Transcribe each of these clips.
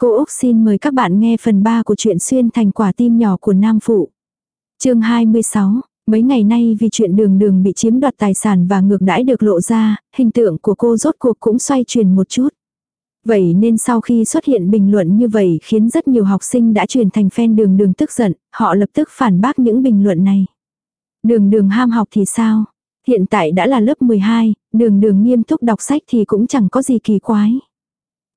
Cô Úc xin mời các bạn nghe phần 3 của truyện xuyên thành quả tim nhỏ của Nam Phụ. chương 26, mấy ngày nay vì chuyện đường đường bị chiếm đoạt tài sản và ngược đãi được lộ ra, hình tượng của cô rốt cuộc cũng xoay chuyển một chút. Vậy nên sau khi xuất hiện bình luận như vậy khiến rất nhiều học sinh đã chuyển thành fan đường đường tức giận, họ lập tức phản bác những bình luận này. Đường đường ham học thì sao? Hiện tại đã là lớp 12, đường đường nghiêm túc đọc sách thì cũng chẳng có gì kỳ quái.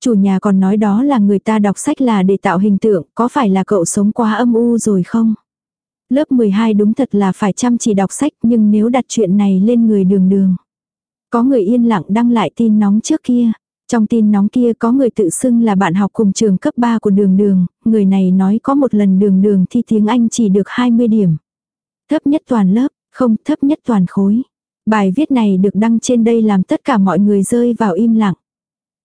Chủ nhà còn nói đó là người ta đọc sách là để tạo hình tượng, có phải là cậu sống quá âm u rồi không? Lớp 12 đúng thật là phải chăm chỉ đọc sách nhưng nếu đặt chuyện này lên người đường đường. Có người yên lặng đăng lại tin nóng trước kia. Trong tin nóng kia có người tự xưng là bạn học cùng trường cấp 3 của đường đường, người này nói có một lần đường đường thi tiếng Anh chỉ được 20 điểm. Thấp nhất toàn lớp, không thấp nhất toàn khối. Bài viết này được đăng trên đây làm tất cả mọi người rơi vào im lặng.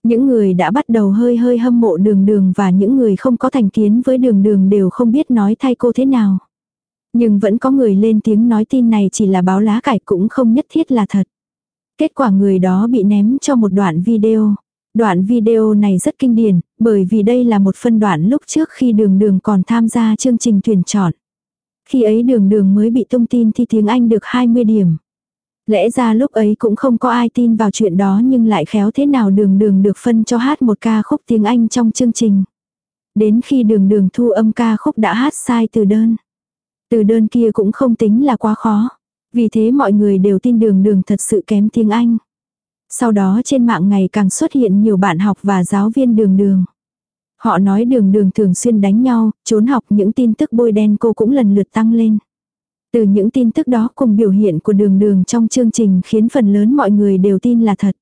Những người đã bắt đầu hơi hơi hâm mộ đường đường và những người không có thành kiến với đường đường đều không biết nói thay cô thế nào. Nhưng vẫn có người lên tiếng nói tin này chỉ là báo lá cải cũng không nhất thiết là thật. Kết quả người đó bị ném cho một đoạn video. Đoạn video này rất kinh điển, bởi vì đây là một phân đoạn lúc trước khi đường đường còn tham gia chương trình tuyển chọn. Khi ấy đường đường mới bị thông tin thi tiếng Anh được 20 điểm. Lẽ ra lúc ấy cũng không có ai tin vào chuyện đó nhưng lại khéo thế nào đường đường được phân cho hát một ca khúc tiếng Anh trong chương trình. Đến khi đường đường thu âm ca khúc đã hát sai từ đơn. Từ đơn kia cũng không tính là quá khó. Vì thế mọi người đều tin đường đường thật sự kém tiếng Anh. Sau đó trên mạng ngày càng xuất hiện nhiều bạn học và giáo viên đường đường. Họ nói đường đường thường xuyên đánh nhau, trốn học những tin tức bôi đen cô cũng lần lượt tăng lên. Từ những tin tức đó cùng biểu hiện của đường đường trong chương trình khiến phần lớn mọi người đều tin là thật.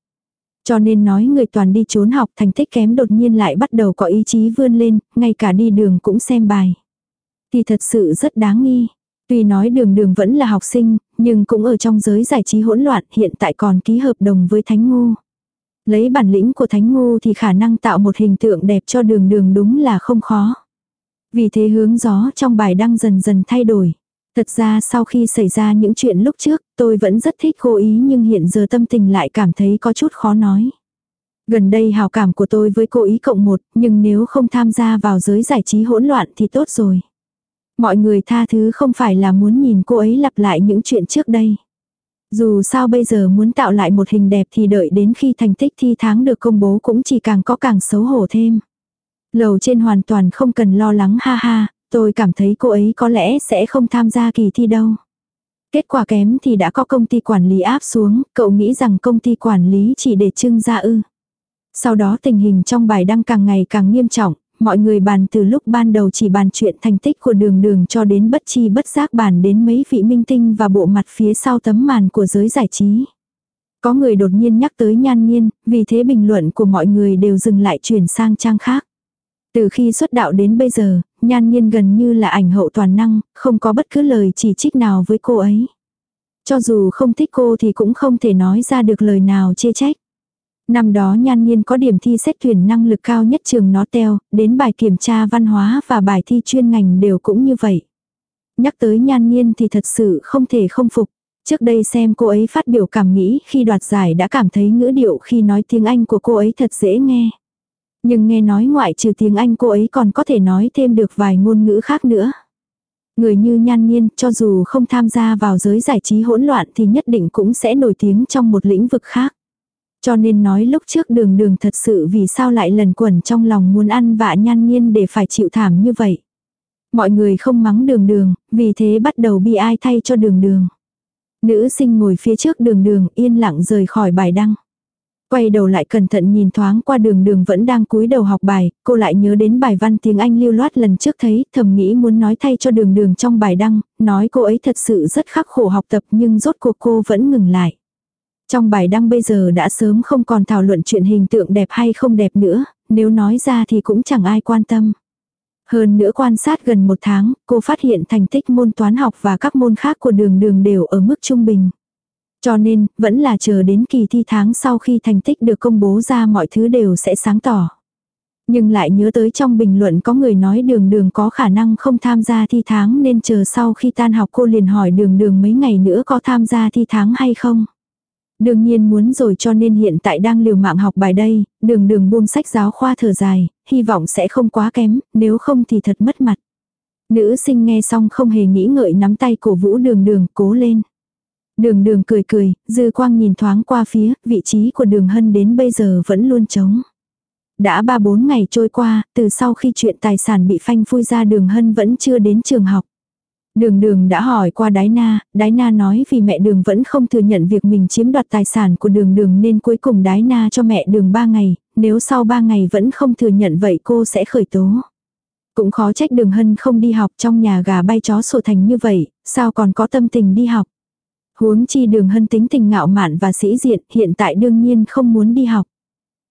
Cho nên nói người toàn đi trốn học thành tích kém đột nhiên lại bắt đầu có ý chí vươn lên, ngay cả đi đường cũng xem bài. Thì thật sự rất đáng nghi. Tuy nói đường đường vẫn là học sinh, nhưng cũng ở trong giới giải trí hỗn loạn hiện tại còn ký hợp đồng với Thánh Ngu. Lấy bản lĩnh của Thánh Ngu thì khả năng tạo một hình tượng đẹp cho đường đường đúng là không khó. Vì thế hướng gió trong bài đang dần dần thay đổi. Thật ra sau khi xảy ra những chuyện lúc trước, tôi vẫn rất thích cô ý nhưng hiện giờ tâm tình lại cảm thấy có chút khó nói. Gần đây hào cảm của tôi với cô ý cộng một, nhưng nếu không tham gia vào giới giải trí hỗn loạn thì tốt rồi. Mọi người tha thứ không phải là muốn nhìn cô ấy lặp lại những chuyện trước đây. Dù sao bây giờ muốn tạo lại một hình đẹp thì đợi đến khi thành tích thi tháng được công bố cũng chỉ càng có càng xấu hổ thêm. Lầu trên hoàn toàn không cần lo lắng ha ha, Tôi cảm thấy cô ấy có lẽ sẽ không tham gia kỳ thi đâu. Kết quả kém thì đã có công ty quản lý áp xuống, cậu nghĩ rằng công ty quản lý chỉ để trưng ra ư. Sau đó tình hình trong bài đăng càng ngày càng nghiêm trọng, mọi người bàn từ lúc ban đầu chỉ bàn chuyện thành tích của đường đường cho đến bất chi bất giác bàn đến mấy vị minh tinh và bộ mặt phía sau tấm màn của giới giải trí. Có người đột nhiên nhắc tới nhan nhiên, vì thế bình luận của mọi người đều dừng lại chuyển sang trang khác. Từ khi xuất đạo đến bây giờ, nhan nhiên gần như là ảnh hậu toàn năng, không có bất cứ lời chỉ trích nào với cô ấy. Cho dù không thích cô thì cũng không thể nói ra được lời nào chê trách. Năm đó nhan nhiên có điểm thi xét tuyển năng lực cao nhất trường nó teo, đến bài kiểm tra văn hóa và bài thi chuyên ngành đều cũng như vậy. Nhắc tới nhan nhiên thì thật sự không thể không phục. Trước đây xem cô ấy phát biểu cảm nghĩ khi đoạt giải đã cảm thấy ngữ điệu khi nói tiếng Anh của cô ấy thật dễ nghe. Nhưng nghe nói ngoại trừ tiếng Anh cô ấy còn có thể nói thêm được vài ngôn ngữ khác nữa. Người như nhan nhiên cho dù không tham gia vào giới giải trí hỗn loạn thì nhất định cũng sẽ nổi tiếng trong một lĩnh vực khác. Cho nên nói lúc trước đường đường thật sự vì sao lại lần quẩn trong lòng muốn ăn vạ nhan nhiên để phải chịu thảm như vậy. Mọi người không mắng đường đường, vì thế bắt đầu bi ai thay cho đường đường. Nữ sinh ngồi phía trước đường đường yên lặng rời khỏi bài đăng. Quay đầu lại cẩn thận nhìn thoáng qua đường đường vẫn đang cúi đầu học bài, cô lại nhớ đến bài văn tiếng Anh lưu loát lần trước thấy, thầm nghĩ muốn nói thay cho đường đường trong bài đăng, nói cô ấy thật sự rất khắc khổ học tập nhưng rốt cuộc cô vẫn ngừng lại. Trong bài đăng bây giờ đã sớm không còn thảo luận chuyện hình tượng đẹp hay không đẹp nữa, nếu nói ra thì cũng chẳng ai quan tâm. Hơn nữa quan sát gần một tháng, cô phát hiện thành tích môn toán học và các môn khác của đường đường đều ở mức trung bình. Cho nên, vẫn là chờ đến kỳ thi tháng sau khi thành tích được công bố ra mọi thứ đều sẽ sáng tỏ. Nhưng lại nhớ tới trong bình luận có người nói đường đường có khả năng không tham gia thi tháng nên chờ sau khi tan học cô liền hỏi đường đường mấy ngày nữa có tham gia thi tháng hay không. Đương nhiên muốn rồi cho nên hiện tại đang liều mạng học bài đây, đường đường buông sách giáo khoa thở dài, hy vọng sẽ không quá kém, nếu không thì thật mất mặt. Nữ sinh nghe xong không hề nghĩ ngợi nắm tay cổ vũ đường đường cố lên. Đường đường cười cười, dư quang nhìn thoáng qua phía, vị trí của đường hân đến bây giờ vẫn luôn trống. Đã ba bốn ngày trôi qua, từ sau khi chuyện tài sản bị phanh phui ra đường hân vẫn chưa đến trường học. Đường đường đã hỏi qua đái na, đái na nói vì mẹ đường vẫn không thừa nhận việc mình chiếm đoạt tài sản của đường đường nên cuối cùng đái na cho mẹ đường ba ngày, nếu sau ba ngày vẫn không thừa nhận vậy cô sẽ khởi tố. Cũng khó trách đường hân không đi học trong nhà gà bay chó sổ thành như vậy, sao còn có tâm tình đi học. Huống chi đường hân tính tình ngạo mạn và sĩ diện hiện tại đương nhiên không muốn đi học.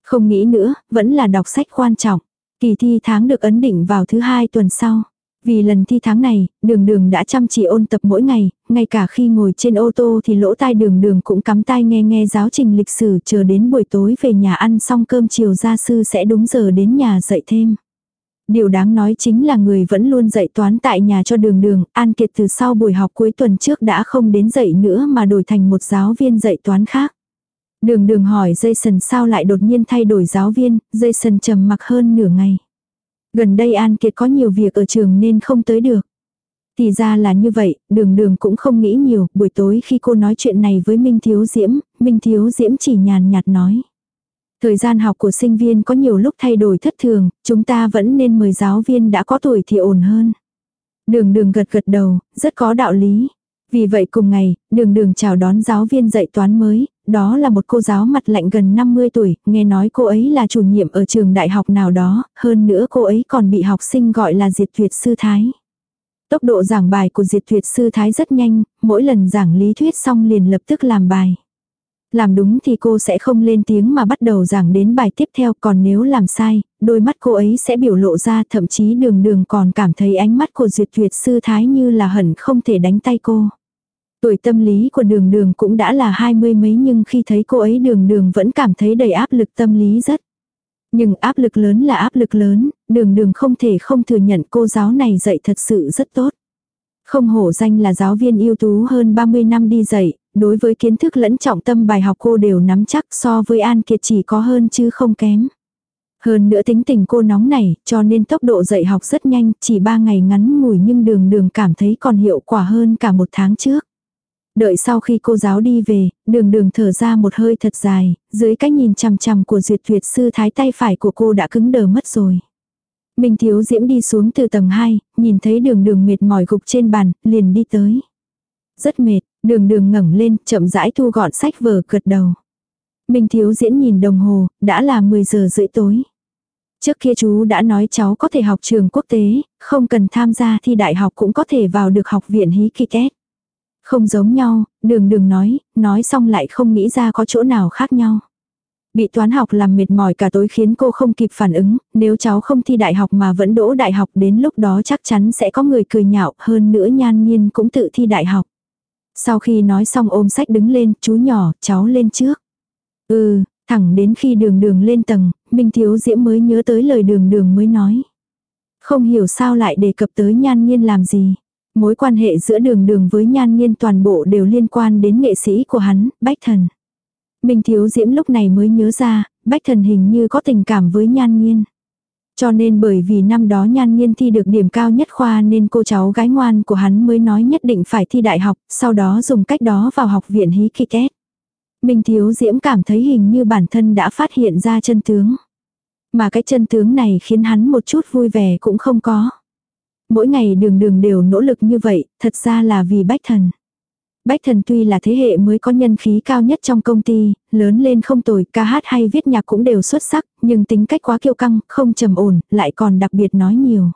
Không nghĩ nữa, vẫn là đọc sách quan trọng. Kỳ thi tháng được ấn định vào thứ hai tuần sau. Vì lần thi tháng này, đường đường đã chăm chỉ ôn tập mỗi ngày, ngay cả khi ngồi trên ô tô thì lỗ tai đường đường cũng cắm tai nghe nghe giáo trình lịch sử chờ đến buổi tối về nhà ăn xong cơm chiều gia sư sẽ đúng giờ đến nhà dạy thêm. Điều đáng nói chính là người vẫn luôn dạy toán tại nhà cho đường đường, An Kiệt từ sau buổi học cuối tuần trước đã không đến dạy nữa mà đổi thành một giáo viên dạy toán khác. Đường đường hỏi Jason sao lại đột nhiên thay đổi giáo viên, Jason trầm mặc hơn nửa ngày. Gần đây An Kiệt có nhiều việc ở trường nên không tới được. Thì ra là như vậy, đường đường cũng không nghĩ nhiều, buổi tối khi cô nói chuyện này với Minh Thiếu Diễm, Minh Thiếu Diễm chỉ nhàn nhạt nói. Thời gian học của sinh viên có nhiều lúc thay đổi thất thường, chúng ta vẫn nên mời giáo viên đã có tuổi thì ổn hơn. Đường đường gật gật đầu, rất có đạo lý. Vì vậy cùng ngày, đường đường chào đón giáo viên dạy toán mới, đó là một cô giáo mặt lạnh gần 50 tuổi, nghe nói cô ấy là chủ nhiệm ở trường đại học nào đó, hơn nữa cô ấy còn bị học sinh gọi là diệt tuyệt sư thái. Tốc độ giảng bài của diệt tuyệt sư thái rất nhanh, mỗi lần giảng lý thuyết xong liền lập tức làm bài. Làm đúng thì cô sẽ không lên tiếng mà bắt đầu giảng đến bài tiếp theo còn nếu làm sai, đôi mắt cô ấy sẽ biểu lộ ra thậm chí đường đường còn cảm thấy ánh mắt của duyệt tuyệt sư thái như là hẳn không thể đánh tay cô. Tuổi tâm lý của đường đường cũng đã là hai mươi mấy nhưng khi thấy cô ấy đường đường vẫn cảm thấy đầy áp lực tâm lý rất. Nhưng áp lực lớn là áp lực lớn, đường đường không thể không thừa nhận cô giáo này dạy thật sự rất tốt. Không hổ danh là giáo viên ưu tú hơn 30 năm đi dạy, đối với kiến thức lẫn trọng tâm bài học cô đều nắm chắc so với An Kiệt chỉ có hơn chứ không kém. Hơn nữa tính tình cô nóng này, cho nên tốc độ dạy học rất nhanh, chỉ 3 ngày ngắn ngủi nhưng đường đường cảm thấy còn hiệu quả hơn cả một tháng trước. Đợi sau khi cô giáo đi về, đường đường thở ra một hơi thật dài, dưới cái nhìn chằm chằm của duyệt tuyệt sư thái tay phải của cô đã cứng đờ mất rồi. Minh Thiếu Diễm đi xuống từ tầng 2, nhìn thấy đường đường mệt mỏi gục trên bàn, liền đi tới. Rất mệt, đường đường ngẩng lên, chậm rãi thu gọn sách vở cật đầu. Minh Thiếu Diễn nhìn đồng hồ, đã là 10 giờ rưỡi tối. Trước kia chú đã nói cháu có thể học trường quốc tế, không cần tham gia thi đại học cũng có thể vào được học viện hí kỳ kết. Không giống nhau, đường đường nói, nói xong lại không nghĩ ra có chỗ nào khác nhau. Bị toán học làm mệt mỏi cả tối khiến cô không kịp phản ứng, nếu cháu không thi đại học mà vẫn đỗ đại học đến lúc đó chắc chắn sẽ có người cười nhạo, hơn nữa nhan nhiên cũng tự thi đại học. Sau khi nói xong ôm sách đứng lên, chú nhỏ, cháu lên trước. Ừ, thẳng đến khi đường đường lên tầng, Minh Thiếu Diễm mới nhớ tới lời đường đường mới nói. Không hiểu sao lại đề cập tới nhan nhiên làm gì. Mối quan hệ giữa đường đường với nhan nhiên toàn bộ đều liên quan đến nghệ sĩ của hắn, Bách Thần. Minh Thiếu Diễm lúc này mới nhớ ra, Bách Thần hình như có tình cảm với nhan nhiên. Cho nên bởi vì năm đó nhan nhiên thi được điểm cao nhất khoa nên cô cháu gái ngoan của hắn mới nói nhất định phải thi đại học, sau đó dùng cách đó vào học viện hí kỳ kết. Minh Thiếu Diễm cảm thấy hình như bản thân đã phát hiện ra chân tướng. Mà cái chân tướng này khiến hắn một chút vui vẻ cũng không có. Mỗi ngày đường đường đều nỗ lực như vậy, thật ra là vì bách thần. Bách thần tuy là thế hệ mới có nhân khí cao nhất trong công ty, lớn lên không tồi, ca hát hay viết nhạc cũng đều xuất sắc, nhưng tính cách quá kiêu căng, không trầm ổn, lại còn đặc biệt nói nhiều.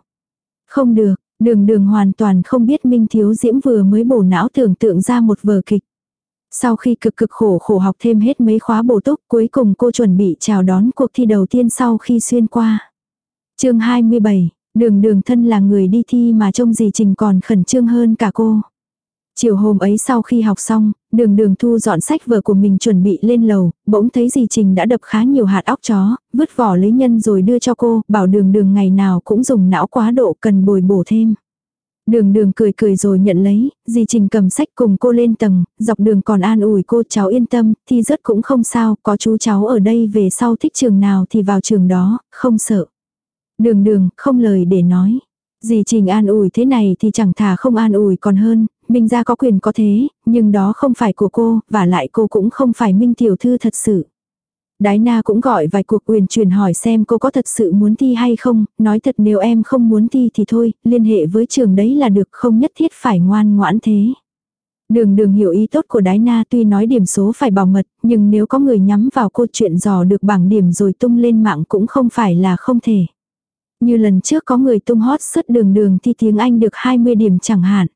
Không được, đường đường hoàn toàn không biết Minh Thiếu Diễm vừa mới bổ não tưởng tượng ra một vở kịch. Sau khi cực cực khổ khổ học thêm hết mấy khóa bổ túc, cuối cùng cô chuẩn bị chào đón cuộc thi đầu tiên sau khi xuyên qua. chương 27, đường đường thân là người đi thi mà trông gì trình còn khẩn trương hơn cả cô. Chiều hôm ấy sau khi học xong, đường đường thu dọn sách vở của mình chuẩn bị lên lầu, bỗng thấy dì Trình đã đập khá nhiều hạt óc chó, vứt vỏ lấy nhân rồi đưa cho cô, bảo đường đường ngày nào cũng dùng não quá độ cần bồi bổ thêm. Đường đường cười cười rồi nhận lấy, dì Trình cầm sách cùng cô lên tầng, dọc đường còn an ủi cô cháu yên tâm, thi rớt cũng không sao, có chú cháu ở đây về sau thích trường nào thì vào trường đó, không sợ. Đường đường, không lời để nói. Dì Trình an ủi thế này thì chẳng thà không an ủi còn hơn, Minh gia có quyền có thế, nhưng đó không phải của cô, và lại cô cũng không phải Minh tiểu thư thật sự. Đái na cũng gọi vài cuộc quyền truyền hỏi xem cô có thật sự muốn thi hay không, nói thật nếu em không muốn thi thì thôi, liên hệ với trường đấy là được không nhất thiết phải ngoan ngoãn thế. Đường đường hiểu ý tốt của đái na tuy nói điểm số phải bảo mật, nhưng nếu có người nhắm vào cô chuyện dò được bảng điểm rồi tung lên mạng cũng không phải là không thể. Như lần trước có người tung hot xuất đường đường thi tiếng Anh được 20 điểm chẳng hạn.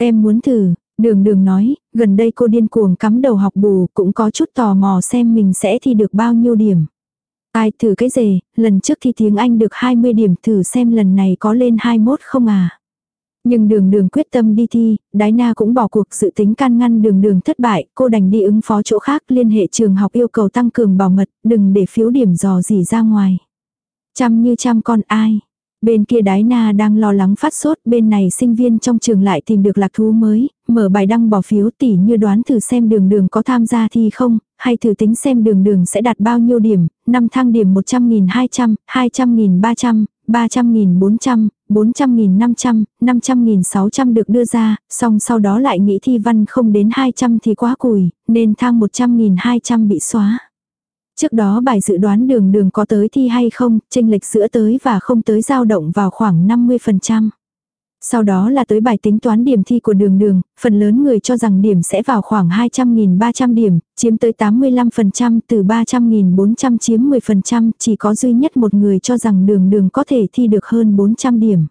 Em muốn thử, đường đường nói, gần đây cô điên cuồng cắm đầu học bù cũng có chút tò mò xem mình sẽ thi được bao nhiêu điểm. Ai thử cái gì, lần trước thi tiếng Anh được 20 điểm thử xem lần này có lên 21 không à. Nhưng đường đường quyết tâm đi thi, đái na cũng bỏ cuộc sự tính can ngăn đường đường thất bại, cô đành đi ứng phó chỗ khác liên hệ trường học yêu cầu tăng cường bảo mật, đừng để phiếu điểm dò gì ra ngoài. Chăm như chăm con ai. Bên kia đái na đang lo lắng phát sốt, bên này sinh viên trong trường lại tìm được lạc thú mới, mở bài đăng bỏ phiếu tỉ như đoán thử xem đường đường có tham gia thi không, hay thử tính xem đường đường sẽ đạt bao nhiêu điểm, năm thang điểm 100.200, 200.300, 300.400, 400.500, 500.600 được đưa ra, song sau đó lại nghĩ thi văn không đến 200 thì quá cùi, nên thang 100.200 bị xóa. Trước đó bài dự đoán đường đường có tới thi hay không, tranh lệch giữa tới và không tới dao động vào khoảng 50%. Sau đó là tới bài tính toán điểm thi của đường đường, phần lớn người cho rằng điểm sẽ vào khoảng 200.300 điểm, chiếm tới 85% từ 300.400 chiếm 10%, chỉ có duy nhất một người cho rằng đường đường có thể thi được hơn 400 điểm.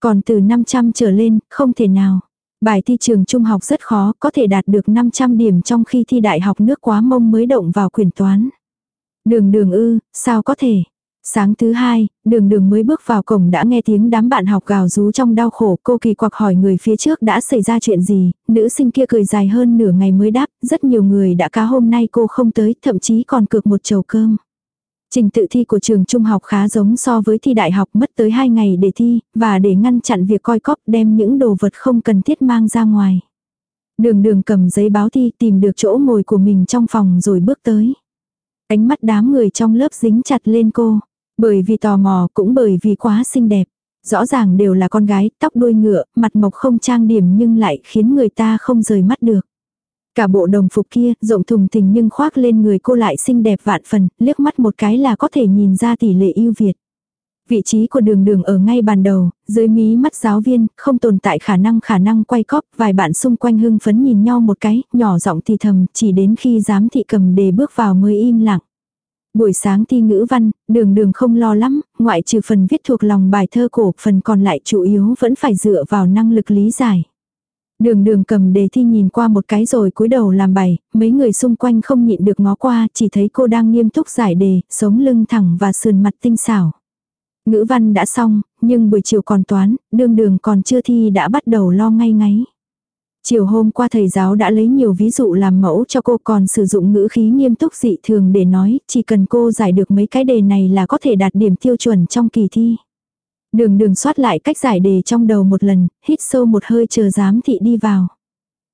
Còn từ 500 trở lên, không thể nào. Bài thi trường trung học rất khó, có thể đạt được 500 điểm trong khi thi đại học nước quá mông mới động vào quyển toán. Đường đường ư, sao có thể? Sáng thứ hai, đường đường mới bước vào cổng đã nghe tiếng đám bạn học gào rú trong đau khổ. Cô kỳ quặc hỏi người phía trước đã xảy ra chuyện gì. Nữ sinh kia cười dài hơn nửa ngày mới đáp. Rất nhiều người đã cá hôm nay cô không tới, thậm chí còn cược một chầu cơm. Trình tự thi của trường trung học khá giống so với thi đại học mất tới 2 ngày để thi, và để ngăn chặn việc coi cóp đem những đồ vật không cần thiết mang ra ngoài. Đường đường cầm giấy báo thi tìm được chỗ ngồi của mình trong phòng rồi bước tới. Ánh mắt đám người trong lớp dính chặt lên cô. Bởi vì tò mò cũng bởi vì quá xinh đẹp. Rõ ràng đều là con gái, tóc đuôi ngựa, mặt mộc không trang điểm nhưng lại khiến người ta không rời mắt được. Cả bộ đồng phục kia, rộng thùng thình nhưng khoác lên người cô lại xinh đẹp vạn phần, liếc mắt một cái là có thể nhìn ra tỷ lệ ưu việt. Vị trí của đường đường ở ngay bàn đầu, dưới mí mắt giáo viên, không tồn tại khả năng khả năng quay cóp, vài bạn xung quanh hưng phấn nhìn nhau một cái, nhỏ giọng thì thầm, chỉ đến khi giám thị cầm đề bước vào mới im lặng. Buổi sáng thi ngữ văn, đường đường không lo lắm, ngoại trừ phần viết thuộc lòng bài thơ cổ, phần còn lại chủ yếu vẫn phải dựa vào năng lực lý giải. Đường đường cầm đề thi nhìn qua một cái rồi cúi đầu làm bài, mấy người xung quanh không nhịn được ngó qua, chỉ thấy cô đang nghiêm túc giải đề, sống lưng thẳng và sườn mặt tinh xảo. Ngữ văn đã xong, nhưng buổi chiều còn toán, đường đường còn chưa thi đã bắt đầu lo ngay ngáy. Chiều hôm qua thầy giáo đã lấy nhiều ví dụ làm mẫu cho cô còn sử dụng ngữ khí nghiêm túc dị thường để nói, chỉ cần cô giải được mấy cái đề này là có thể đạt điểm tiêu chuẩn trong kỳ thi. Đường đường soát lại cách giải đề trong đầu một lần, hít sâu một hơi chờ giám thị đi vào.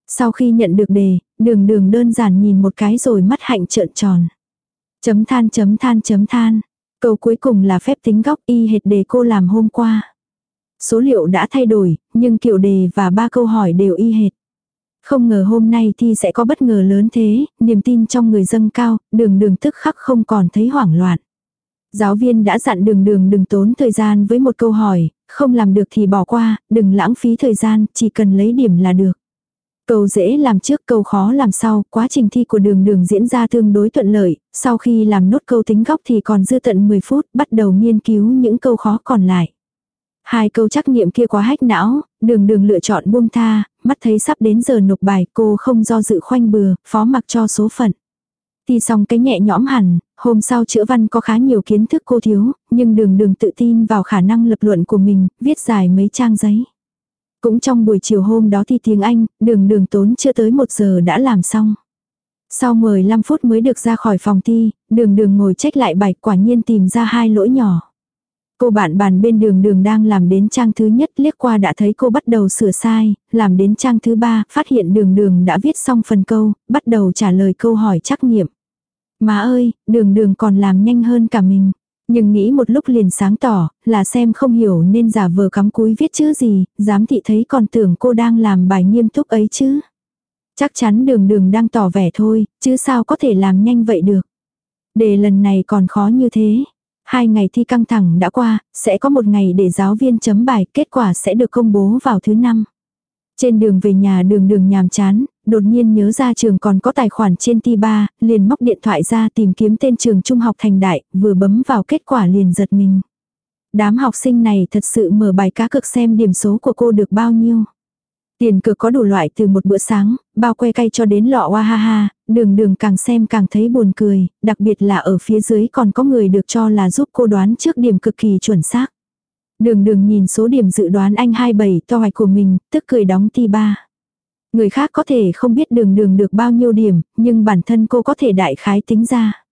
Sau khi nhận được đề, đường đường đơn giản nhìn một cái rồi mắt hạnh trợn tròn. Chấm than chấm than chấm than. Câu cuối cùng là phép tính góc y hệt đề cô làm hôm qua. Số liệu đã thay đổi, nhưng kiểu đề và ba câu hỏi đều y hệt. Không ngờ hôm nay thi sẽ có bất ngờ lớn thế, niềm tin trong người dâng cao, đường đường tức khắc không còn thấy hoảng loạn. Giáo viên đã dặn đường đường đừng tốn thời gian với một câu hỏi, không làm được thì bỏ qua, đừng lãng phí thời gian, chỉ cần lấy điểm là được. Câu dễ làm trước câu khó làm sau, quá trình thi của đường đường diễn ra tương đối thuận lợi, sau khi làm nốt câu tính góc thì còn dư tận 10 phút, bắt đầu nghiên cứu những câu khó còn lại. Hai câu trắc nghiệm kia quá hách não, đường đường lựa chọn buông tha, mắt thấy sắp đến giờ nộp bài cô không do dự khoanh bừa, phó mặc cho số phận. Thi xong cái nhẹ nhõm hẳn, hôm sau chữa văn có khá nhiều kiến thức cô thiếu, nhưng đường đường tự tin vào khả năng lập luận của mình, viết dài mấy trang giấy. Cũng trong buổi chiều hôm đó thi tiếng Anh, đường đường tốn chưa tới một giờ đã làm xong. Sau 15 phút mới được ra khỏi phòng thi, đường đường ngồi trách lại bài quả nhiên tìm ra hai lỗi nhỏ. Cô bạn bàn bên đường đường đang làm đến trang thứ nhất liếc qua đã thấy cô bắt đầu sửa sai, làm đến trang thứ ba, phát hiện đường đường đã viết xong phần câu, bắt đầu trả lời câu hỏi trắc nghiệm. Má ơi, đường đường còn làm nhanh hơn cả mình. Nhưng nghĩ một lúc liền sáng tỏ, là xem không hiểu nên giả vờ cắm cúi viết chữ gì, dám thị thấy còn tưởng cô đang làm bài nghiêm túc ấy chứ. Chắc chắn đường đường đang tỏ vẻ thôi, chứ sao có thể làm nhanh vậy được. Đề lần này còn khó như thế. Hai ngày thi căng thẳng đã qua, sẽ có một ngày để giáo viên chấm bài, kết quả sẽ được công bố vào thứ năm. Trên đường về nhà đường đường nhàm chán, đột nhiên nhớ ra trường còn có tài khoản trên T3, liền móc điện thoại ra tìm kiếm tên trường trung học thành đại, vừa bấm vào kết quả liền giật mình. Đám học sinh này thật sự mở bài cá cực xem điểm số của cô được bao nhiêu. Tiền cực có đủ loại từ một bữa sáng, bao que cay cho đến lọ hoa ha ha, đường đường càng xem càng thấy buồn cười, đặc biệt là ở phía dưới còn có người được cho là giúp cô đoán trước điểm cực kỳ chuẩn xác. Đường đường nhìn số điểm dự đoán anh 27 to hoạch của mình, tức cười đóng ti ba. Người khác có thể không biết đường đường được bao nhiêu điểm, nhưng bản thân cô có thể đại khái tính ra.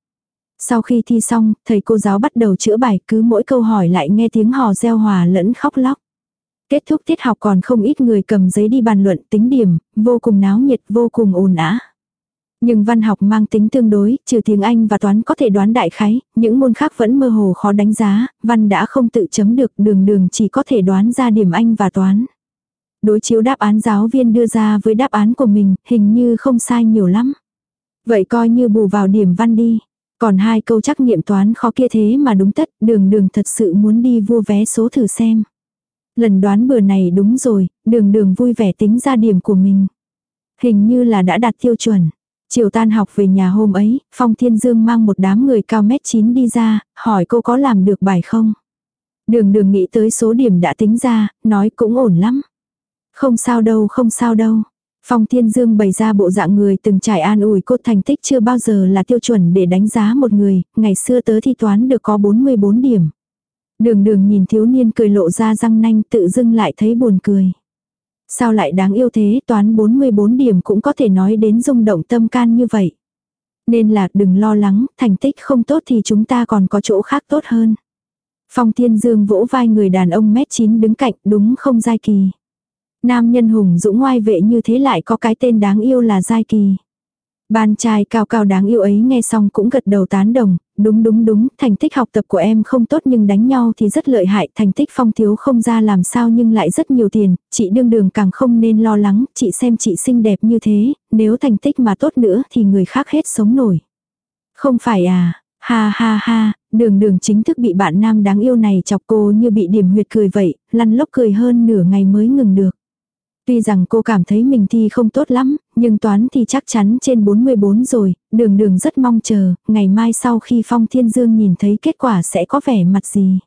Sau khi thi xong, thầy cô giáo bắt đầu chữa bài cứ mỗi câu hỏi lại nghe tiếng hò reo hòa lẫn khóc lóc. Kết thúc tiết học còn không ít người cầm giấy đi bàn luận tính điểm, vô cùng náo nhiệt, vô cùng ồn ả. Nhưng văn học mang tính tương đối, trừ tiếng Anh và toán có thể đoán đại khái, những môn khác vẫn mơ hồ khó đánh giá, văn đã không tự chấm được đường đường chỉ có thể đoán ra điểm Anh và toán. Đối chiếu đáp án giáo viên đưa ra với đáp án của mình, hình như không sai nhiều lắm. Vậy coi như bù vào điểm văn đi. Còn hai câu trắc nghiệm toán khó kia thế mà đúng tất, đường đường thật sự muốn đi vua vé số thử xem. Lần đoán bừa này đúng rồi, đường đường vui vẻ tính ra điểm của mình. Hình như là đã đạt tiêu chuẩn. Chiều tan học về nhà hôm ấy, Phong Thiên Dương mang một đám người cao mét 9 đi ra, hỏi cô có làm được bài không? Đường đường nghĩ tới số điểm đã tính ra, nói cũng ổn lắm. Không sao đâu, không sao đâu. Phong Thiên Dương bày ra bộ dạng người từng trải an ủi cô thành tích chưa bao giờ là tiêu chuẩn để đánh giá một người, ngày xưa tớ thi toán được có 44 điểm. Đường đường nhìn thiếu niên cười lộ ra răng nanh tự dưng lại thấy buồn cười. Sao lại đáng yêu thế toán 44 điểm cũng có thể nói đến rung động tâm can như vậy. Nên là đừng lo lắng, thành tích không tốt thì chúng ta còn có chỗ khác tốt hơn. Phong Thiên Dương vỗ vai người đàn ông mét 9 đứng cạnh đúng không Giai Kỳ. Nam nhân hùng dũng ngoai vệ như thế lại có cái tên đáng yêu là Giai Kỳ. Ban trai cao cao đáng yêu ấy nghe xong cũng gật đầu tán đồng, đúng đúng đúng, thành tích học tập của em không tốt nhưng đánh nhau thì rất lợi hại, thành tích phong thiếu không ra làm sao nhưng lại rất nhiều tiền, chị đương đường càng không nên lo lắng, chị xem chị xinh đẹp như thế, nếu thành tích mà tốt nữa thì người khác hết sống nổi. Không phải à, ha ha ha, đường đường chính thức bị bạn nam đáng yêu này chọc cô như bị điểm huyệt cười vậy, lăn lóc cười hơn nửa ngày mới ngừng được. Tuy rằng cô cảm thấy mình thi không tốt lắm, nhưng toán thì chắc chắn trên 44 rồi, đường đường rất mong chờ, ngày mai sau khi Phong Thiên Dương nhìn thấy kết quả sẽ có vẻ mặt gì.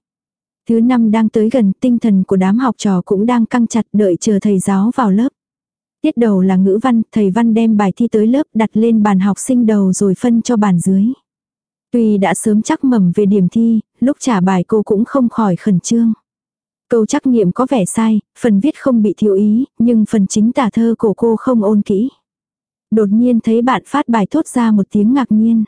Thứ năm đang tới gần, tinh thần của đám học trò cũng đang căng chặt đợi chờ thầy giáo vào lớp. Tiết đầu là ngữ văn, thầy văn đem bài thi tới lớp đặt lên bàn học sinh đầu rồi phân cho bàn dưới. Tuy đã sớm chắc mầm về điểm thi, lúc trả bài cô cũng không khỏi khẩn trương. Câu trắc nghiệm có vẻ sai, phần viết không bị thiếu ý, nhưng phần chính tả thơ của cô không ôn kỹ. Đột nhiên thấy bạn phát bài thốt ra một tiếng ngạc nhiên.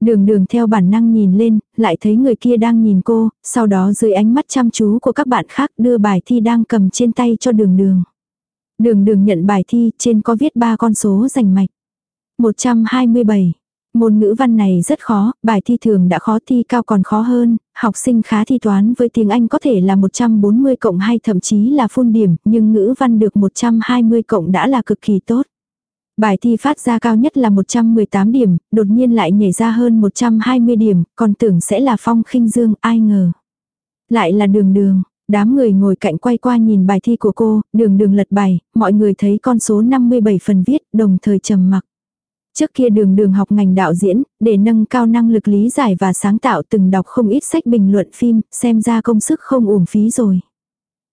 Đường đường theo bản năng nhìn lên, lại thấy người kia đang nhìn cô, sau đó dưới ánh mắt chăm chú của các bạn khác đưa bài thi đang cầm trên tay cho đường đường. Đường đường nhận bài thi, trên có viết ba con số rành mạch. 127. Môn ngữ văn này rất khó, bài thi thường đã khó thi cao còn khó hơn, học sinh khá thi toán với tiếng Anh có thể là 140 cộng hay thậm chí là phun điểm, nhưng ngữ văn được 120 cộng đã là cực kỳ tốt. Bài thi phát ra cao nhất là 118 điểm, đột nhiên lại nhảy ra hơn 120 điểm, còn tưởng sẽ là phong khinh dương, ai ngờ. Lại là đường đường, đám người ngồi cạnh quay qua nhìn bài thi của cô, đường đường lật bài, mọi người thấy con số 57 phần viết, đồng thời trầm mặc. Trước kia đường đường học ngành đạo diễn, để nâng cao năng lực lý giải và sáng tạo từng đọc không ít sách bình luận phim, xem ra công sức không uổng phí rồi.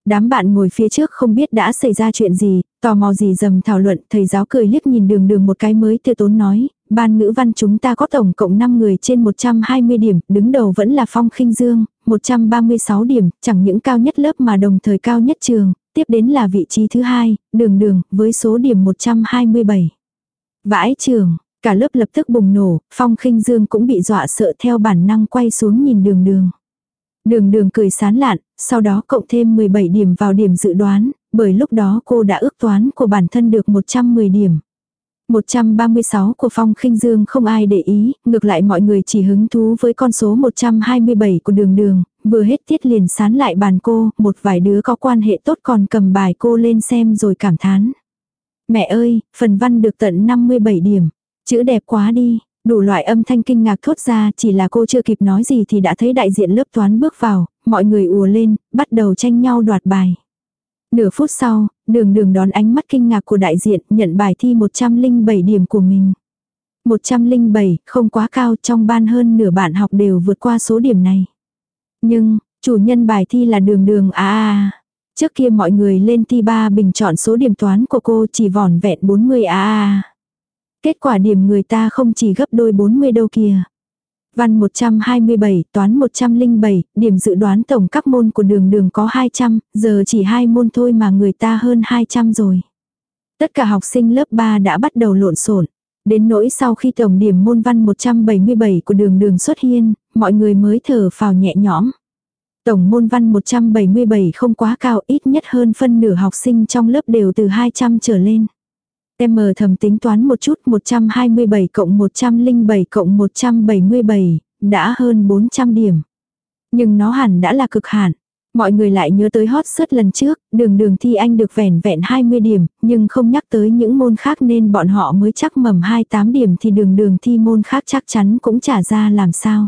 Đám bạn ngồi phía trước không biết đã xảy ra chuyện gì, tò mò gì dầm thảo luận, thầy giáo cười liếc nhìn đường đường một cái mới tiêu tốn nói, ban ngữ văn chúng ta có tổng cộng 5 người trên 120 điểm, đứng đầu vẫn là Phong khinh Dương, 136 điểm, chẳng những cao nhất lớp mà đồng thời cao nhất trường, tiếp đến là vị trí thứ hai, đường đường, với số điểm 127. Vãi trường, cả lớp lập tức bùng nổ, Phong khinh Dương cũng bị dọa sợ theo bản năng quay xuống nhìn đường đường. Đường đường cười sán lạn, sau đó cộng thêm 17 điểm vào điểm dự đoán, bởi lúc đó cô đã ước toán của bản thân được 110 điểm. 136 của Phong khinh Dương không ai để ý, ngược lại mọi người chỉ hứng thú với con số 127 của đường đường, vừa hết tiết liền sán lại bàn cô, một vài đứa có quan hệ tốt còn cầm bài cô lên xem rồi cảm thán. Mẹ ơi, phần văn được tận 57 điểm, chữ đẹp quá đi, đủ loại âm thanh kinh ngạc thốt ra chỉ là cô chưa kịp nói gì thì đã thấy đại diện lớp toán bước vào, mọi người ùa lên, bắt đầu tranh nhau đoạt bài. Nửa phút sau, đường đường đón ánh mắt kinh ngạc của đại diện nhận bài thi 107 điểm của mình. 107, không quá cao trong ban hơn nửa bạn học đều vượt qua số điểm này. Nhưng, chủ nhân bài thi là đường đường à à. Trước kia mọi người lên thi ba bình chọn số điểm toán của cô chỉ vỏn vẹn 40 a à. Kết quả điểm người ta không chỉ gấp đôi 40 đâu kìa. Văn 127, toán 107, điểm dự đoán tổng các môn của đường đường có 200, giờ chỉ hai môn thôi mà người ta hơn 200 rồi. Tất cả học sinh lớp 3 đã bắt đầu lộn xộn. Đến nỗi sau khi tổng điểm môn văn 177 của đường đường xuất hiện, mọi người mới thở phào nhẹ nhõm. Tổng môn văn 177 không quá cao ít nhất hơn phân nửa học sinh trong lớp đều từ 200 trở lên. Em mờ thầm tính toán một chút 127 cộng 107 cộng 177, đã hơn 400 điểm. Nhưng nó hẳn đã là cực hạn. Mọi người lại nhớ tới hot search lần trước, đường đường thi anh được vẻn vẹn 20 điểm, nhưng không nhắc tới những môn khác nên bọn họ mới chắc mầm 28 điểm thì đường đường thi môn khác chắc chắn cũng trả ra làm sao.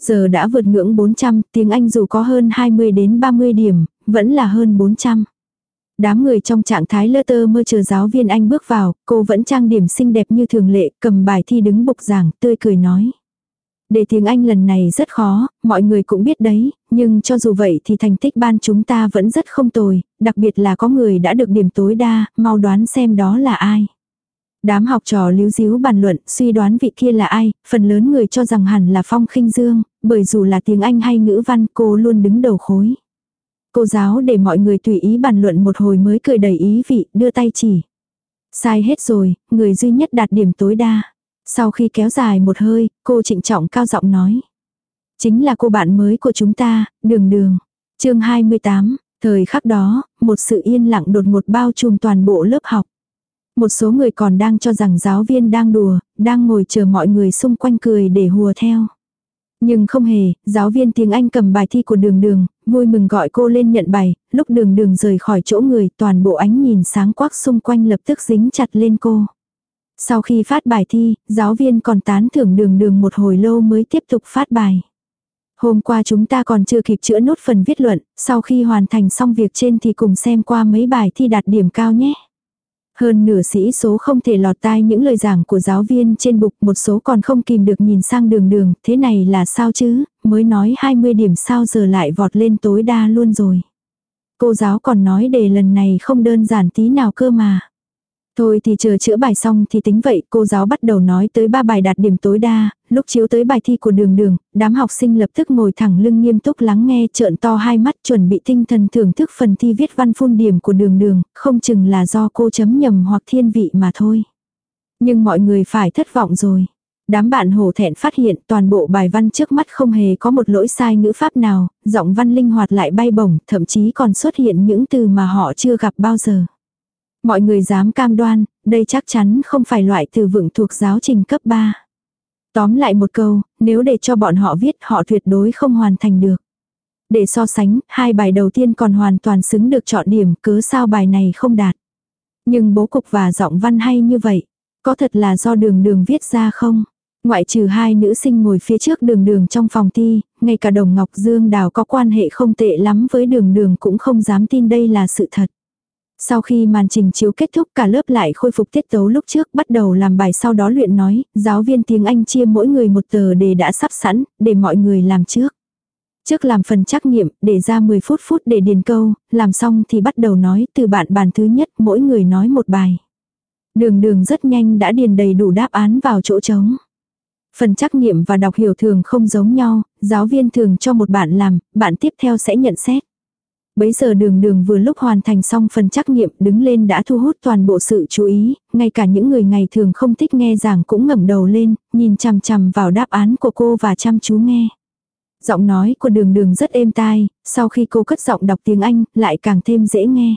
Giờ đã vượt ngưỡng 400, tiếng Anh dù có hơn 20 đến 30 điểm, vẫn là hơn 400. Đám người trong trạng thái lơ tơ mơ chờ giáo viên Anh bước vào, cô vẫn trang điểm xinh đẹp như thường lệ, cầm bài thi đứng bục giảng, tươi cười nói. Đề tiếng Anh lần này rất khó, mọi người cũng biết đấy, nhưng cho dù vậy thì thành tích ban chúng ta vẫn rất không tồi, đặc biệt là có người đã được điểm tối đa, mau đoán xem đó là ai. Đám học trò líu díu bàn luận, suy đoán vị kia là ai, phần lớn người cho rằng hẳn là Phong khinh Dương, bởi dù là tiếng Anh hay ngữ văn cô luôn đứng đầu khối. Cô giáo để mọi người tùy ý bàn luận một hồi mới cười đầy ý vị, đưa tay chỉ. Sai hết rồi, người duy nhất đạt điểm tối đa. Sau khi kéo dài một hơi, cô trịnh trọng cao giọng nói. Chính là cô bạn mới của chúng ta, đường đường. chương 28, thời khắc đó, một sự yên lặng đột ngột bao trùm toàn bộ lớp học. Một số người còn đang cho rằng giáo viên đang đùa, đang ngồi chờ mọi người xung quanh cười để hùa theo. Nhưng không hề, giáo viên tiếng Anh cầm bài thi của đường đường, vui mừng gọi cô lên nhận bài, lúc đường đường rời khỏi chỗ người toàn bộ ánh nhìn sáng quắc xung quanh lập tức dính chặt lên cô. Sau khi phát bài thi, giáo viên còn tán thưởng đường đường một hồi lâu mới tiếp tục phát bài. Hôm qua chúng ta còn chưa kịp chữa nốt phần viết luận, sau khi hoàn thành xong việc trên thì cùng xem qua mấy bài thi đạt điểm cao nhé. Hơn nửa sĩ số không thể lọt tai những lời giảng của giáo viên trên bục một số còn không kìm được nhìn sang đường đường, thế này là sao chứ, mới nói 20 điểm sao giờ lại vọt lên tối đa luôn rồi. Cô giáo còn nói đề lần này không đơn giản tí nào cơ mà. Thôi thì chờ chữa bài xong thì tính vậy, cô giáo bắt đầu nói tới ba bài đạt điểm tối đa, lúc chiếu tới bài thi của đường đường, đám học sinh lập tức ngồi thẳng lưng nghiêm túc lắng nghe trợn to hai mắt chuẩn bị tinh thần thưởng thức phần thi viết văn phun điểm của đường đường, không chừng là do cô chấm nhầm hoặc thiên vị mà thôi. Nhưng mọi người phải thất vọng rồi. Đám bạn hổ thẹn phát hiện toàn bộ bài văn trước mắt không hề có một lỗi sai ngữ pháp nào, giọng văn linh hoạt lại bay bổng, thậm chí còn xuất hiện những từ mà họ chưa gặp bao giờ. Mọi người dám cam đoan, đây chắc chắn không phải loại từ vựng thuộc giáo trình cấp 3. Tóm lại một câu, nếu để cho bọn họ viết họ tuyệt đối không hoàn thành được. Để so sánh, hai bài đầu tiên còn hoàn toàn xứng được chọn điểm, cứ sao bài này không đạt. Nhưng bố cục và giọng văn hay như vậy, có thật là do đường đường viết ra không? Ngoại trừ hai nữ sinh ngồi phía trước đường đường trong phòng thi, ngay cả đồng Ngọc Dương Đào có quan hệ không tệ lắm với đường đường cũng không dám tin đây là sự thật. Sau khi màn trình chiếu kết thúc cả lớp lại khôi phục tiết tấu lúc trước bắt đầu làm bài sau đó luyện nói, giáo viên tiếng Anh chia mỗi người một tờ đề đã sắp sẵn, để mọi người làm trước. Trước làm phần trắc nghiệm, để ra 10 phút phút để điền câu, làm xong thì bắt đầu nói từ bạn bàn thứ nhất mỗi người nói một bài. Đường đường rất nhanh đã điền đầy đủ đáp án vào chỗ trống. Phần trắc nghiệm và đọc hiểu thường không giống nhau, giáo viên thường cho một bạn làm, bạn tiếp theo sẽ nhận xét. Bấy giờ đường đường vừa lúc hoàn thành xong phần trắc nghiệm đứng lên đã thu hút toàn bộ sự chú ý, ngay cả những người ngày thường không thích nghe giảng cũng ngẩng đầu lên, nhìn chằm chằm vào đáp án của cô và chăm chú nghe. Giọng nói của đường đường rất êm tai, sau khi cô cất giọng đọc tiếng Anh, lại càng thêm dễ nghe.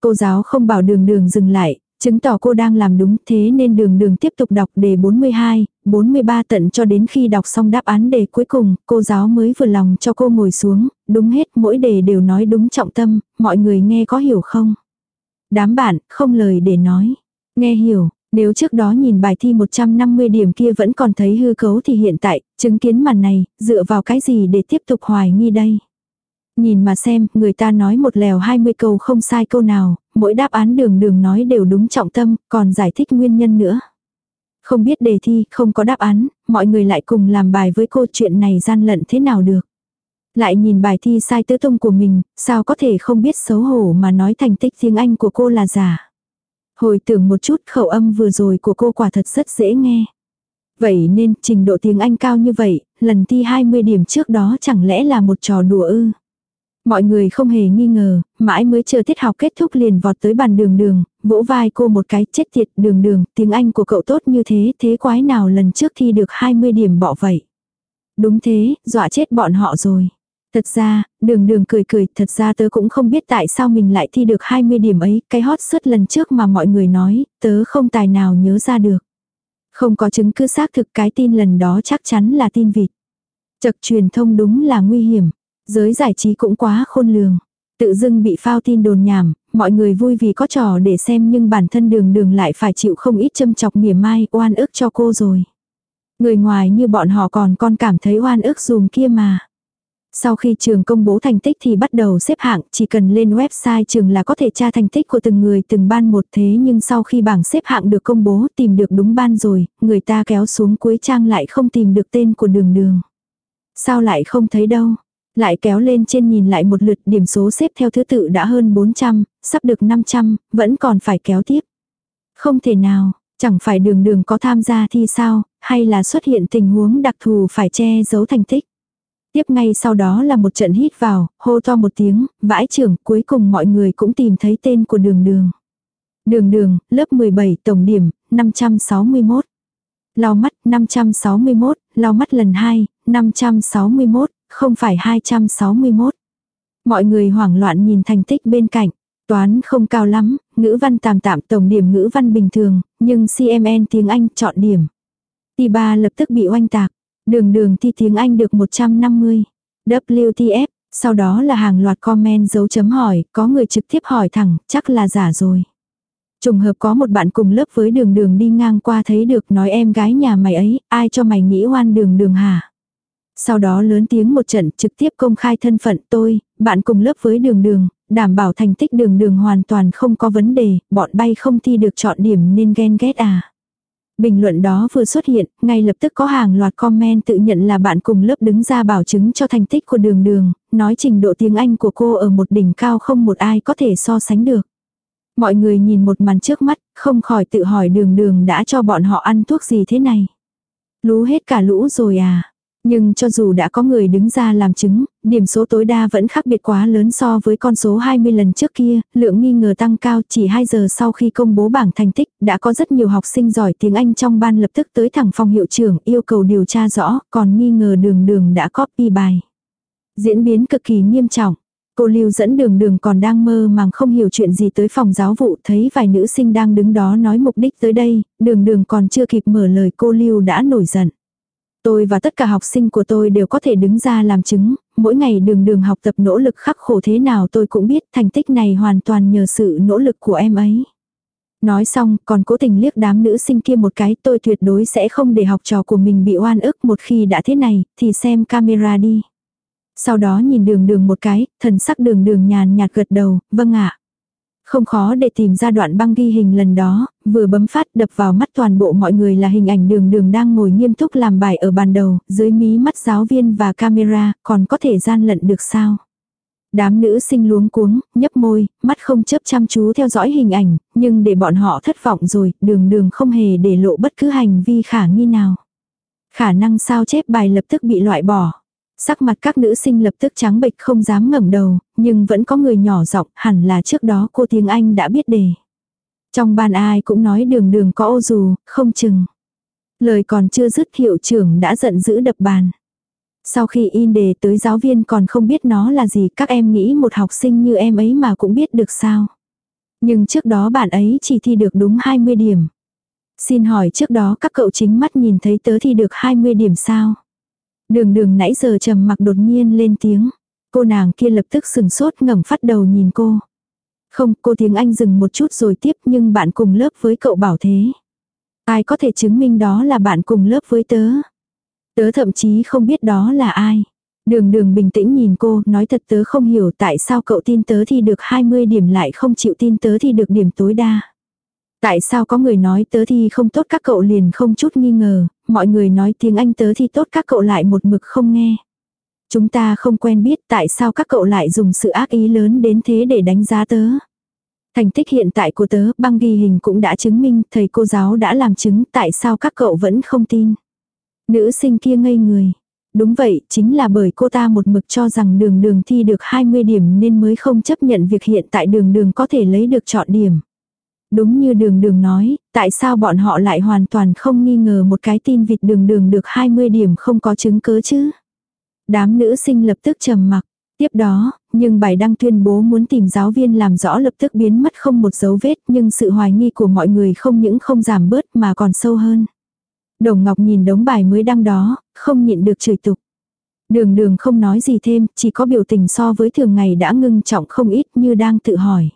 Cô giáo không bảo đường đường dừng lại, chứng tỏ cô đang làm đúng thế nên đường đường tiếp tục đọc đề 42, 43 tận cho đến khi đọc xong đáp án đề cuối cùng, cô giáo mới vừa lòng cho cô ngồi xuống, đúng hết mỗi đề đều nói đúng trọng tâm, mọi người nghe có hiểu không? Đám bạn, không lời để nói. Nghe hiểu, nếu trước đó nhìn bài thi 150 điểm kia vẫn còn thấy hư cấu thì hiện tại, chứng kiến màn này, dựa vào cái gì để tiếp tục hoài nghi đây? Nhìn mà xem, người ta nói một lèo 20 câu không sai câu nào, mỗi đáp án đường đường nói đều đúng trọng tâm, còn giải thích nguyên nhân nữa. Không biết đề thi, không có đáp án, mọi người lại cùng làm bài với cô chuyện này gian lận thế nào được. Lại nhìn bài thi sai tứ tung của mình, sao có thể không biết xấu hổ mà nói thành tích tiếng Anh của cô là giả. Hồi tưởng một chút khẩu âm vừa rồi của cô quả thật rất dễ nghe. Vậy nên trình độ tiếng Anh cao như vậy, lần thi 20 điểm trước đó chẳng lẽ là một trò đùa ư. Mọi người không hề nghi ngờ, mãi mới chờ tiết học kết thúc liền vọt tới bàn đường đường, vỗ vai cô một cái chết tiệt đường đường, tiếng Anh của cậu tốt như thế, thế quái nào lần trước thi được 20 điểm bỏ vậy. Đúng thế, dọa chết bọn họ rồi. Thật ra, đường đường cười cười, thật ra tớ cũng không biết tại sao mình lại thi được 20 điểm ấy, cái hot suất lần trước mà mọi người nói, tớ không tài nào nhớ ra được. Không có chứng cứ xác thực cái tin lần đó chắc chắn là tin vịt. Chật truyền thông đúng là nguy hiểm. Giới giải trí cũng quá khôn lường. Tự dưng bị phao tin đồn nhảm, mọi người vui vì có trò để xem nhưng bản thân đường đường lại phải chịu không ít châm chọc mỉa mai oan ức cho cô rồi. Người ngoài như bọn họ còn con cảm thấy oan ức dùm kia mà. Sau khi trường công bố thành tích thì bắt đầu xếp hạng, chỉ cần lên website trường là có thể tra thành tích của từng người từng ban một thế nhưng sau khi bảng xếp hạng được công bố tìm được đúng ban rồi, người ta kéo xuống cuối trang lại không tìm được tên của đường đường. Sao lại không thấy đâu? Lại kéo lên trên nhìn lại một lượt điểm số xếp theo thứ tự đã hơn 400, sắp được 500, vẫn còn phải kéo tiếp. Không thể nào, chẳng phải đường đường có tham gia thi sao, hay là xuất hiện tình huống đặc thù phải che giấu thành tích. Tiếp ngay sau đó là một trận hít vào, hô to một tiếng, vãi trưởng, cuối cùng mọi người cũng tìm thấy tên của đường đường. Đường đường, lớp 17, tổng điểm, 561. Lau mắt, 561, lau mắt lần 2, 561, không phải 261. Mọi người hoảng loạn nhìn thành tích bên cạnh. Toán không cao lắm, ngữ văn tạm tạm tổng điểm ngữ văn bình thường, nhưng CMN tiếng Anh chọn điểm. Ti ba lập tức bị oanh tạc. Đường đường thi tiếng Anh được 150. WTF, sau đó là hàng loạt comment dấu chấm hỏi, có người trực tiếp hỏi thẳng, chắc là giả rồi. Trùng hợp có một bạn cùng lớp với đường đường đi ngang qua thấy được nói em gái nhà mày ấy, ai cho mày nghĩ oan đường đường hả? Sau đó lớn tiếng một trận trực tiếp công khai thân phận tôi, bạn cùng lớp với đường đường, đảm bảo thành tích đường đường hoàn toàn không có vấn đề, bọn bay không thi được chọn điểm nên ghen ghét à. Bình luận đó vừa xuất hiện, ngay lập tức có hàng loạt comment tự nhận là bạn cùng lớp đứng ra bảo chứng cho thành tích của đường đường, nói trình độ tiếng Anh của cô ở một đỉnh cao không một ai có thể so sánh được. Mọi người nhìn một màn trước mắt, không khỏi tự hỏi đường đường đã cho bọn họ ăn thuốc gì thế này. Lú hết cả lũ rồi à. Nhưng cho dù đã có người đứng ra làm chứng, điểm số tối đa vẫn khác biệt quá lớn so với con số 20 lần trước kia, lượng nghi ngờ tăng cao chỉ 2 giờ sau khi công bố bảng thành tích, đã có rất nhiều học sinh giỏi tiếng Anh trong ban lập tức tới thẳng phòng hiệu trưởng yêu cầu điều tra rõ, còn nghi ngờ đường đường đã copy bài. Diễn biến cực kỳ nghiêm trọng. Cô Lưu dẫn đường đường còn đang mơ màng không hiểu chuyện gì tới phòng giáo vụ thấy vài nữ sinh đang đứng đó nói mục đích tới đây, đường đường còn chưa kịp mở lời cô Lưu đã nổi giận. Tôi và tất cả học sinh của tôi đều có thể đứng ra làm chứng, mỗi ngày đường đường học tập nỗ lực khắc khổ thế nào tôi cũng biết thành tích này hoàn toàn nhờ sự nỗ lực của em ấy. Nói xong, còn cố tình liếc đám nữ sinh kia một cái tôi tuyệt đối sẽ không để học trò của mình bị oan ức một khi đã thế này, thì xem camera đi. Sau đó nhìn đường đường một cái, thần sắc đường đường nhàn nhạt gật đầu, vâng ạ. Không khó để tìm ra đoạn băng ghi hình lần đó, vừa bấm phát đập vào mắt toàn bộ mọi người là hình ảnh đường đường đang ngồi nghiêm túc làm bài ở bàn đầu, dưới mí mắt giáo viên và camera, còn có thể gian lận được sao? Đám nữ sinh luống cuống, nhấp môi, mắt không chấp chăm chú theo dõi hình ảnh, nhưng để bọn họ thất vọng rồi, đường đường không hề để lộ bất cứ hành vi khả nghi nào. Khả năng sao chép bài lập tức bị loại bỏ. Sắc mặt các nữ sinh lập tức trắng bệch không dám ngẩng đầu, nhưng vẫn có người nhỏ giọng hẳn là trước đó cô tiếng Anh đã biết đề. Trong ban ai cũng nói đường đường có ô dù, không chừng. Lời còn chưa dứt hiệu trưởng đã giận dữ đập bàn. Sau khi in đề tới giáo viên còn không biết nó là gì các em nghĩ một học sinh như em ấy mà cũng biết được sao. Nhưng trước đó bạn ấy chỉ thi được đúng 20 điểm. Xin hỏi trước đó các cậu chính mắt nhìn thấy tớ thi được 20 điểm sao? Đường đường nãy giờ trầm mặc đột nhiên lên tiếng. Cô nàng kia lập tức sừng sốt ngẩng phát đầu nhìn cô. Không, cô tiếng Anh dừng một chút rồi tiếp nhưng bạn cùng lớp với cậu bảo thế. Ai có thể chứng minh đó là bạn cùng lớp với tớ? Tớ thậm chí không biết đó là ai. Đường đường bình tĩnh nhìn cô, nói thật tớ không hiểu tại sao cậu tin tớ thì được 20 điểm lại không chịu tin tớ thì được điểm tối đa. Tại sao có người nói tớ thì không tốt các cậu liền không chút nghi ngờ, mọi người nói tiếng Anh tớ thì tốt các cậu lại một mực không nghe. Chúng ta không quen biết tại sao các cậu lại dùng sự ác ý lớn đến thế để đánh giá tớ. Thành tích hiện tại của tớ, băng ghi hình cũng đã chứng minh, thầy cô giáo đã làm chứng tại sao các cậu vẫn không tin. Nữ sinh kia ngây người. Đúng vậy, chính là bởi cô ta một mực cho rằng đường đường thi được 20 điểm nên mới không chấp nhận việc hiện tại đường đường có thể lấy được chọn điểm. Đúng như đường đường nói, tại sao bọn họ lại hoàn toàn không nghi ngờ một cái tin vịt đường đường được 20 điểm không có chứng cứ chứ. Đám nữ sinh lập tức trầm mặc. Tiếp đó, nhưng bài đăng tuyên bố muốn tìm giáo viên làm rõ lập tức biến mất không một dấu vết nhưng sự hoài nghi của mọi người không những không giảm bớt mà còn sâu hơn. Đồng Ngọc nhìn đống bài mới đăng đó, không nhịn được chửi tục. Đường đường không nói gì thêm, chỉ có biểu tình so với thường ngày đã ngưng trọng không ít như đang tự hỏi.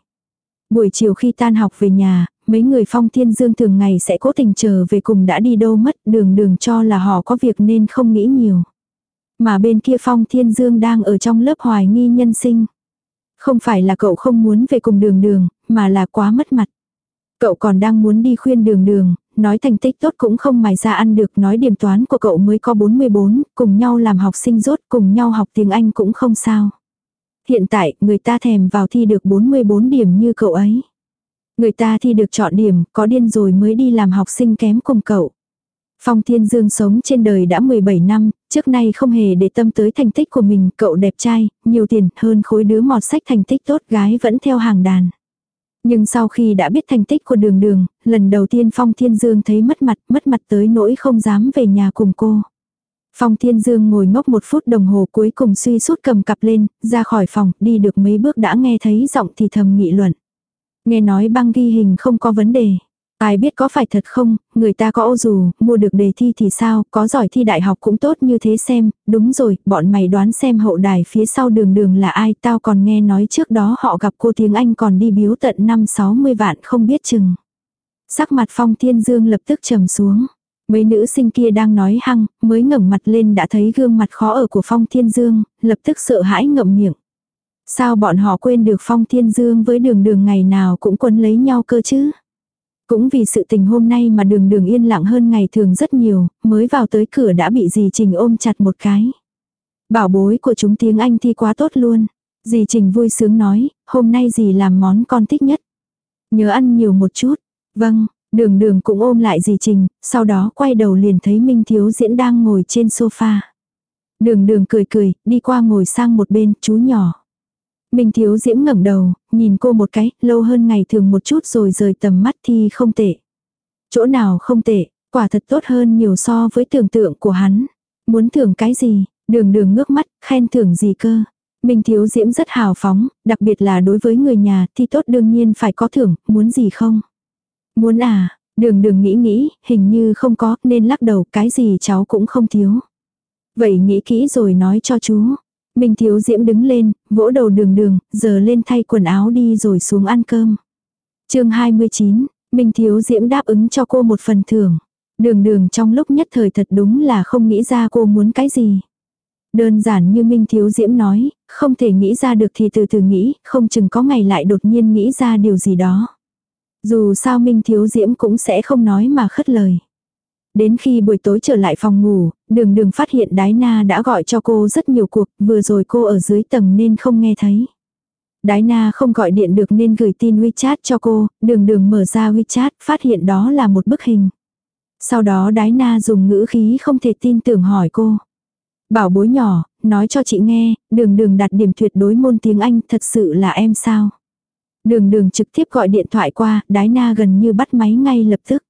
Buổi chiều khi tan học về nhà, mấy người phong thiên dương thường ngày sẽ cố tình chờ về cùng đã đi đâu mất đường đường cho là họ có việc nên không nghĩ nhiều. Mà bên kia phong thiên dương đang ở trong lớp hoài nghi nhân sinh. Không phải là cậu không muốn về cùng đường đường, mà là quá mất mặt. Cậu còn đang muốn đi khuyên đường đường, nói thành tích tốt cũng không mài ra ăn được, nói điểm toán của cậu mới có 44, cùng nhau làm học sinh rốt, cùng nhau học tiếng Anh cũng không sao. Hiện tại, người ta thèm vào thi được 44 điểm như cậu ấy. Người ta thi được chọn điểm, có điên rồi mới đi làm học sinh kém cùng cậu. Phong Thiên Dương sống trên đời đã 17 năm, trước nay không hề để tâm tới thành tích của mình, cậu đẹp trai, nhiều tiền, hơn khối đứa mọt sách thành tích tốt gái vẫn theo hàng đàn. Nhưng sau khi đã biết thành tích của đường đường, lần đầu tiên Phong Thiên Dương thấy mất mặt, mất mặt tới nỗi không dám về nhà cùng cô. Phong Thiên Dương ngồi ngốc một phút đồng hồ cuối cùng suy sút cầm cặp lên, ra khỏi phòng, đi được mấy bước đã nghe thấy giọng thì thầm nghị luận. Nghe nói băng ghi hình không có vấn đề. Ai biết có phải thật không, người ta có ô dù, mua được đề thi thì sao, có giỏi thi đại học cũng tốt như thế xem, đúng rồi, bọn mày đoán xem hậu đài phía sau đường đường là ai, tao còn nghe nói trước đó họ gặp cô tiếng Anh còn đi biếu tận năm 60 vạn không biết chừng. Sắc mặt phong thiên dương lập tức trầm xuống. Mấy nữ sinh kia đang nói hăng, mới ngẩng mặt lên đã thấy gương mặt khó ở của Phong Thiên Dương, lập tức sợ hãi ngậm miệng. Sao bọn họ quên được Phong Thiên Dương với đường đường ngày nào cũng quấn lấy nhau cơ chứ? Cũng vì sự tình hôm nay mà đường đường yên lặng hơn ngày thường rất nhiều, mới vào tới cửa đã bị dì Trình ôm chặt một cái. Bảo bối của chúng tiếng Anh thi quá tốt luôn. Dì Trình vui sướng nói, hôm nay dì làm món con thích nhất. Nhớ ăn nhiều một chút. Vâng, Đường đường cũng ôm lại dì Trình, sau đó quay đầu liền thấy Minh Thiếu Diễn đang ngồi trên sofa. Đường đường cười cười, đi qua ngồi sang một bên, chú nhỏ. Minh Thiếu Diễm ngẩng đầu, nhìn cô một cái, lâu hơn ngày thường một chút rồi rời tầm mắt thì không tệ. Chỗ nào không tệ, quả thật tốt hơn nhiều so với tưởng tượng của hắn. Muốn thưởng cái gì, đường đường ngước mắt, khen thưởng gì cơ. Minh Thiếu Diễm rất hào phóng, đặc biệt là đối với người nhà thì tốt đương nhiên phải có thưởng, muốn gì không. Muốn à, đường đường nghĩ nghĩ, hình như không có, nên lắc đầu cái gì cháu cũng không thiếu. Vậy nghĩ kỹ rồi nói cho chú. Minh thiếu diễm đứng lên, vỗ đầu đường đường, giờ lên thay quần áo đi rồi xuống ăn cơm. chương 29, Minh thiếu diễm đáp ứng cho cô một phần thưởng. Đường đường trong lúc nhất thời thật đúng là không nghĩ ra cô muốn cái gì. Đơn giản như Minh Thiếu Diễm nói, không thể nghĩ ra được thì từ từ nghĩ, không chừng có ngày lại đột nhiên nghĩ ra điều gì đó. Dù sao Minh Thiếu Diễm cũng sẽ không nói mà khất lời. Đến khi buổi tối trở lại phòng ngủ, đường đường phát hiện Đái Na đã gọi cho cô rất nhiều cuộc, vừa rồi cô ở dưới tầng nên không nghe thấy. Đái Na không gọi điện được nên gửi tin WeChat cho cô, đường đường mở ra WeChat, phát hiện đó là một bức hình. Sau đó Đái Na dùng ngữ khí không thể tin tưởng hỏi cô. Bảo bối nhỏ, nói cho chị nghe, đường đường đặt điểm tuyệt đối môn tiếng Anh thật sự là em sao? Đường đường trực tiếp gọi điện thoại qua, đái na gần như bắt máy ngay lập tức.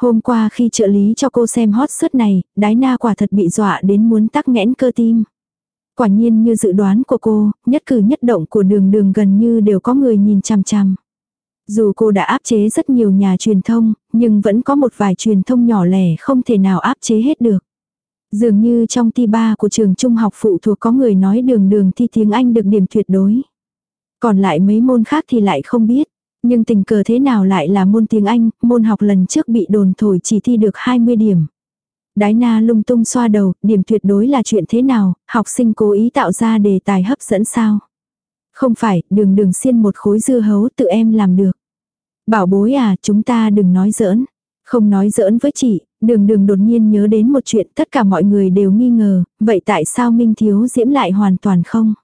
Hôm qua khi trợ lý cho cô xem hot search này, đái na quả thật bị dọa đến muốn tắc nghẽn cơ tim. Quả nhiên như dự đoán của cô, nhất cử nhất động của đường đường gần như đều có người nhìn chằm chằm. Dù cô đã áp chế rất nhiều nhà truyền thông, nhưng vẫn có một vài truyền thông nhỏ lẻ không thể nào áp chế hết được. Dường như trong thi ba của trường trung học phụ thuộc có người nói đường đường thi tiếng Anh được điểm tuyệt đối. Còn lại mấy môn khác thì lại không biết. Nhưng tình cờ thế nào lại là môn tiếng Anh, môn học lần trước bị đồn thổi chỉ thi được 20 điểm. Đái na lung tung xoa đầu, điểm tuyệt đối là chuyện thế nào, học sinh cố ý tạo ra đề tài hấp dẫn sao. Không phải, đường đường xiên một khối dưa hấu tự em làm được. Bảo bối à, chúng ta đừng nói giỡn. Không nói giỡn với chị, đường đường đột nhiên nhớ đến một chuyện tất cả mọi người đều nghi ngờ, vậy tại sao Minh Thiếu Diễm lại hoàn toàn không?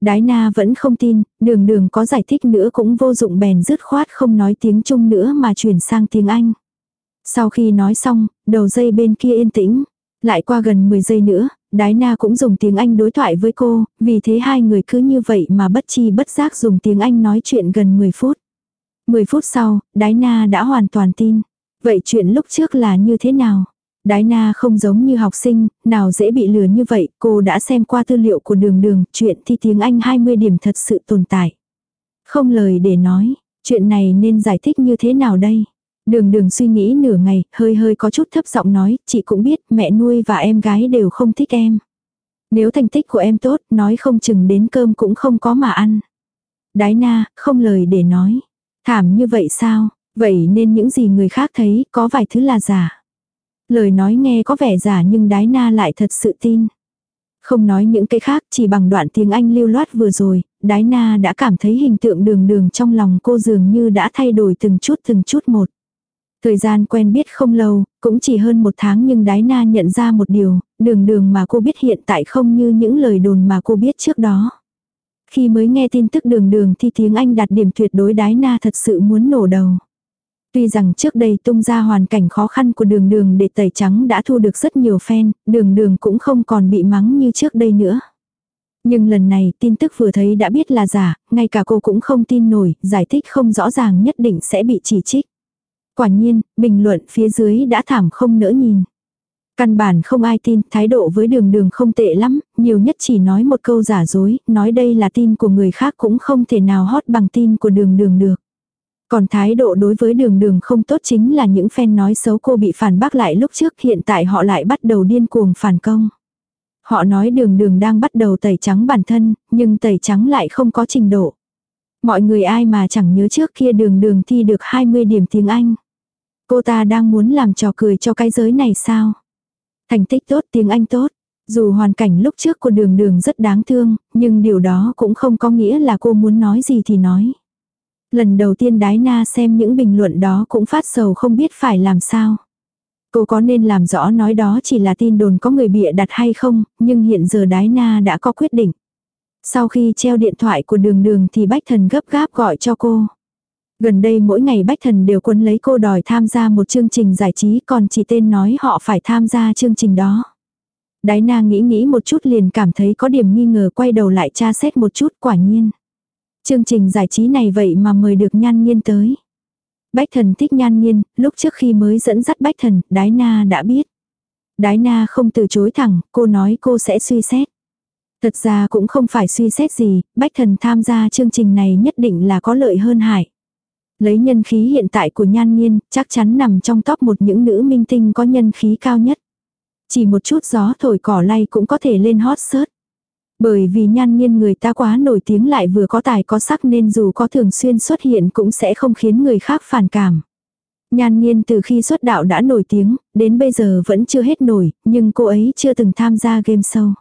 Đái na vẫn không tin, đường đường có giải thích nữa cũng vô dụng bèn dứt khoát không nói tiếng Trung nữa mà chuyển sang tiếng Anh. Sau khi nói xong, đầu dây bên kia yên tĩnh. Lại qua gần 10 giây nữa, Đái Na cũng dùng tiếng Anh đối thoại với cô, vì thế hai người cứ như vậy mà bất chi bất giác dùng tiếng Anh nói chuyện gần 10 phút. 10 phút sau, Đái Na đã hoàn toàn tin. Vậy chuyện lúc trước là như thế nào? Đái na không giống như học sinh, nào dễ bị lừa như vậy, cô đã xem qua tư liệu của đường đường, chuyện thi tiếng Anh 20 điểm thật sự tồn tại. Không lời để nói, chuyện này nên giải thích như thế nào đây? Đường đường suy nghĩ nửa ngày, hơi hơi có chút thấp giọng nói, chị cũng biết mẹ nuôi và em gái đều không thích em. Nếu thành tích của em tốt, nói không chừng đến cơm cũng không có mà ăn. Đái na, không lời để nói. Thảm như vậy sao? Vậy nên những gì người khác thấy, có vài thứ là giả. Lời nói nghe có vẻ giả nhưng đái na lại thật sự tin. Không nói những cái khác, chỉ bằng đoạn tiếng Anh lưu loát vừa rồi, đái na đã cảm thấy hình tượng đường đường trong lòng cô dường như đã thay đổi từng chút từng chút một. Thời gian quen biết không lâu, cũng chỉ hơn một tháng nhưng đái na nhận ra một điều, đường đường mà cô biết hiện tại không như những lời đồn mà cô biết trước đó. Khi mới nghe tin tức đường đường thì tiếng Anh đạt điểm tuyệt đối đái na thật sự muốn nổ đầu. Tuy rằng trước đây tung ra hoàn cảnh khó khăn của đường đường để tẩy trắng đã thu được rất nhiều fan, đường đường cũng không còn bị mắng như trước đây nữa. Nhưng lần này tin tức vừa thấy đã biết là giả, ngay cả cô cũng không tin nổi, giải thích không rõ ràng nhất định sẽ bị chỉ trích. Quả nhiên, bình luận phía dưới đã thảm không nỡ nhìn. Căn bản không ai tin, thái độ với đường đường không tệ lắm, nhiều nhất chỉ nói một câu giả dối, nói đây là tin của người khác cũng không thể nào hót bằng tin của đường đường được. Còn thái độ đối với đường đường không tốt chính là những fan nói xấu cô bị phản bác lại lúc trước hiện tại họ lại bắt đầu điên cuồng phản công. Họ nói đường đường đang bắt đầu tẩy trắng bản thân, nhưng tẩy trắng lại không có trình độ. Mọi người ai mà chẳng nhớ trước kia đường đường thi được 20 điểm tiếng Anh. Cô ta đang muốn làm trò cười cho cái giới này sao? Thành tích tốt tiếng Anh tốt. Dù hoàn cảnh lúc trước của đường đường rất đáng thương, nhưng điều đó cũng không có nghĩa là cô muốn nói gì thì nói. Lần đầu tiên đái na xem những bình luận đó cũng phát sầu không biết phải làm sao. Cô có nên làm rõ nói đó chỉ là tin đồn có người bịa đặt hay không, nhưng hiện giờ đái na đã có quyết định. Sau khi treo điện thoại của đường đường thì Bách Thần gấp gáp gọi cho cô. Gần đây mỗi ngày Bách Thần đều quấn lấy cô đòi tham gia một chương trình giải trí còn chỉ tên nói họ phải tham gia chương trình đó. Đái na nghĩ nghĩ một chút liền cảm thấy có điểm nghi ngờ quay đầu lại tra xét một chút quả nhiên. Chương trình giải trí này vậy mà mời được nhan nghiên tới. Bách thần thích nhan nghiên, lúc trước khi mới dẫn dắt bách thần, đái na đã biết. Đái na không từ chối thẳng, cô nói cô sẽ suy xét. Thật ra cũng không phải suy xét gì, bách thần tham gia chương trình này nhất định là có lợi hơn hại. Lấy nhân khí hiện tại của nhan nghiên, chắc chắn nằm trong top một những nữ minh tinh có nhân khí cao nhất. Chỉ một chút gió thổi cỏ lay cũng có thể lên hot search. Bởi vì nhan nhiên người ta quá nổi tiếng lại vừa có tài có sắc nên dù có thường xuyên xuất hiện cũng sẽ không khiến người khác phản cảm. Nhan nhiên từ khi xuất đạo đã nổi tiếng, đến bây giờ vẫn chưa hết nổi, nhưng cô ấy chưa từng tham gia game show.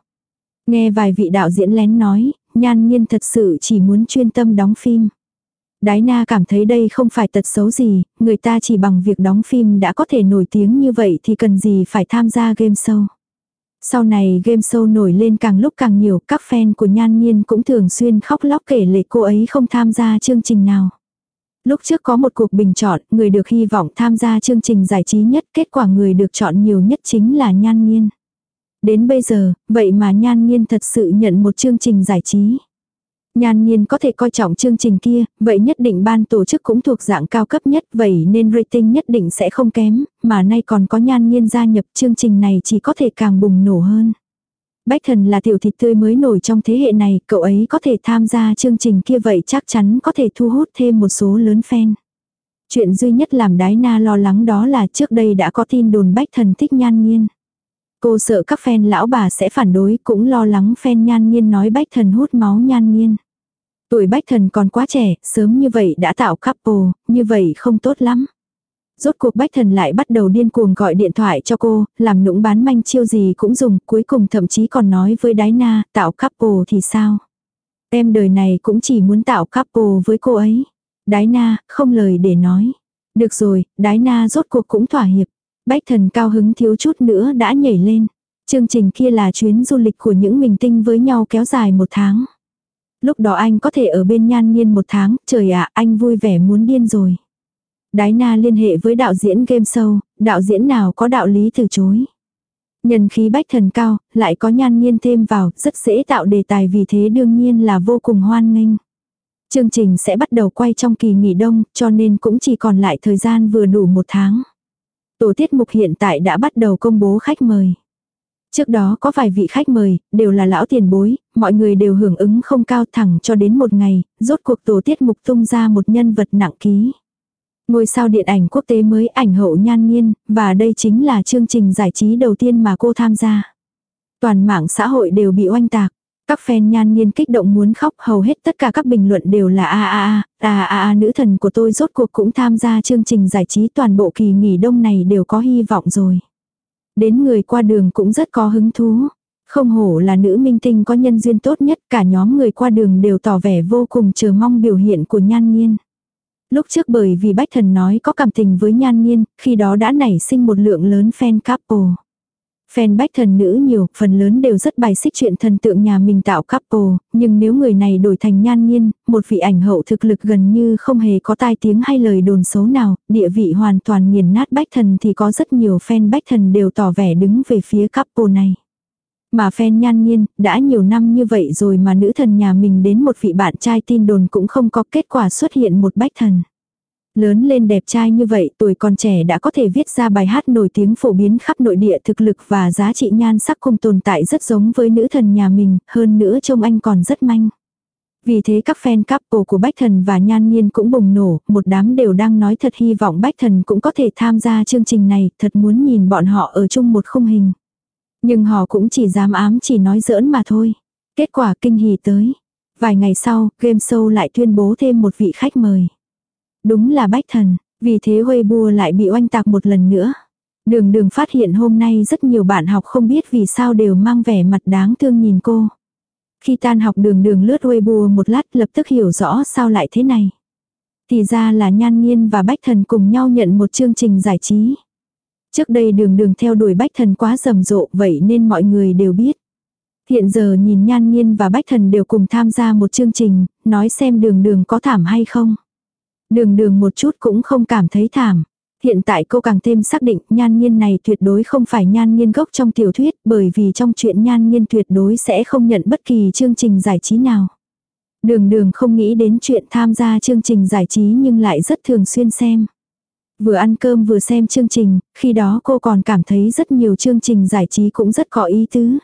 Nghe vài vị đạo diễn lén nói, nhan nhiên thật sự chỉ muốn chuyên tâm đóng phim. Đái na cảm thấy đây không phải tật xấu gì, người ta chỉ bằng việc đóng phim đã có thể nổi tiếng như vậy thì cần gì phải tham gia game show. Sau này game show nổi lên càng lúc càng nhiều, các fan của Nhan Nhiên cũng thường xuyên khóc lóc kể lệ cô ấy không tham gia chương trình nào. Lúc trước có một cuộc bình chọn, người được hy vọng tham gia chương trình giải trí nhất, kết quả người được chọn nhiều nhất chính là Nhan Nhiên. Đến bây giờ, vậy mà Nhan Nhiên thật sự nhận một chương trình giải trí. Nhan nhiên có thể coi trọng chương trình kia, vậy nhất định ban tổ chức cũng thuộc dạng cao cấp nhất, vậy nên rating nhất định sẽ không kém, mà nay còn có nhan nhiên gia nhập chương trình này chỉ có thể càng bùng nổ hơn. Bách thần là tiểu thịt tươi mới nổi trong thế hệ này, cậu ấy có thể tham gia chương trình kia vậy chắc chắn có thể thu hút thêm một số lớn fan. Chuyện duy nhất làm đái na lo lắng đó là trước đây đã có tin đồn bách thần thích nhan nhiên. Cô sợ các fan lão bà sẽ phản đối cũng lo lắng fan nhan nhiên nói bách thần hút máu nhan nhiên. Tuổi bách thần còn quá trẻ, sớm như vậy đã tạo couple, như vậy không tốt lắm. Rốt cuộc bách thần lại bắt đầu điên cuồng gọi điện thoại cho cô, làm nũng bán manh chiêu gì cũng dùng, cuối cùng thậm chí còn nói với đái na, tạo couple thì sao. Em đời này cũng chỉ muốn tạo couple với cô ấy. Đái na, không lời để nói. Được rồi, đái na rốt cuộc cũng thỏa hiệp. Bách thần cao hứng thiếu chút nữa đã nhảy lên. Chương trình kia là chuyến du lịch của những mình tinh với nhau kéo dài một tháng. Lúc đó anh có thể ở bên nhan nhiên một tháng, trời ạ, anh vui vẻ muốn điên rồi. Đái na liên hệ với đạo diễn game show, đạo diễn nào có đạo lý từ chối. Nhân khí bách thần cao, lại có nhan nhiên thêm vào, rất dễ tạo đề tài vì thế đương nhiên là vô cùng hoan nghênh. Chương trình sẽ bắt đầu quay trong kỳ nghỉ đông, cho nên cũng chỉ còn lại thời gian vừa đủ một tháng. Tổ tiết mục hiện tại đã bắt đầu công bố khách mời. Trước đó có vài vị khách mời, đều là lão tiền bối, mọi người đều hưởng ứng không cao thẳng cho đến một ngày, rốt cuộc tổ tiết mục tung ra một nhân vật nặng ký. Ngôi sao điện ảnh quốc tế mới ảnh hậu nhan nhiên, và đây chính là chương trình giải trí đầu tiên mà cô tham gia. Toàn mạng xã hội đều bị oanh tạc. Các fan nhan nhiên kích động muốn khóc hầu hết tất cả các bình luận đều là a a a a a a nữ thần của tôi rốt cuộc cũng tham gia chương trình giải trí toàn bộ kỳ nghỉ đông này đều có hy vọng rồi. Đến người qua đường cũng rất có hứng thú. Không hổ là nữ minh tinh có nhân duyên tốt nhất cả nhóm người qua đường đều tỏ vẻ vô cùng chờ mong biểu hiện của nhan nhiên. Lúc trước bởi vì Bách Thần nói có cảm tình với nhan nhiên, khi đó đã nảy sinh một lượng lớn fan couple. Fan bách thần nữ nhiều, phần lớn đều rất bài xích chuyện thần tượng nhà mình tạo couple, nhưng nếu người này đổi thành nhan nhiên, một vị ảnh hậu thực lực gần như không hề có tai tiếng hay lời đồn xấu nào, địa vị hoàn toàn nghiền nát bách thần thì có rất nhiều fan bách thần đều tỏ vẻ đứng về phía couple này. Mà fan nhan nhiên, đã nhiều năm như vậy rồi mà nữ thần nhà mình đến một vị bạn trai tin đồn cũng không có kết quả xuất hiện một bách thần. Lớn lên đẹp trai như vậy tuổi còn trẻ đã có thể viết ra bài hát nổi tiếng phổ biến khắp nội địa thực lực và giá trị nhan sắc cùng tồn tại rất giống với nữ thần nhà mình, hơn nữa trông anh còn rất manh. Vì thế các fan couple của Bách Thần và Nhan Nhiên cũng bùng nổ, một đám đều đang nói thật hy vọng Bách Thần cũng có thể tham gia chương trình này, thật muốn nhìn bọn họ ở chung một khung hình. Nhưng họ cũng chỉ dám ám chỉ nói giỡn mà thôi. Kết quả kinh hỉ tới. Vài ngày sau, game show lại tuyên bố thêm một vị khách mời. Đúng là bách thần, vì thế huê bùa lại bị oanh tạc một lần nữa. Đường đường phát hiện hôm nay rất nhiều bạn học không biết vì sao đều mang vẻ mặt đáng thương nhìn cô. Khi tan học đường đường lướt Weibo một lát lập tức hiểu rõ sao lại thế này. Thì ra là Nhan Nhiên và Bách Thần cùng nhau nhận một chương trình giải trí. Trước đây đường đường theo đuổi Bách Thần quá rầm rộ vậy nên mọi người đều biết. Hiện giờ nhìn Nhan Nhiên và Bách Thần đều cùng tham gia một chương trình, nói xem đường đường có thảm hay không. Đường đường một chút cũng không cảm thấy thảm. Hiện tại cô càng thêm xác định nhan nhiên này tuyệt đối không phải nhan nhiên gốc trong tiểu thuyết bởi vì trong chuyện nhan nhiên tuyệt đối sẽ không nhận bất kỳ chương trình giải trí nào. Đường đường không nghĩ đến chuyện tham gia chương trình giải trí nhưng lại rất thường xuyên xem. Vừa ăn cơm vừa xem chương trình, khi đó cô còn cảm thấy rất nhiều chương trình giải trí cũng rất có ý tứ.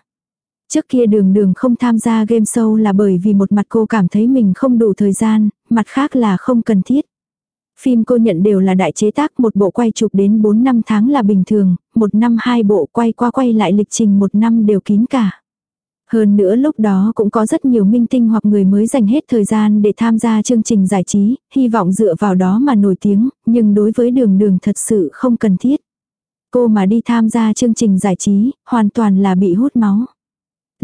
Trước kia đường đường không tham gia game show là bởi vì một mặt cô cảm thấy mình không đủ thời gian, mặt khác là không cần thiết. Phim cô nhận đều là đại chế tác một bộ quay chụp đến 4 năm tháng là bình thường, một năm hai bộ quay qua quay lại lịch trình một năm đều kín cả. Hơn nữa lúc đó cũng có rất nhiều minh tinh hoặc người mới dành hết thời gian để tham gia chương trình giải trí, hy vọng dựa vào đó mà nổi tiếng, nhưng đối với đường đường thật sự không cần thiết. Cô mà đi tham gia chương trình giải trí, hoàn toàn là bị hút máu.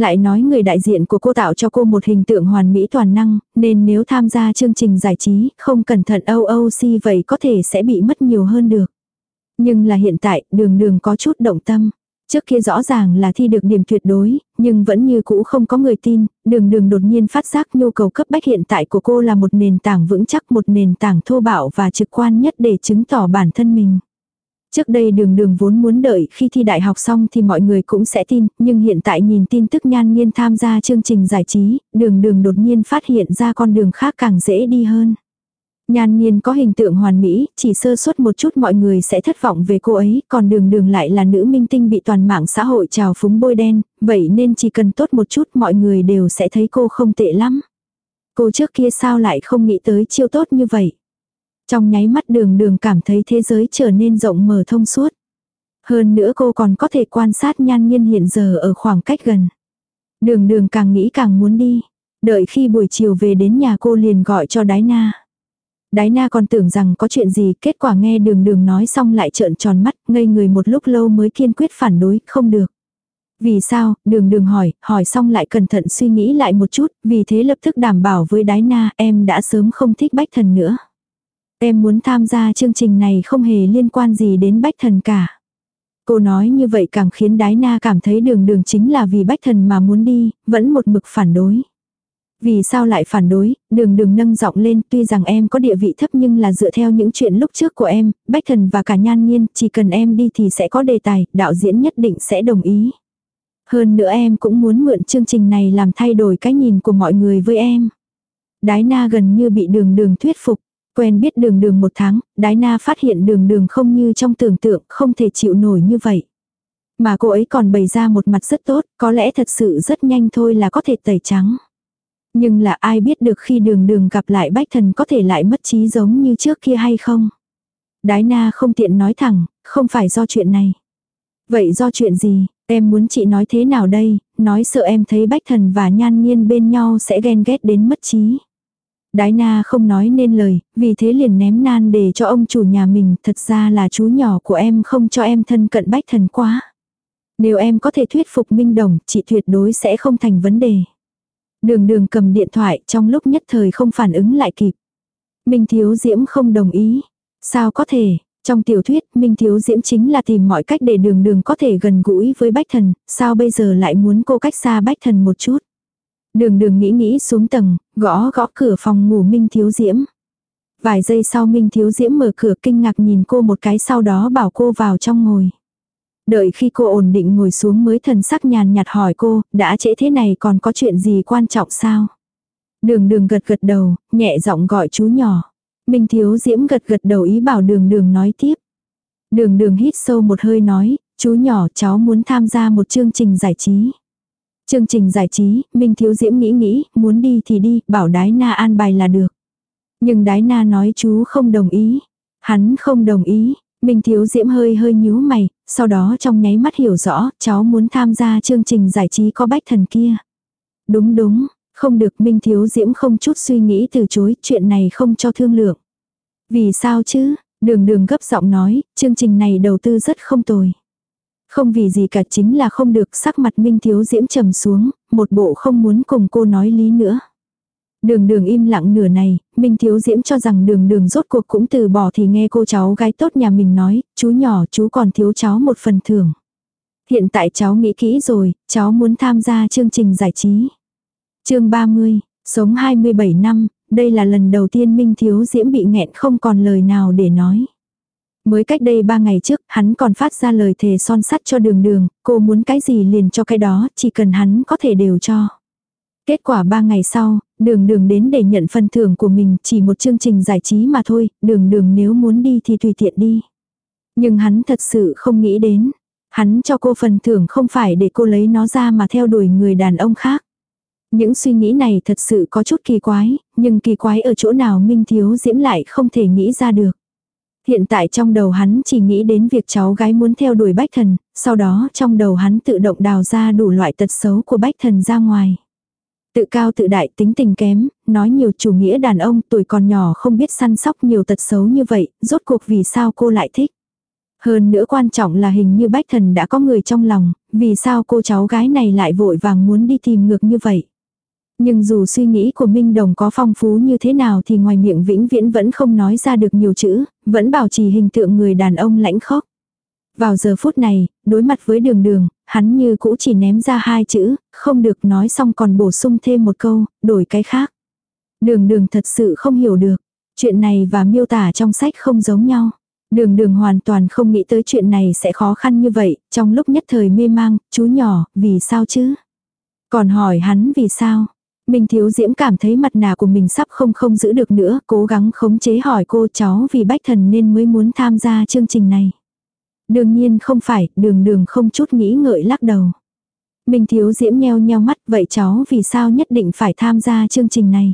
Lại nói người đại diện của cô tạo cho cô một hình tượng hoàn mỹ toàn năng, nên nếu tham gia chương trình giải trí, không cẩn thận OOC vậy có thể sẽ bị mất nhiều hơn được. Nhưng là hiện tại, đường đường có chút động tâm. Trước kia rõ ràng là thi được điểm tuyệt đối, nhưng vẫn như cũ không có người tin, đường đường đột nhiên phát giác nhu cầu cấp bách hiện tại của cô là một nền tảng vững chắc một nền tảng thô bạo và trực quan nhất để chứng tỏ bản thân mình. Trước đây đường đường vốn muốn đợi khi thi đại học xong thì mọi người cũng sẽ tin, nhưng hiện tại nhìn tin tức nhan nghiên tham gia chương trình giải trí, đường đường đột nhiên phát hiện ra con đường khác càng dễ đi hơn. Nhan nhiên có hình tượng hoàn mỹ, chỉ sơ suất một chút mọi người sẽ thất vọng về cô ấy, còn đường đường lại là nữ minh tinh bị toàn mạng xã hội trào phúng bôi đen, vậy nên chỉ cần tốt một chút mọi người đều sẽ thấy cô không tệ lắm. Cô trước kia sao lại không nghĩ tới chiêu tốt như vậy. Trong nháy mắt đường đường cảm thấy thế giới trở nên rộng mở thông suốt. Hơn nữa cô còn có thể quan sát nhan nhiên hiện giờ ở khoảng cách gần. Đường đường càng nghĩ càng muốn đi. Đợi khi buổi chiều về đến nhà cô liền gọi cho Đái Na. Đái na còn tưởng rằng có chuyện gì, kết quả nghe đường đường nói xong lại trợn tròn mắt, ngây người một lúc lâu mới kiên quyết phản đối, không được. Vì sao, đường đường hỏi, hỏi xong lại cẩn thận suy nghĩ lại một chút, vì thế lập tức đảm bảo với đái na, em đã sớm không thích bách thần nữa. Em muốn tham gia chương trình này không hề liên quan gì đến bách thần cả. Cô nói như vậy càng khiến đái na cảm thấy đường đường chính là vì bách thần mà muốn đi, vẫn một mực phản đối. Vì sao lại phản đối, đường đường nâng giọng lên tuy rằng em có địa vị thấp nhưng là dựa theo những chuyện lúc trước của em, Bách Thần và cả Nhan Nhiên, chỉ cần em đi thì sẽ có đề tài, đạo diễn nhất định sẽ đồng ý. Hơn nữa em cũng muốn mượn chương trình này làm thay đổi cái nhìn của mọi người với em. Đái na gần như bị đường đường thuyết phục. Quen biết đường đường một tháng, đái na phát hiện đường đường không như trong tưởng tượng, không thể chịu nổi như vậy. Mà cô ấy còn bày ra một mặt rất tốt, có lẽ thật sự rất nhanh thôi là có thể tẩy trắng. Nhưng là ai biết được khi đường đường gặp lại bách thần có thể lại mất trí giống như trước kia hay không? Đái na không tiện nói thẳng, không phải do chuyện này. Vậy do chuyện gì, em muốn chị nói thế nào đây, nói sợ em thấy bách thần và nhan nhiên bên nhau sẽ ghen ghét đến mất trí. Đái na không nói nên lời, vì thế liền ném nan để cho ông chủ nhà mình, thật ra là chú nhỏ của em không cho em thân cận bách thần quá. Nếu em có thể thuyết phục Minh Đồng, chị tuyệt đối sẽ không thành vấn đề. Đường đường cầm điện thoại trong lúc nhất thời không phản ứng lại kịp. Minh Thiếu Diễm không đồng ý. Sao có thể, trong tiểu thuyết Minh Thiếu Diễm chính là tìm mọi cách để đường đường có thể gần gũi với Bách Thần, sao bây giờ lại muốn cô cách xa Bách Thần một chút. Đường đường nghĩ nghĩ xuống tầng, gõ gõ cửa phòng ngủ Minh Thiếu Diễm. Vài giây sau Minh Thiếu Diễm mở cửa kinh ngạc nhìn cô một cái sau đó bảo cô vào trong ngồi. Đợi khi cô ổn định ngồi xuống mới thần sắc nhàn nhạt hỏi cô, đã trễ thế này còn có chuyện gì quan trọng sao? Đường đường gật gật đầu, nhẹ giọng gọi chú nhỏ. Minh thiếu diễm gật gật đầu ý bảo đường đường nói tiếp. Đường đường hít sâu một hơi nói, chú nhỏ cháu muốn tham gia một chương trình giải trí. Chương trình giải trí, Minh thiếu diễm nghĩ nghĩ, muốn đi thì đi, bảo đái na an bài là được. Nhưng đái na nói chú không đồng ý. Hắn không đồng ý, Minh Thiếu Diễm hơi hơi nhíu mày, sau đó trong nháy mắt hiểu rõ, cháu muốn tham gia chương trình giải trí có bách thần kia. Đúng đúng, không được Minh Thiếu Diễm không chút suy nghĩ từ chối, chuyện này không cho thương lượng. Vì sao chứ, đường đường gấp giọng nói, chương trình này đầu tư rất không tồi. Không vì gì cả chính là không được sắc mặt Minh Thiếu Diễm trầm xuống, một bộ không muốn cùng cô nói lý nữa. Đường đường im lặng nửa này, Minh Thiếu Diễm cho rằng đường đường rốt cuộc cũng từ bỏ thì nghe cô cháu gái tốt nhà mình nói, chú nhỏ chú còn thiếu cháu một phần thưởng. Hiện tại cháu nghĩ kỹ rồi, cháu muốn tham gia chương trình giải trí. chương 30, sống 27 năm, đây là lần đầu tiên Minh Thiếu Diễm bị nghẹn không còn lời nào để nói. Mới cách đây ba ngày trước, hắn còn phát ra lời thề son sắt cho đường đường, cô muốn cái gì liền cho cái đó, chỉ cần hắn có thể đều cho. Kết quả ba ngày sau, đường đường đến để nhận phần thưởng của mình chỉ một chương trình giải trí mà thôi, đường đường nếu muốn đi thì tùy tiện đi. Nhưng hắn thật sự không nghĩ đến. Hắn cho cô phần thưởng không phải để cô lấy nó ra mà theo đuổi người đàn ông khác. Những suy nghĩ này thật sự có chút kỳ quái, nhưng kỳ quái ở chỗ nào Minh Thiếu Diễm lại không thể nghĩ ra được. Hiện tại trong đầu hắn chỉ nghĩ đến việc cháu gái muốn theo đuổi bách thần, sau đó trong đầu hắn tự động đào ra đủ loại tật xấu của bách thần ra ngoài. Tự cao tự đại tính tình kém, nói nhiều chủ nghĩa đàn ông tuổi còn nhỏ không biết săn sóc nhiều tật xấu như vậy, rốt cuộc vì sao cô lại thích. Hơn nữa quan trọng là hình như bách thần đã có người trong lòng, vì sao cô cháu gái này lại vội vàng muốn đi tìm ngược như vậy. Nhưng dù suy nghĩ của Minh Đồng có phong phú như thế nào thì ngoài miệng vĩnh viễn vẫn không nói ra được nhiều chữ, vẫn bảo trì hình tượng người đàn ông lãnh khốc. Vào giờ phút này, đối mặt với đường đường, hắn như cũ chỉ ném ra hai chữ, không được nói xong còn bổ sung thêm một câu, đổi cái khác. Đường đường thật sự không hiểu được. Chuyện này và miêu tả trong sách không giống nhau. Đường đường hoàn toàn không nghĩ tới chuyện này sẽ khó khăn như vậy, trong lúc nhất thời mê mang, chú nhỏ, vì sao chứ? Còn hỏi hắn vì sao? Minh Thiếu Diễm cảm thấy mặt nạ của mình sắp không không giữ được nữa, cố gắng khống chế hỏi cô cháu vì bách thần nên mới muốn tham gia chương trình này. Đương nhiên không phải, đường đường không chút nghĩ ngợi lắc đầu. Minh Thiếu Diễm nheo nheo mắt, vậy cháu vì sao nhất định phải tham gia chương trình này?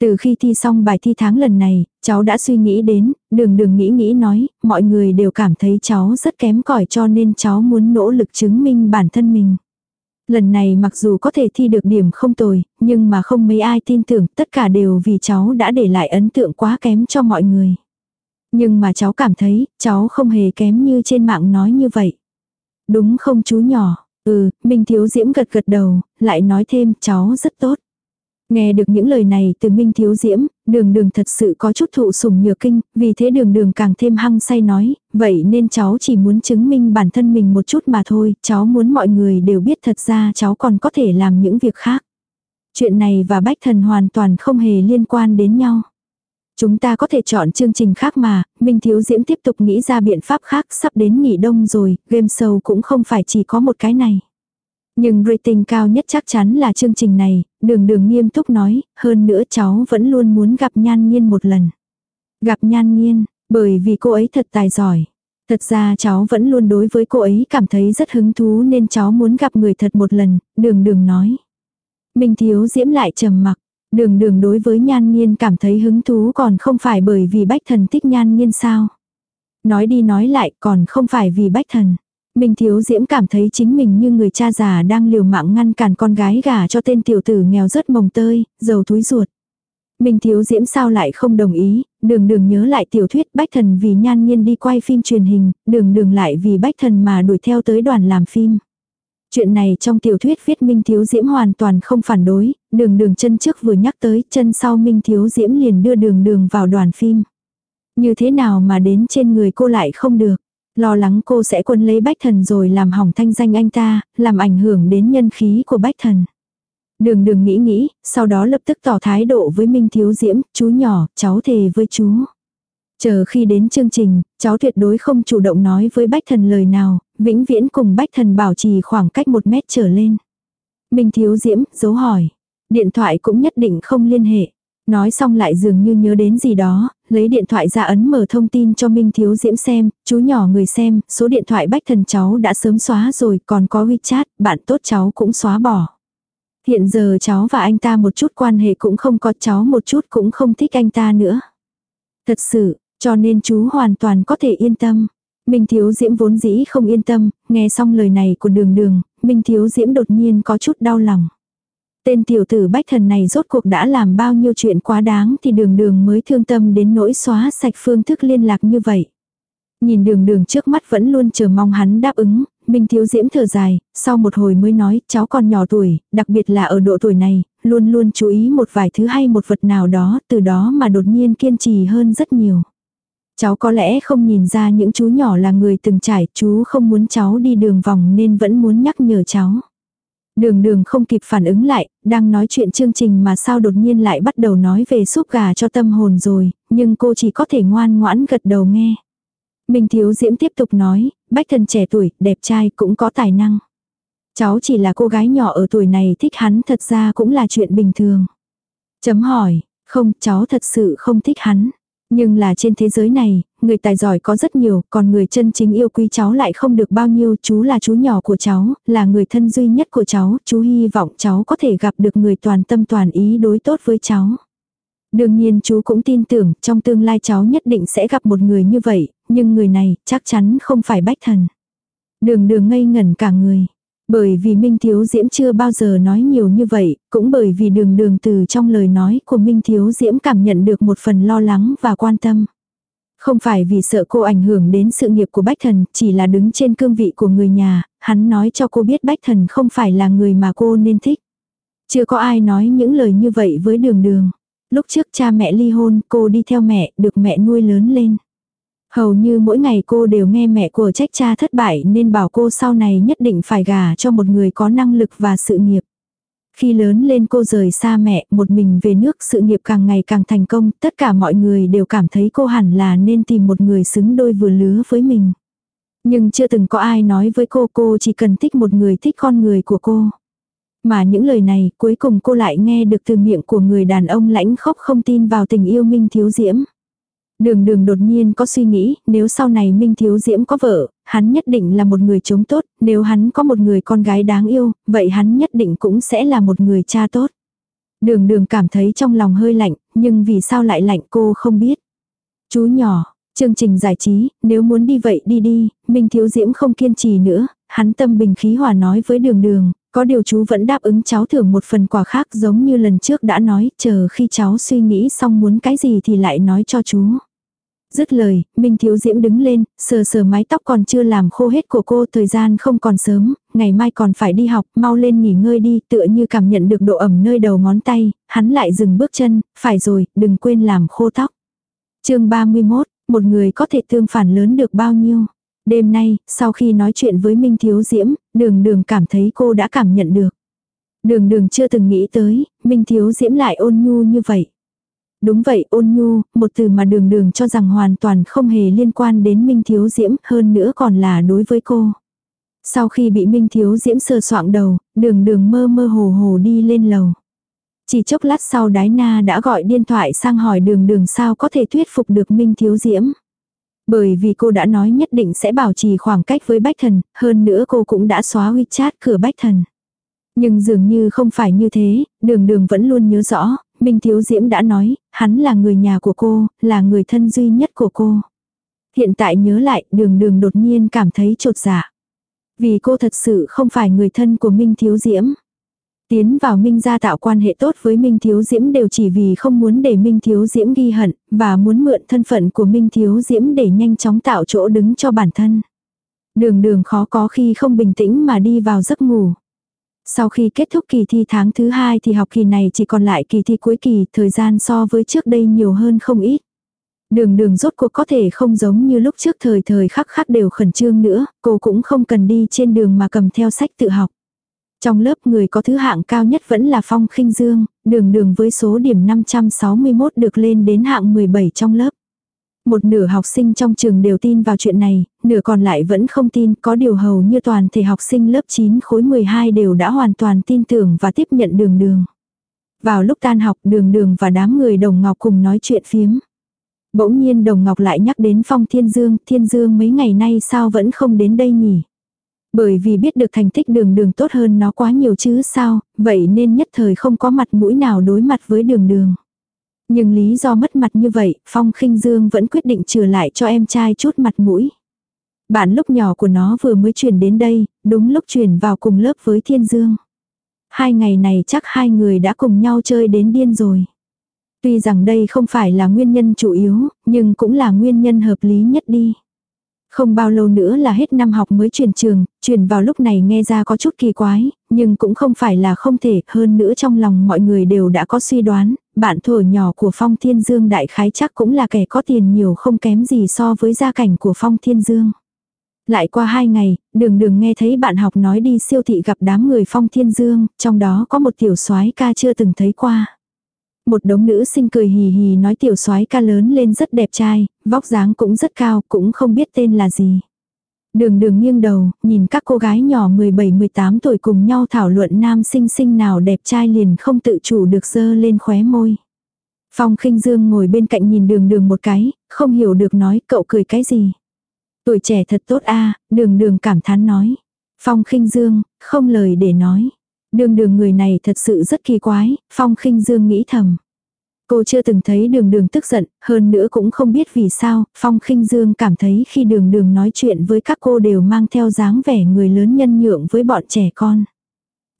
Từ khi thi xong bài thi tháng lần này, cháu đã suy nghĩ đến, đường đường nghĩ nghĩ nói, mọi người đều cảm thấy cháu rất kém cỏi cho nên cháu muốn nỗ lực chứng minh bản thân mình. Lần này mặc dù có thể thi được điểm không tồi, nhưng mà không mấy ai tin tưởng, tất cả đều vì cháu đã để lại ấn tượng quá kém cho mọi người. Nhưng mà cháu cảm thấy, cháu không hề kém như trên mạng nói như vậy. Đúng không chú nhỏ? Ừ, Minh Thiếu Diễm gật gật đầu, lại nói thêm cháu rất tốt. Nghe được những lời này từ Minh Thiếu Diễm, đường đường thật sự có chút thụ sủng nhược kinh, vì thế đường đường càng thêm hăng say nói, vậy nên cháu chỉ muốn chứng minh bản thân mình một chút mà thôi, cháu muốn mọi người đều biết thật ra cháu còn có thể làm những việc khác. Chuyện này và bách thần hoàn toàn không hề liên quan đến nhau. Chúng ta có thể chọn chương trình khác mà, Minh Thiếu Diễm tiếp tục nghĩ ra biện pháp khác sắp đến nghỉ đông rồi, game show cũng không phải chỉ có một cái này. Nhưng rating cao nhất chắc chắn là chương trình này, đường đường nghiêm túc nói, hơn nữa cháu vẫn luôn muốn gặp nhan nghiên một lần. Gặp nhan nghiên, bởi vì cô ấy thật tài giỏi. Thật ra cháu vẫn luôn đối với cô ấy cảm thấy rất hứng thú nên cháu muốn gặp người thật một lần, đường đường nói. Minh thiếu diễm lại trầm mặc, đường đường đối với nhan nghiên cảm thấy hứng thú còn không phải bởi vì bách thần thích nhan nghiên sao. Nói đi nói lại còn không phải vì bách thần. Minh Thiếu Diễm cảm thấy chính mình như người cha già đang liều mạng ngăn cản con gái gả cho tên tiểu tử nghèo rất mồng tơi, giàu túi ruột. Minh Thiếu Diễm sao lại không đồng ý, đường đường nhớ lại tiểu thuyết Bách Thần vì nhan nhiên đi quay phim truyền hình, đường đường lại vì Bách Thần mà đuổi theo tới đoàn làm phim. Chuyện này trong tiểu thuyết viết Minh Thiếu Diễm hoàn toàn không phản đối, đường đường chân trước vừa nhắc tới, chân sau Minh Thiếu Diễm liền đưa đường đường vào đoàn phim. Như thế nào mà đến trên người cô lại không được. Lo lắng cô sẽ quân lấy bách thần rồi làm hỏng thanh danh anh ta, làm ảnh hưởng đến nhân khí của bách thần. Đường đường nghĩ nghĩ, sau đó lập tức tỏ thái độ với Minh Thiếu Diễm, chú nhỏ, cháu thề với chú. Chờ khi đến chương trình, cháu tuyệt đối không chủ động nói với bách thần lời nào, vĩnh viễn cùng bách thần bảo trì khoảng cách một mét trở lên. Minh Thiếu Diễm, dấu hỏi. Điện thoại cũng nhất định không liên hệ. Nói xong lại dường như nhớ đến gì đó, lấy điện thoại ra ấn mở thông tin cho Minh Thiếu Diễm xem, chú nhỏ người xem, số điện thoại bách thần cháu đã sớm xóa rồi, còn có WeChat, bạn tốt cháu cũng xóa bỏ. Hiện giờ cháu và anh ta một chút quan hệ cũng không có cháu một chút cũng không thích anh ta nữa. Thật sự, cho nên chú hoàn toàn có thể yên tâm. Minh Thiếu Diễm vốn dĩ không yên tâm, nghe xong lời này của đường đường, Minh Thiếu Diễm đột nhiên có chút đau lòng. Tên tiểu tử bách thần này rốt cuộc đã làm bao nhiêu chuyện quá đáng thì đường đường mới thương tâm đến nỗi xóa sạch phương thức liên lạc như vậy. Nhìn đường đường trước mắt vẫn luôn chờ mong hắn đáp ứng, Minh Thiếu Diễm thở dài, sau một hồi mới nói cháu còn nhỏ tuổi, đặc biệt là ở độ tuổi này, luôn luôn chú ý một vài thứ hay một vật nào đó, từ đó mà đột nhiên kiên trì hơn rất nhiều. Cháu có lẽ không nhìn ra những chú nhỏ là người từng trải, chú không muốn cháu đi đường vòng nên vẫn muốn nhắc nhở cháu. Đường đường không kịp phản ứng lại, đang nói chuyện chương trình mà sao đột nhiên lại bắt đầu nói về súp gà cho tâm hồn rồi, nhưng cô chỉ có thể ngoan ngoãn gật đầu nghe. Minh Thiếu Diễm tiếp tục nói, bách thần trẻ tuổi, đẹp trai cũng có tài năng. Cháu chỉ là cô gái nhỏ ở tuổi này thích hắn thật ra cũng là chuyện bình thường. Chấm hỏi, không cháu thật sự không thích hắn. Nhưng là trên thế giới này, người tài giỏi có rất nhiều, còn người chân chính yêu quý cháu lại không được bao nhiêu. Chú là chú nhỏ của cháu, là người thân duy nhất của cháu. Chú hy vọng cháu có thể gặp được người toàn tâm toàn ý đối tốt với cháu. Đương nhiên chú cũng tin tưởng trong tương lai cháu nhất định sẽ gặp một người như vậy, nhưng người này chắc chắn không phải bách thần. Đường đường ngây ngẩn cả người. Bởi vì Minh Thiếu Diễm chưa bao giờ nói nhiều như vậy, cũng bởi vì đường đường từ trong lời nói của Minh Thiếu Diễm cảm nhận được một phần lo lắng và quan tâm. Không phải vì sợ cô ảnh hưởng đến sự nghiệp của Bách Thần, chỉ là đứng trên cương vị của người nhà, hắn nói cho cô biết Bách Thần không phải là người mà cô nên thích. Chưa có ai nói những lời như vậy với đường đường. Lúc trước cha mẹ ly hôn, cô đi theo mẹ, được mẹ nuôi lớn lên. Hầu như mỗi ngày cô đều nghe mẹ của trách cha thất bại nên bảo cô sau này nhất định phải gả cho một người có năng lực và sự nghiệp. Khi lớn lên cô rời xa mẹ, một mình về nước sự nghiệp càng ngày càng thành công, tất cả mọi người đều cảm thấy cô hẳn là nên tìm một người xứng đôi vừa lứa với mình. Nhưng chưa từng có ai nói với cô cô chỉ cần thích một người thích con người của cô. Mà những lời này cuối cùng cô lại nghe được từ miệng của người đàn ông lãnh khốc không tin vào tình yêu Minh Thiếu Diễm. Đường đường đột nhiên có suy nghĩ, nếu sau này Minh Thiếu Diễm có vợ, hắn nhất định là một người chống tốt, nếu hắn có một người con gái đáng yêu, vậy hắn nhất định cũng sẽ là một người cha tốt. Đường đường cảm thấy trong lòng hơi lạnh, nhưng vì sao lại lạnh cô không biết. Chú nhỏ, chương trình giải trí, nếu muốn đi vậy đi đi, Minh Thiếu Diễm không kiên trì nữa, hắn tâm bình khí hòa nói với đường đường, có điều chú vẫn đáp ứng cháu thưởng một phần quà khác giống như lần trước đã nói, chờ khi cháu suy nghĩ xong muốn cái gì thì lại nói cho chú. Dứt lời, Minh Thiếu Diễm đứng lên, sờ sờ mái tóc còn chưa làm khô hết của cô, thời gian không còn sớm, ngày mai còn phải đi học, mau lên nghỉ ngơi đi, tựa như cảm nhận được độ ẩm nơi đầu ngón tay, hắn lại dừng bước chân, phải rồi, đừng quên làm khô tóc. chương 31, một người có thể thương phản lớn được bao nhiêu? Đêm nay, sau khi nói chuyện với Minh Thiếu Diễm, đường đường cảm thấy cô đã cảm nhận được. Đường đường chưa từng nghĩ tới, Minh Thiếu Diễm lại ôn nhu như vậy. Đúng vậy ôn nhu, một từ mà đường đường cho rằng hoàn toàn không hề liên quan đến Minh Thiếu Diễm hơn nữa còn là đối với cô. Sau khi bị Minh Thiếu Diễm sờ soạng đầu, đường đường mơ mơ hồ hồ đi lên lầu. Chỉ chốc lát sau đái na đã gọi điện thoại sang hỏi đường đường sao có thể thuyết phục được Minh Thiếu Diễm. Bởi vì cô đã nói nhất định sẽ bảo trì khoảng cách với Bách Thần, hơn nữa cô cũng đã xóa WeChat cửa Bách Thần. Nhưng dường như không phải như thế, đường đường vẫn luôn nhớ rõ, Minh Thiếu Diễm đã nói, hắn là người nhà của cô, là người thân duy nhất của cô. Hiện tại nhớ lại, đường đường đột nhiên cảm thấy trột dạ. Vì cô thật sự không phải người thân của Minh Thiếu Diễm. Tiến vào Minh gia tạo quan hệ tốt với Minh Thiếu Diễm đều chỉ vì không muốn để Minh Thiếu Diễm ghi hận, và muốn mượn thân phận của Minh Thiếu Diễm để nhanh chóng tạo chỗ đứng cho bản thân. Đường đường khó có khi không bình tĩnh mà đi vào giấc ngủ. Sau khi kết thúc kỳ thi tháng thứ hai thì học kỳ này chỉ còn lại kỳ thi cuối kỳ, thời gian so với trước đây nhiều hơn không ít. Đường đường rốt cuộc có thể không giống như lúc trước thời thời khắc khắc đều khẩn trương nữa, cô cũng không cần đi trên đường mà cầm theo sách tự học. Trong lớp người có thứ hạng cao nhất vẫn là Phong khinh Dương, đường đường với số điểm 561 được lên đến hạng 17 trong lớp. Một nửa học sinh trong trường đều tin vào chuyện này, nửa còn lại vẫn không tin, có điều hầu như toàn thể học sinh lớp 9 khối 12 đều đã hoàn toàn tin tưởng và tiếp nhận đường đường. Vào lúc tan học đường đường và đám người đồng ngọc cùng nói chuyện phiếm. Bỗng nhiên đồng ngọc lại nhắc đến phong thiên dương, thiên dương mấy ngày nay sao vẫn không đến đây nhỉ? Bởi vì biết được thành tích đường đường tốt hơn nó quá nhiều chứ sao, vậy nên nhất thời không có mặt mũi nào đối mặt với đường đường. Nhưng lý do mất mặt như vậy, Phong khinh Dương vẫn quyết định trừ lại cho em trai chút mặt mũi. Bạn lúc nhỏ của nó vừa mới chuyển đến đây, đúng lúc chuyển vào cùng lớp với Thiên Dương. Hai ngày này chắc hai người đã cùng nhau chơi đến điên rồi. Tuy rằng đây không phải là nguyên nhân chủ yếu, nhưng cũng là nguyên nhân hợp lý nhất đi. Không bao lâu nữa là hết năm học mới chuyển trường, chuyển vào lúc này nghe ra có chút kỳ quái, nhưng cũng không phải là không thể, hơn nữa trong lòng mọi người đều đã có suy đoán, bạn thổi nhỏ của Phong Thiên Dương đại khái chắc cũng là kẻ có tiền nhiều không kém gì so với gia cảnh của Phong Thiên Dương. Lại qua hai ngày, đường đường nghe thấy bạn học nói đi siêu thị gặp đám người Phong Thiên Dương, trong đó có một tiểu soái ca chưa từng thấy qua. Một đống nữ sinh cười hì hì nói tiểu soái ca lớn lên rất đẹp trai, vóc dáng cũng rất cao, cũng không biết tên là gì. Đường đường nghiêng đầu, nhìn các cô gái nhỏ 17-18 tuổi cùng nhau thảo luận nam sinh sinh nào đẹp trai liền không tự chủ được dơ lên khóe môi. Phong khinh dương ngồi bên cạnh nhìn đường đường một cái, không hiểu được nói cậu cười cái gì. Tuổi trẻ thật tốt a đường đường cảm thán nói. Phong khinh dương, không lời để nói. Đường đường người này thật sự rất kỳ quái, Phong khinh dương nghĩ thầm. Cô chưa từng thấy đường đường tức giận, hơn nữa cũng không biết vì sao, Phong khinh Dương cảm thấy khi đường đường nói chuyện với các cô đều mang theo dáng vẻ người lớn nhân nhượng với bọn trẻ con.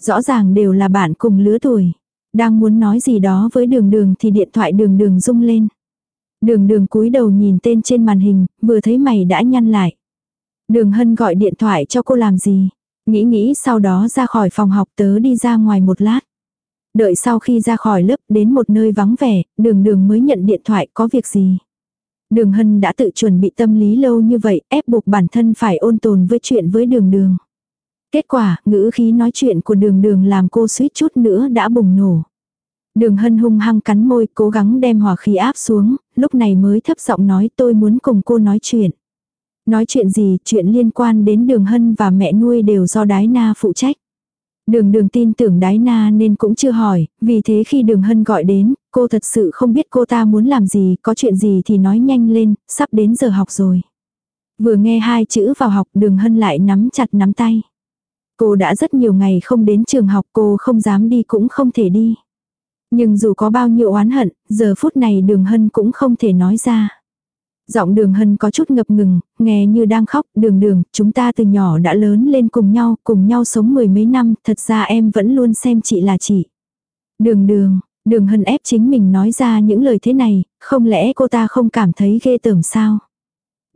Rõ ràng đều là bạn cùng lứa tuổi. Đang muốn nói gì đó với đường đường thì điện thoại đường đường rung lên. Đường đường cúi đầu nhìn tên trên màn hình, vừa thấy mày đã nhăn lại. Đường hân gọi điện thoại cho cô làm gì? Nghĩ nghĩ sau đó ra khỏi phòng học tớ đi ra ngoài một lát. Đợi sau khi ra khỏi lớp đến một nơi vắng vẻ, đường đường mới nhận điện thoại có việc gì. Đường Hân đã tự chuẩn bị tâm lý lâu như vậy, ép buộc bản thân phải ôn tồn với chuyện với đường đường. Kết quả, ngữ khí nói chuyện của đường đường làm cô suýt chút nữa đã bùng nổ. Đường hân hung hăng cắn môi, cố gắng đem hòa khí áp xuống, lúc này mới thấp giọng nói tôi muốn cùng cô nói chuyện. Nói chuyện gì, chuyện liên quan đến đường hân và mẹ nuôi đều do đái na phụ trách. Đường đường tin tưởng đái na nên cũng chưa hỏi, vì thế khi đường hân gọi đến, cô thật sự không biết cô ta muốn làm gì, có chuyện gì thì nói nhanh lên, sắp đến giờ học rồi. Vừa nghe hai chữ vào học đường hân lại nắm chặt nắm tay. Cô đã rất nhiều ngày không đến trường học cô không dám đi cũng không thể đi. Nhưng dù có bao nhiêu oán hận, giờ phút này đường hân cũng không thể nói ra. Giọng đường hân có chút ngập ngừng, nghe như đang khóc, đường đường, chúng ta từ nhỏ đã lớn lên cùng nhau, cùng nhau sống mười mấy năm, thật ra em vẫn luôn xem chị là chị. Đường đường, đường hân ép chính mình nói ra những lời thế này, không lẽ cô ta không cảm thấy ghê tởm sao?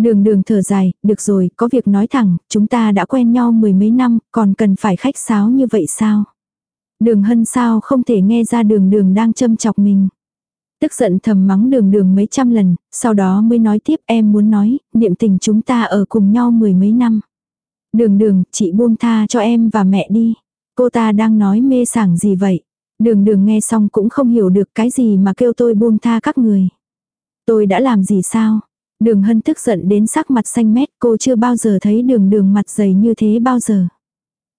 Đường đường thở dài, được rồi, có việc nói thẳng, chúng ta đã quen nhau mười mấy năm, còn cần phải khách sáo như vậy sao? Đường hân sao không thể nghe ra đường đường đang châm chọc mình. Tức giận thầm mắng đường đường mấy trăm lần, sau đó mới nói tiếp em muốn nói, niệm tình chúng ta ở cùng nhau mười mấy năm. Đường đường, chị buông tha cho em và mẹ đi. Cô ta đang nói mê sảng gì vậy? Đường đường nghe xong cũng không hiểu được cái gì mà kêu tôi buông tha các người. Tôi đã làm gì sao? Đường hân tức giận đến sắc mặt xanh mét cô chưa bao giờ thấy đường đường mặt dày như thế bao giờ.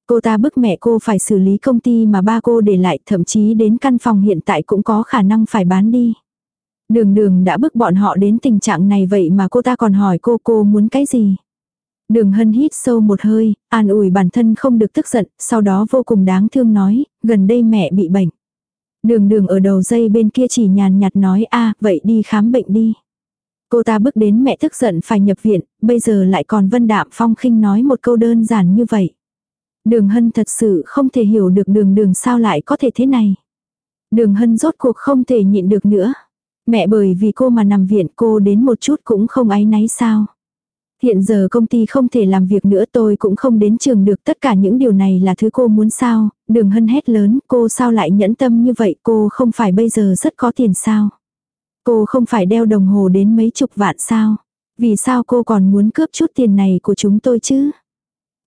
Cô ta bức mẹ cô phải xử lý công ty mà ba cô để lại thậm chí đến căn phòng hiện tại cũng có khả năng phải bán đi. Đường đường đã bức bọn họ đến tình trạng này vậy mà cô ta còn hỏi cô cô muốn cái gì. Đường hân hít sâu một hơi, an ủi bản thân không được tức giận, sau đó vô cùng đáng thương nói, gần đây mẹ bị bệnh. Đường đường ở đầu dây bên kia chỉ nhàn nhạt nói a vậy đi khám bệnh đi. Cô ta bước đến mẹ tức giận phải nhập viện, bây giờ lại còn vân đạm phong khinh nói một câu đơn giản như vậy. Đường hân thật sự không thể hiểu được đường đường sao lại có thể thế này. Đường hân rốt cuộc không thể nhịn được nữa. Mẹ bởi vì cô mà nằm viện cô đến một chút cũng không áy náy sao. Hiện giờ công ty không thể làm việc nữa tôi cũng không đến trường được tất cả những điều này là thứ cô muốn sao, đường hân hét lớn cô sao lại nhẫn tâm như vậy cô không phải bây giờ rất có tiền sao. Cô không phải đeo đồng hồ đến mấy chục vạn sao. Vì sao cô còn muốn cướp chút tiền này của chúng tôi chứ?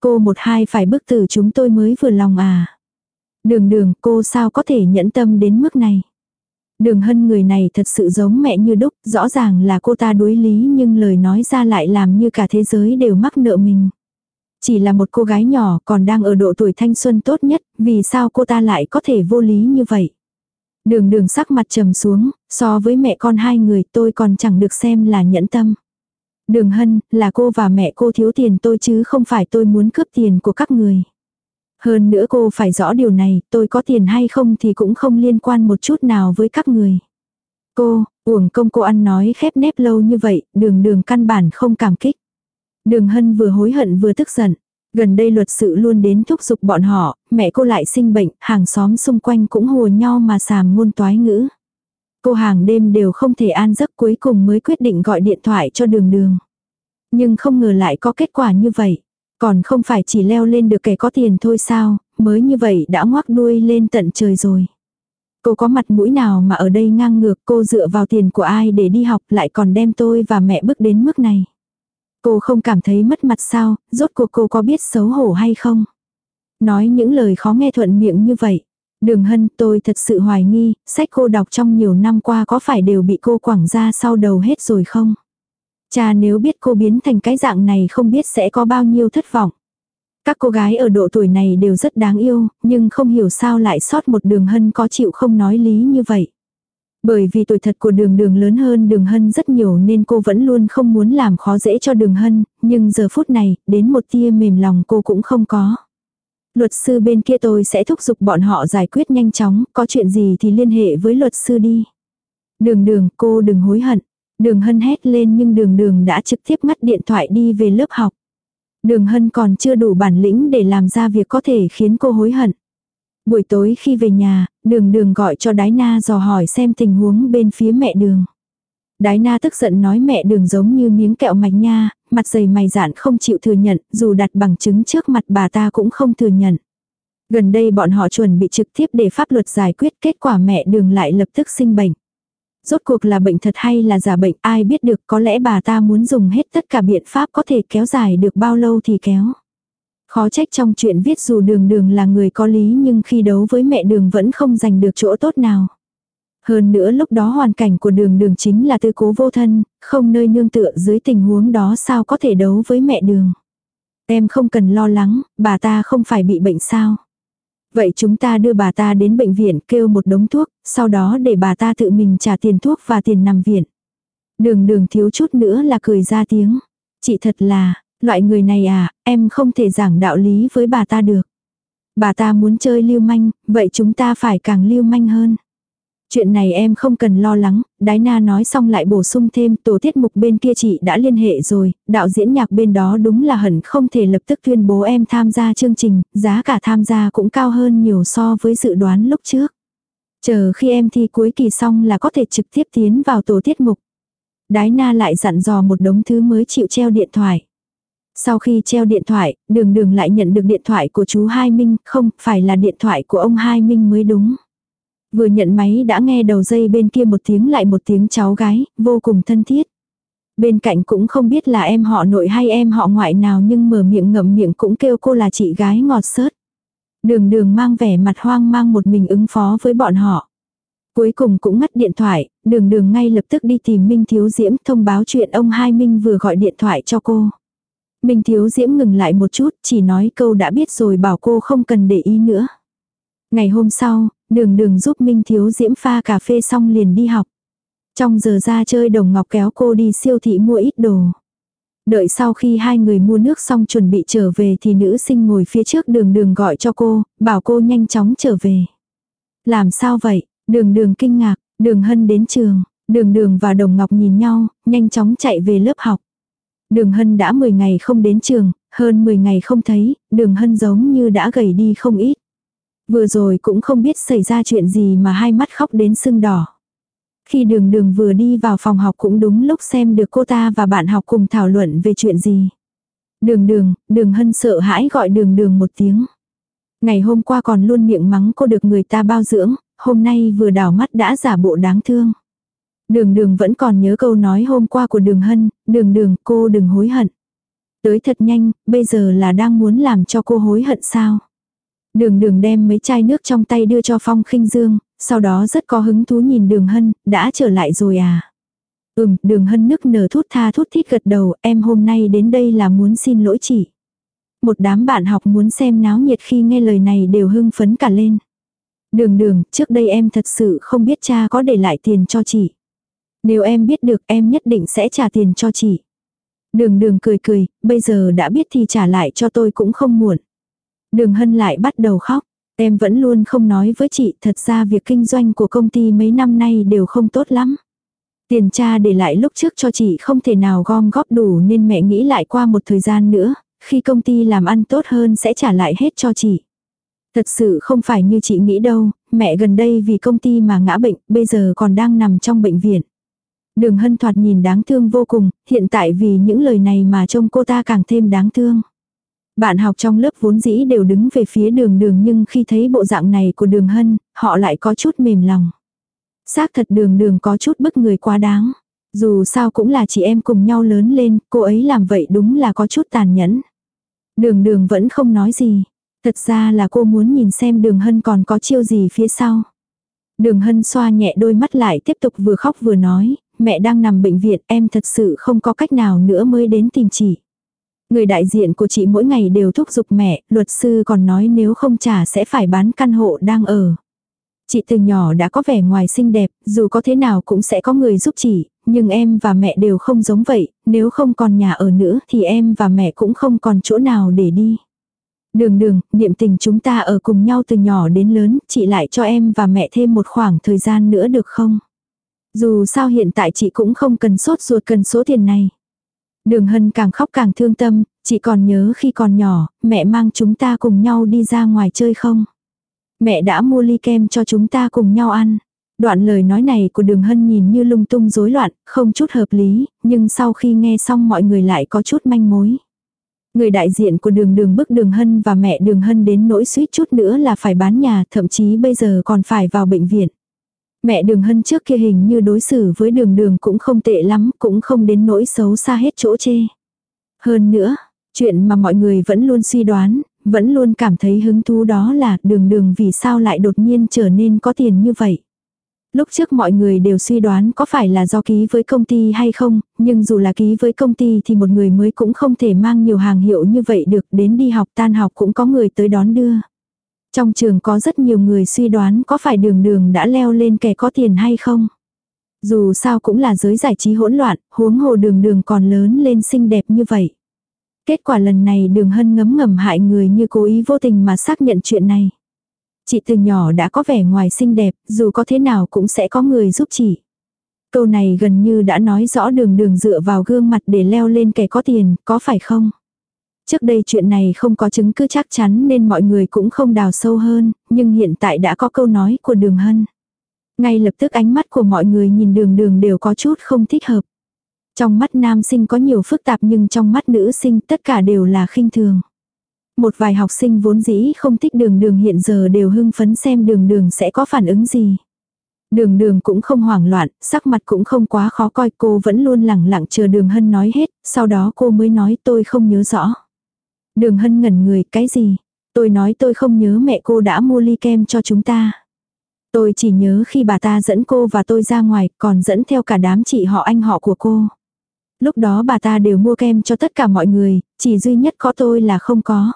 Cô một hai phải bức tử chúng tôi mới vừa lòng à. Đường đường cô sao có thể nhẫn tâm đến mức này. Đường hân người này thật sự giống mẹ như đúc, rõ ràng là cô ta đối lý nhưng lời nói ra lại làm như cả thế giới đều mắc nợ mình. Chỉ là một cô gái nhỏ còn đang ở độ tuổi thanh xuân tốt nhất, vì sao cô ta lại có thể vô lý như vậy. Đường đường sắc mặt trầm xuống, so với mẹ con hai người tôi còn chẳng được xem là nhẫn tâm. Đường hân, là cô và mẹ cô thiếu tiền tôi chứ không phải tôi muốn cướp tiền của các người. Hơn nữa cô phải rõ điều này, tôi có tiền hay không thì cũng không liên quan một chút nào với các người. Cô, uổng công cô ăn nói khép nép lâu như vậy, đường đường căn bản không cảm kích. Đường hân vừa hối hận vừa tức giận. Gần đây luật sự luôn đến thúc giục bọn họ, mẹ cô lại sinh bệnh, hàng xóm xung quanh cũng hùa nhau mà sàm ngôn toái ngữ. Cô hàng đêm đều không thể an giấc cuối cùng mới quyết định gọi điện thoại cho đường đường. Nhưng không ngờ lại có kết quả như vậy. Còn không phải chỉ leo lên được kẻ có tiền thôi sao, mới như vậy đã ngoác đuôi lên tận trời rồi. Cô có mặt mũi nào mà ở đây ngang ngược cô dựa vào tiền của ai để đi học lại còn đem tôi và mẹ bước đến mức này. Cô không cảm thấy mất mặt sao, rốt cuộc cô có biết xấu hổ hay không? Nói những lời khó nghe thuận miệng như vậy. Đường hân tôi thật sự hoài nghi, sách cô đọc trong nhiều năm qua có phải đều bị cô quẳng ra sau đầu hết rồi không? Cha nếu biết cô biến thành cái dạng này không biết sẽ có bao nhiêu thất vọng. Các cô gái ở độ tuổi này đều rất đáng yêu, nhưng không hiểu sao lại sót một đường hân có chịu không nói lý như vậy. Bởi vì tuổi thật của đường đường lớn hơn đường hân rất nhiều nên cô vẫn luôn không muốn làm khó dễ cho đường hân, nhưng giờ phút này, đến một tia mềm lòng cô cũng không có. Luật sư bên kia tôi sẽ thúc giục bọn họ giải quyết nhanh chóng, có chuyện gì thì liên hệ với luật sư đi. Đường đường, cô đừng hối hận. Đường hân hét lên nhưng đường đường đã trực tiếp ngắt điện thoại đi về lớp học. Đường hân còn chưa đủ bản lĩnh để làm ra việc có thể khiến cô hối hận. Buổi tối khi về nhà, đường đường gọi cho đái na dò hỏi xem tình huống bên phía mẹ đường. Đái na tức giận nói mẹ đường giống như miếng kẹo mạch nha, mặt dày mày dạn không chịu thừa nhận, dù đặt bằng chứng trước mặt bà ta cũng không thừa nhận. Gần đây bọn họ chuẩn bị trực tiếp để pháp luật giải quyết kết quả mẹ đường lại lập tức sinh bệnh. Rốt cuộc là bệnh thật hay là giả bệnh ai biết được có lẽ bà ta muốn dùng hết tất cả biện pháp có thể kéo dài được bao lâu thì kéo. Khó trách trong chuyện viết dù đường đường là người có lý nhưng khi đấu với mẹ đường vẫn không giành được chỗ tốt nào. Hơn nữa lúc đó hoàn cảnh của đường đường chính là tư cố vô thân, không nơi nương tựa dưới tình huống đó sao có thể đấu với mẹ đường. Em không cần lo lắng, bà ta không phải bị bệnh sao. Vậy chúng ta đưa bà ta đến bệnh viện kêu một đống thuốc, sau đó để bà ta tự mình trả tiền thuốc và tiền nằm viện. Đường đường thiếu chút nữa là cười ra tiếng. Chị thật là, loại người này à, em không thể giảng đạo lý với bà ta được. Bà ta muốn chơi lưu manh, vậy chúng ta phải càng lưu manh hơn. Chuyện này em không cần lo lắng, Đái Na nói xong lại bổ sung thêm tổ tiết mục bên kia chị đã liên hệ rồi, đạo diễn nhạc bên đó đúng là hẳn không thể lập tức tuyên bố em tham gia chương trình, giá cả tham gia cũng cao hơn nhiều so với dự đoán lúc trước. Chờ khi em thi cuối kỳ xong là có thể trực tiếp tiến vào tổ tiết mục. Đái Na lại dặn dò một đống thứ mới chịu treo điện thoại. Sau khi treo điện thoại, đường đường lại nhận được điện thoại của chú Hai Minh, không, phải là điện thoại của ông Hai Minh mới đúng. Vừa nhận máy đã nghe đầu dây bên kia một tiếng lại một tiếng cháu gái, vô cùng thân thiết. Bên cạnh cũng không biết là em họ nội hay em họ ngoại nào nhưng mở miệng ngậm miệng cũng kêu cô là chị gái ngọt sớt. Đường đường mang vẻ mặt hoang mang một mình ứng phó với bọn họ. Cuối cùng cũng ngắt điện thoại, đường đường ngay lập tức đi tìm Minh Thiếu Diễm thông báo chuyện ông Hai Minh vừa gọi điện thoại cho cô. Minh Thiếu Diễm ngừng lại một chút, chỉ nói câu đã biết rồi bảo cô không cần để ý nữa. Ngày hôm sau, đường đường giúp Minh Thiếu Diễm pha cà phê xong liền đi học. Trong giờ ra chơi đồng ngọc kéo cô đi siêu thị mua ít đồ. Đợi sau khi hai người mua nước xong chuẩn bị trở về thì nữ sinh ngồi phía trước đường đường gọi cho cô, bảo cô nhanh chóng trở về. Làm sao vậy? Đường đường kinh ngạc, đường hân đến trường, đường đường và đồng ngọc nhìn nhau, nhanh chóng chạy về lớp học. Đường hân đã 10 ngày không đến trường, hơn 10 ngày không thấy, đường hân giống như đã gầy đi không ít. Vừa rồi cũng không biết xảy ra chuyện gì mà hai mắt khóc đến sưng đỏ. Khi đường đường vừa đi vào phòng học cũng đúng lúc xem được cô ta và bạn học cùng thảo luận về chuyện gì. Đường đường, đường hân sợ hãi gọi đường đường một tiếng. Ngày hôm qua còn luôn miệng mắng cô được người ta bao dưỡng, hôm nay vừa đảo mắt đã giả bộ đáng thương. Đường đường vẫn còn nhớ câu nói hôm qua của đường hân, đường đường cô đừng hối hận. Tới thật nhanh, bây giờ là đang muốn làm cho cô hối hận sao? Đường đường đem mấy chai nước trong tay đưa cho Phong khinh Dương, sau đó rất có hứng thú nhìn đường hân, đã trở lại rồi à? Ừm, đường hân nức nở thút tha thút thít gật đầu, em hôm nay đến đây là muốn xin lỗi chị. Một đám bạn học muốn xem náo nhiệt khi nghe lời này đều hưng phấn cả lên. Đường đường, trước đây em thật sự không biết cha có để lại tiền cho chị. Nếu em biết được em nhất định sẽ trả tiền cho chị. Đường đường cười cười, bây giờ đã biết thì trả lại cho tôi cũng không muộn. Đường hân lại bắt đầu khóc. Em vẫn luôn không nói với chị, thật ra việc kinh doanh của công ty mấy năm nay đều không tốt lắm. Tiền cha để lại lúc trước cho chị không thể nào gom góp đủ nên mẹ nghĩ lại qua một thời gian nữa, khi công ty làm ăn tốt hơn sẽ trả lại hết cho chị. Thật sự không phải như chị nghĩ đâu, mẹ gần đây vì công ty mà ngã bệnh, bây giờ còn đang nằm trong bệnh viện. Đường hân thoạt nhìn đáng thương vô cùng, hiện tại vì những lời này mà trông cô ta càng thêm đáng thương. Bạn học trong lớp vốn dĩ đều đứng về phía đường đường nhưng khi thấy bộ dạng này của đường hân, họ lại có chút mềm lòng. Xác thật đường đường có chút bức người quá đáng. Dù sao cũng là chị em cùng nhau lớn lên, cô ấy làm vậy đúng là có chút tàn nhẫn. Đường đường vẫn không nói gì. Thật ra là cô muốn nhìn xem đường hân còn có chiêu gì phía sau. Đường hân xoa nhẹ đôi mắt lại tiếp tục vừa khóc vừa nói, mẹ đang nằm bệnh viện em thật sự không có cách nào nữa mới đến tìm chị. Người đại diện của chị mỗi ngày đều thúc giục mẹ, luật sư còn nói nếu không trả sẽ phải bán căn hộ đang ở. Chị từ nhỏ đã có vẻ ngoài xinh đẹp, dù có thế nào cũng sẽ có người giúp chị, nhưng em và mẹ đều không giống vậy, nếu không còn nhà ở nữa thì em và mẹ cũng không còn chỗ nào để đi. Đường đường, niệm tình chúng ta ở cùng nhau từ nhỏ đến lớn, chị lại cho em và mẹ thêm một khoảng thời gian nữa được không? Dù sao hiện tại chị cũng không cần sốt ruột cần số tiền này. Đường hân càng khóc càng thương tâm, chị còn nhớ khi còn nhỏ, mẹ mang chúng ta cùng nhau đi ra ngoài chơi không? Mẹ đã mua ly kem cho chúng ta cùng nhau ăn. Đoạn lời nói này của đường hân nhìn như lung tung rối loạn, không chút hợp lý, nhưng sau khi nghe xong mọi người lại có chút manh mối. Người đại diện của đường đường bức đường hân và mẹ đường hân đến nỗi suýt chút nữa là phải bán nhà, thậm chí bây giờ còn phải vào bệnh viện. Mẹ đường hân trước kia hình như đối xử với đường đường cũng không tệ lắm, cũng không đến nỗi xấu xa hết chỗ chê. Hơn nữa, Chuyện mà mọi người vẫn luôn suy đoán, vẫn luôn cảm thấy hứng thú đó là đường đường vì sao lại đột nhiên trở nên có tiền như vậy. Lúc trước mọi người đều suy đoán có phải là do ký với công ty hay không, nhưng dù là ký với công ty thì một người mới cũng không thể mang nhiều hàng hiệu như vậy được đến đi học tan học cũng có người tới đón đưa. Trong trường có rất nhiều người suy đoán có phải đường đường đã leo lên kẻ có tiền hay không. Dù sao cũng là giới giải trí hỗn loạn, huống hồ đường đường còn lớn lên xinh đẹp như vậy. Kết quả lần này đường hân ngấm ngầm hại người như cố ý vô tình mà xác nhận chuyện này. Chị từ nhỏ đã có vẻ ngoài xinh đẹp, dù có thế nào cũng sẽ có người giúp chị. Câu này gần như đã nói rõ đường đường dựa vào gương mặt để leo lên kẻ có tiền, có phải không? Trước đây chuyện này không có chứng cứ chắc chắn nên mọi người cũng không đào sâu hơn, nhưng hiện tại đã có câu nói của đường hân. Ngay lập tức ánh mắt của mọi người nhìn đường đường đều có chút không thích hợp. Trong mắt nam sinh có nhiều phức tạp nhưng trong mắt nữ sinh tất cả đều là khinh thường. Một vài học sinh vốn dĩ không thích đường đường hiện giờ đều hưng phấn xem đường đường sẽ có phản ứng gì. Đường đường cũng không hoảng loạn, sắc mặt cũng không quá khó coi cô vẫn luôn lẳng lặng chờ đường hân nói hết, sau đó cô mới nói tôi không nhớ rõ. Đường hân ngẩn người, cái gì? Tôi nói tôi không nhớ mẹ cô đã mua ly kem cho chúng ta. Tôi chỉ nhớ khi bà ta dẫn cô và tôi ra ngoài, còn dẫn theo cả đám chị họ anh họ của cô. Lúc đó bà ta đều mua kem cho tất cả mọi người, chỉ duy nhất có tôi là không có.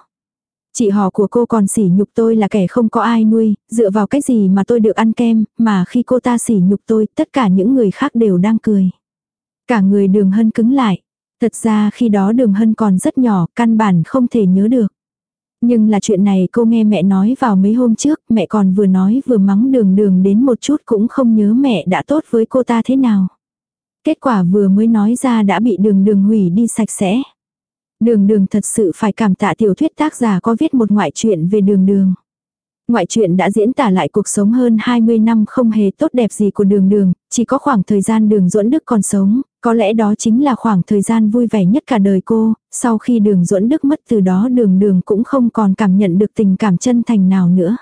Chị họ của cô còn sỉ nhục tôi là kẻ không có ai nuôi, dựa vào cái gì mà tôi được ăn kem, mà khi cô ta sỉ nhục tôi, tất cả những người khác đều đang cười. Cả người đường hân cứng lại. Thật ra khi đó đường hân còn rất nhỏ, căn bản không thể nhớ được. Nhưng là chuyện này cô nghe mẹ nói vào mấy hôm trước, mẹ còn vừa nói vừa mắng đường đường đến một chút cũng không nhớ mẹ đã tốt với cô ta thế nào. Kết quả vừa mới nói ra đã bị đường đường hủy đi sạch sẽ. Đường đường thật sự phải cảm tạ tiểu thuyết tác giả có viết một ngoại truyện về đường đường. Ngoại truyện đã diễn tả lại cuộc sống hơn 20 năm không hề tốt đẹp gì của đường đường, chỉ có khoảng thời gian đường duẫn đức còn sống, có lẽ đó chính là khoảng thời gian vui vẻ nhất cả đời cô, sau khi đường duẫn đức mất từ đó đường đường cũng không còn cảm nhận được tình cảm chân thành nào nữa.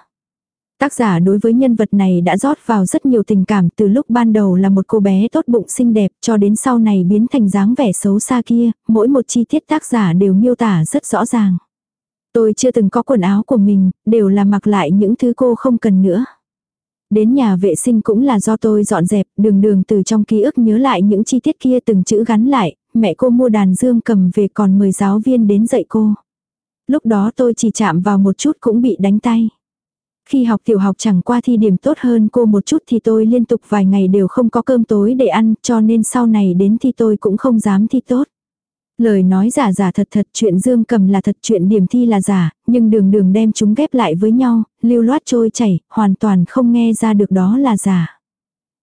Tác giả đối với nhân vật này đã rót vào rất nhiều tình cảm từ lúc ban đầu là một cô bé tốt bụng xinh đẹp cho đến sau này biến thành dáng vẻ xấu xa kia, mỗi một chi tiết tác giả đều miêu tả rất rõ ràng. Tôi chưa từng có quần áo của mình, đều là mặc lại những thứ cô không cần nữa. Đến nhà vệ sinh cũng là do tôi dọn dẹp, đường đường từ trong ký ức nhớ lại những chi tiết kia từng chữ gắn lại, mẹ cô mua đàn dương cầm về còn mời giáo viên đến dạy cô. Lúc đó tôi chỉ chạm vào một chút cũng bị đánh tay. Khi học tiểu học chẳng qua thi điểm tốt hơn cô một chút thì tôi liên tục vài ngày đều không có cơm tối để ăn cho nên sau này đến thi tôi cũng không dám thi tốt. Lời nói giả giả thật thật chuyện dương cầm là thật chuyện điểm thi là giả, nhưng đường đường đem chúng ghép lại với nhau, lưu loát trôi chảy, hoàn toàn không nghe ra được đó là giả.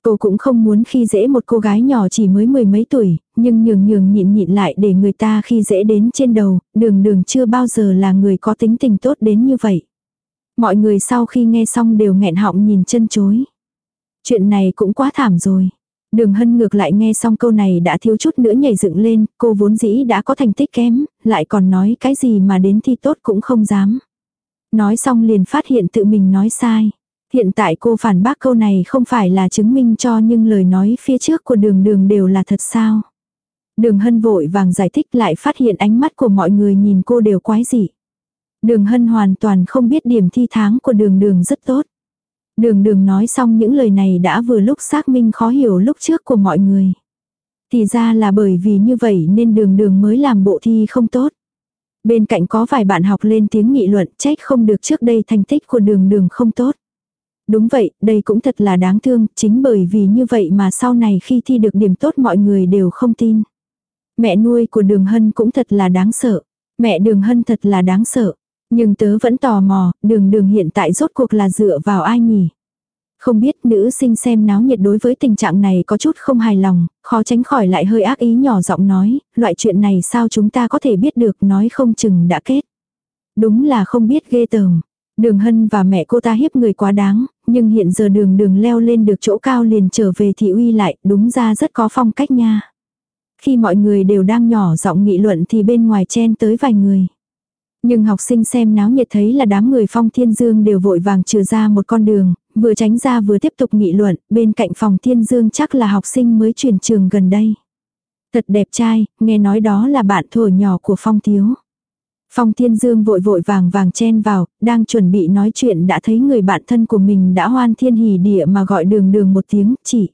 Cô cũng không muốn khi dễ một cô gái nhỏ chỉ mới mười mấy tuổi, nhưng nhường nhường nhịn nhịn lại để người ta khi dễ đến trên đầu, đường đường chưa bao giờ là người có tính tình tốt đến như vậy. Mọi người sau khi nghe xong đều nghẹn họng nhìn chân chối. Chuyện này cũng quá thảm rồi. Đường hân ngược lại nghe xong câu này đã thiếu chút nữa nhảy dựng lên, cô vốn dĩ đã có thành tích kém, lại còn nói cái gì mà đến thi tốt cũng không dám. Nói xong liền phát hiện tự mình nói sai. Hiện tại cô phản bác câu này không phải là chứng minh cho nhưng lời nói phía trước của đường đường đều là thật sao. Đường hân vội vàng giải thích lại phát hiện ánh mắt của mọi người nhìn cô đều quái dị. Đường hân hoàn toàn không biết điểm thi tháng của đường đường rất tốt. Đường đường nói xong những lời này đã vừa lúc xác minh khó hiểu lúc trước của mọi người. Thì ra là bởi vì như vậy nên đường đường mới làm bộ thi không tốt. Bên cạnh có vài bạn học lên tiếng nghị luận trách không được trước đây thành tích của đường đường không tốt. Đúng vậy, đây cũng thật là đáng thương, chính bởi vì như vậy mà sau này khi thi được điểm tốt mọi người đều không tin. Mẹ nuôi của đường hân cũng thật là đáng sợ. Mẹ đường hân thật là đáng sợ. Nhưng tớ vẫn tò mò, đường đường hiện tại rốt cuộc là dựa vào ai nhỉ? Không biết nữ sinh xem náo nhiệt đối với tình trạng này có chút không hài lòng, khó tránh khỏi lại hơi ác ý nhỏ giọng nói, loại chuyện này sao chúng ta có thể biết được nói không chừng đã kết. Đúng là không biết ghê tởm. Đường Hân và mẹ cô ta hiếp người quá đáng, nhưng hiện giờ đường đường leo lên được chỗ cao liền trở về thị uy lại, đúng ra rất có phong cách nha. Khi mọi người đều đang nhỏ giọng nghị luận thì bên ngoài chen tới vài người. Nhưng học sinh xem náo nhiệt thấy là đám người phong thiên dương đều vội vàng trừ ra một con đường, vừa tránh ra vừa tiếp tục nghị luận, bên cạnh phòng thiên dương chắc là học sinh mới chuyển trường gần đây. Thật đẹp trai, nghe nói đó là bạn thổi nhỏ của phong thiếu. Phong Thiên Dương vội vội vàng vàng chen vào, đang chuẩn bị nói chuyện đã thấy người bạn thân của mình đã hoan thiên hỉ địa mà gọi đường đường một tiếng, chỉ.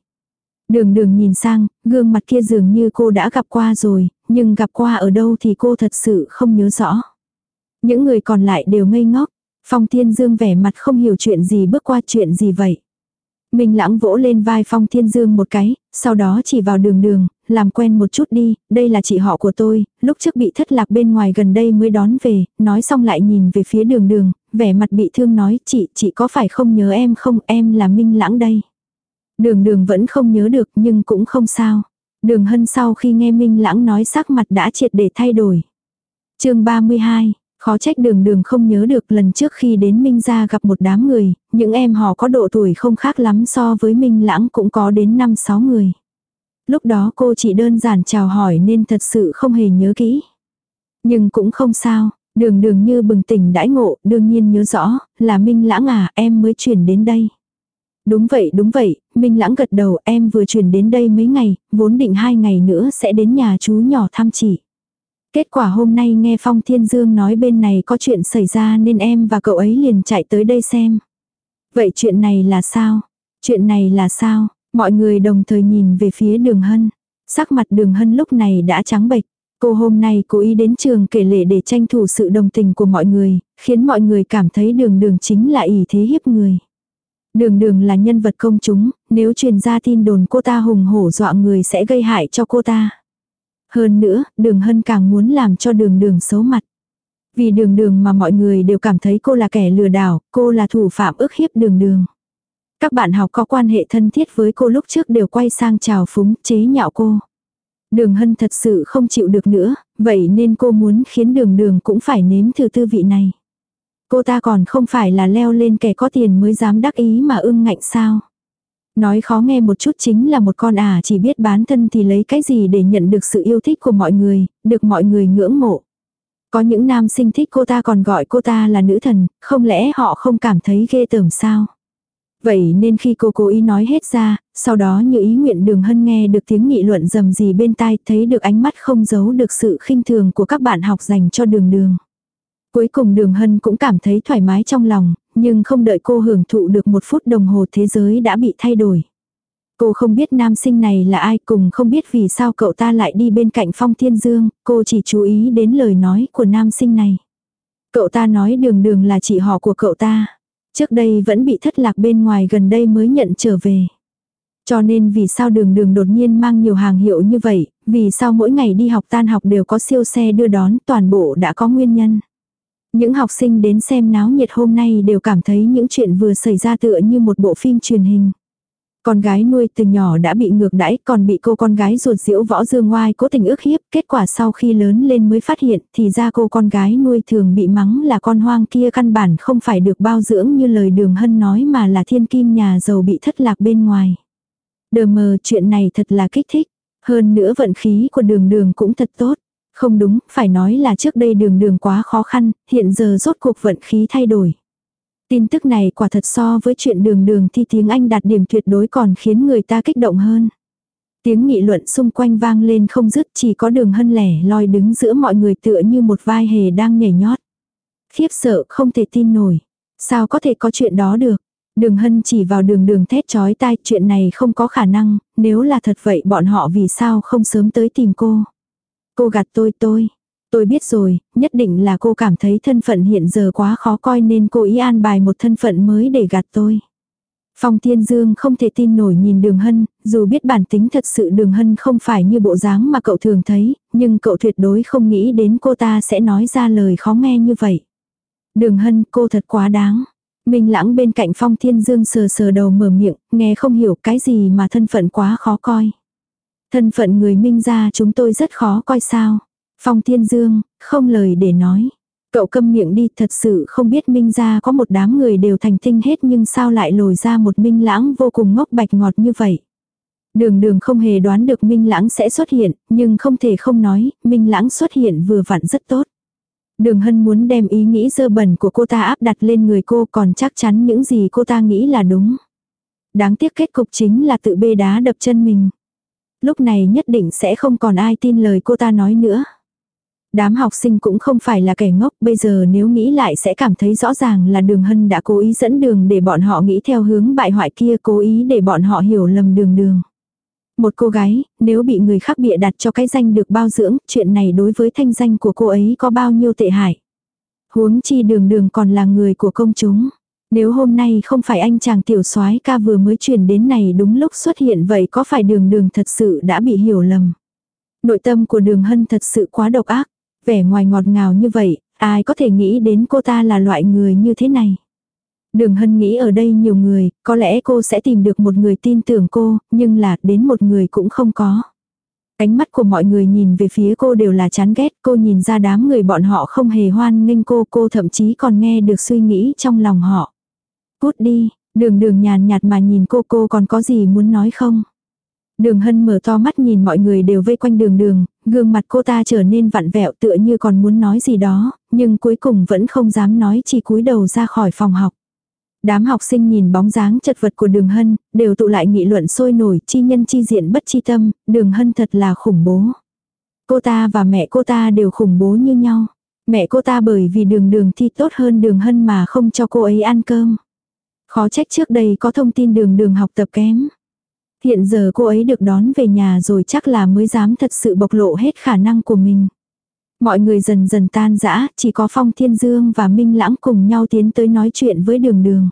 Đường đường nhìn sang, gương mặt kia dường như cô đã gặp qua rồi, nhưng gặp qua ở đâu thì cô thật sự không nhớ rõ. Những người còn lại đều ngây ngốc, Phong Thiên Dương vẻ mặt không hiểu chuyện gì bước qua chuyện gì vậy. Minh lãng vỗ lên vai Phong Thiên Dương một cái, sau đó chỉ vào đường đường, làm quen một chút đi, đây là chị họ của tôi, lúc trước bị thất lạc bên ngoài gần đây mới đón về, nói xong lại nhìn về phía đường đường, vẻ mặt bị thương nói, chị, chị có phải không nhớ em không, em là Minh lãng đây. Đường đường vẫn không nhớ được nhưng cũng không sao. Đường hân sau khi nghe Minh lãng nói sắc mặt đã triệt để thay đổi. chương 32 Khó trách đường đường không nhớ được lần trước khi đến Minh gia gặp một đám người, những em họ có độ tuổi không khác lắm so với Minh lãng cũng có đến 5-6 người. Lúc đó cô chỉ đơn giản chào hỏi nên thật sự không hề nhớ kỹ. Nhưng cũng không sao, đường đường như bừng tỉnh đãi ngộ, đương nhiên nhớ rõ, là Minh lãng à, em mới chuyển đến đây. Đúng vậy đúng vậy, Minh lãng gật đầu em vừa chuyển đến đây mấy ngày, vốn định hai ngày nữa sẽ đến nhà chú nhỏ thăm chị. Kết quả hôm nay nghe Phong Thiên Dương nói bên này có chuyện xảy ra nên em và cậu ấy liền chạy tới đây xem. Vậy chuyện này là sao? Chuyện này là sao? Mọi người đồng thời nhìn về phía đường hân. Sắc mặt đường hân lúc này đã trắng bệch. Cô hôm nay cố ý đến trường kể lệ để tranh thủ sự đồng tình của mọi người, khiến mọi người cảm thấy đường đường chính là ỷ thế hiếp người. Đường đường là nhân vật công chúng, nếu truyền ra tin đồn cô ta hùng hổ dọa người sẽ gây hại cho cô ta. Hơn nữa, đường hân càng muốn làm cho đường đường xấu mặt. Vì đường đường mà mọi người đều cảm thấy cô là kẻ lừa đảo, cô là thủ phạm ức hiếp đường đường. Các bạn học có quan hệ thân thiết với cô lúc trước đều quay sang chào phúng, chế nhạo cô. Đường hân thật sự không chịu được nữa, vậy nên cô muốn khiến đường đường cũng phải nếm thử tư vị này. Cô ta còn không phải là leo lên kẻ có tiền mới dám đắc ý mà ưng ngạnh sao. Nói khó nghe một chút chính là một con à chỉ biết bán thân thì lấy cái gì để nhận được sự yêu thích của mọi người, được mọi người ngưỡng mộ. Có những nam sinh thích cô ta còn gọi cô ta là nữ thần, không lẽ họ không cảm thấy ghê tởm sao? Vậy nên khi cô cố ý nói hết ra, sau đó như ý nguyện đường hân nghe được tiếng nghị luận rầm gì bên tai, thấy được ánh mắt không giấu được sự khinh thường của các bạn học dành cho đường đường. Cuối cùng đường hân cũng cảm thấy thoải mái trong lòng, nhưng không đợi cô hưởng thụ được một phút đồng hồ thế giới đã bị thay đổi. Cô không biết nam sinh này là ai cùng không biết vì sao cậu ta lại đi bên cạnh Phong Thiên Dương, cô chỉ chú ý đến lời nói của nam sinh này. Cậu ta nói đường đường là chị họ của cậu ta. Trước đây vẫn bị thất lạc bên ngoài gần đây mới nhận trở về. Cho nên vì sao đường đường đột nhiên mang nhiều hàng hiệu như vậy, vì sao mỗi ngày đi học tan học đều có siêu xe đưa đón toàn bộ đã có nguyên nhân. Những học sinh đến xem náo nhiệt hôm nay đều cảm thấy những chuyện vừa xảy ra tựa như một bộ phim truyền hình. Con gái nuôi từ nhỏ đã bị ngược đãi, còn bị cô con gái ruột diễu võ dương ngoai cố tình ước hiếp. Kết quả sau khi lớn lên mới phát hiện thì ra cô con gái nuôi thường bị mắng là con hoang kia căn bản không phải được bao dưỡng như lời đường hân nói mà là thiên kim nhà giàu bị thất lạc bên ngoài. Đờ mờ, chuyện này thật là kích thích. Hơn nữa vận khí của đường đường cũng thật tốt. Không đúng, phải nói là trước đây đường đường quá khó khăn, hiện giờ rốt cuộc vận khí thay đổi. Tin tức này quả thật so với chuyện đường đường thi tiếng Anh đạt điểm tuyệt đối còn khiến người ta kích động hơn. Tiếng nghị luận xung quanh vang lên không dứt chỉ có đường hân lẻ loi đứng giữa mọi người tựa như một vai hề đang nhảy nhót. Khiếp sợ không thể tin nổi. Sao có thể có chuyện đó được? Đường hân chỉ vào đường đường thét chói tai chuyện này không có khả năng, nếu là thật vậy bọn họ vì sao không sớm tới tìm cô. Cô gạt tôi tôi. Tôi biết rồi, nhất định là cô cảm thấy thân phận hiện giờ quá khó coi nên cô ý an bài một thân phận mới để gạt tôi. Phong Thiên Dương không thể tin nổi nhìn Đường Hân, dù biết bản tính thật sự Đường Hân không phải như bộ dáng mà cậu thường thấy, nhưng cậu tuyệt đối không nghĩ đến cô ta sẽ nói ra lời khó nghe như vậy. Đường Hân, cô thật quá đáng. Minh lãng bên cạnh Phong Thiên Dương sờ sờ đầu mở miệng, nghe không hiểu cái gì mà thân phận quá khó coi. Thân phận người Minh gia chúng tôi rất khó coi sao. Phong Thiên Dương, không lời để nói. Cậu câm miệng đi thật sự không biết Minh gia có một đám người đều thành tinh hết nhưng sao lại lồi ra một Minh lãng vô cùng ngốc bạch ngọt như vậy. Đường đường không hề đoán được Minh lãng sẽ xuất hiện, nhưng không thể không nói, Minh lãng xuất hiện vừa vặn rất tốt. Đường hân muốn đem ý nghĩ dơ bẩn của cô ta áp đặt lên người cô còn chắc chắn những gì cô ta nghĩ là đúng. Đáng tiếc kết cục chính là tự bê đá đập chân mình lúc này nhất định sẽ không còn ai tin lời cô ta nói nữa. Đám học sinh cũng không phải là kẻ ngốc, bây giờ nếu nghĩ lại sẽ cảm thấy rõ ràng là đường hân đã cố ý dẫn đường để bọn họ nghĩ theo hướng bại hoại kia, cố ý để bọn họ hiểu lầm đường đường. Một cô gái, nếu bị người khác bịa đặt cho cái danh được bao dưỡng, chuyện này đối với thanh danh của cô ấy có bao nhiêu tệ hại. Huống chi đường đường còn là người của công chúng. Nếu hôm nay không phải anh chàng tiểu soái ca vừa mới chuyển đến này đúng lúc xuất hiện vậy có phải đường đường thật sự đã bị hiểu lầm. Nội tâm của đường hân thật sự quá độc ác. Vẻ ngoài ngọt ngào như vậy, ai có thể nghĩ đến cô ta là loại người như thế này. Đường hân nghĩ ở đây nhiều người, có lẽ cô sẽ tìm được một người tin tưởng cô, nhưng là đến một người cũng không có. Ánh mắt của mọi người nhìn về phía cô đều là chán ghét, cô nhìn ra đám người bọn họ không hề hoan nghênh cô, cô thậm chí còn nghe được suy nghĩ trong lòng họ. Cút đi, đường đường nhàn nhạt mà nhìn cô cô còn có gì muốn nói không? Đường hân mở to mắt nhìn mọi người đều vây quanh đường đường, gương mặt cô ta trở nên vặn vẹo tựa như còn muốn nói gì đó, nhưng cuối cùng vẫn không dám nói chỉ cúi đầu ra khỏi phòng học. Đám học sinh nhìn bóng dáng chật vật của đường hân, đều tụ lại nghị luận sôi nổi chi nhân chi diện bất chi tâm, đường hân thật là khủng bố. Cô ta và mẹ cô ta đều khủng bố như nhau. Mẹ cô ta bởi vì đường đường thi tốt hơn đường hân mà không cho cô ấy ăn cơm. Khó trách trước đây có thông tin đường đường học tập kém. Hiện giờ cô ấy được đón về nhà rồi chắc là mới dám thật sự bộc lộ hết khả năng của mình. Mọi người dần dần tan rã, chỉ có Phong Thiên Dương và Minh Lãng cùng nhau tiến tới nói chuyện với đường đường.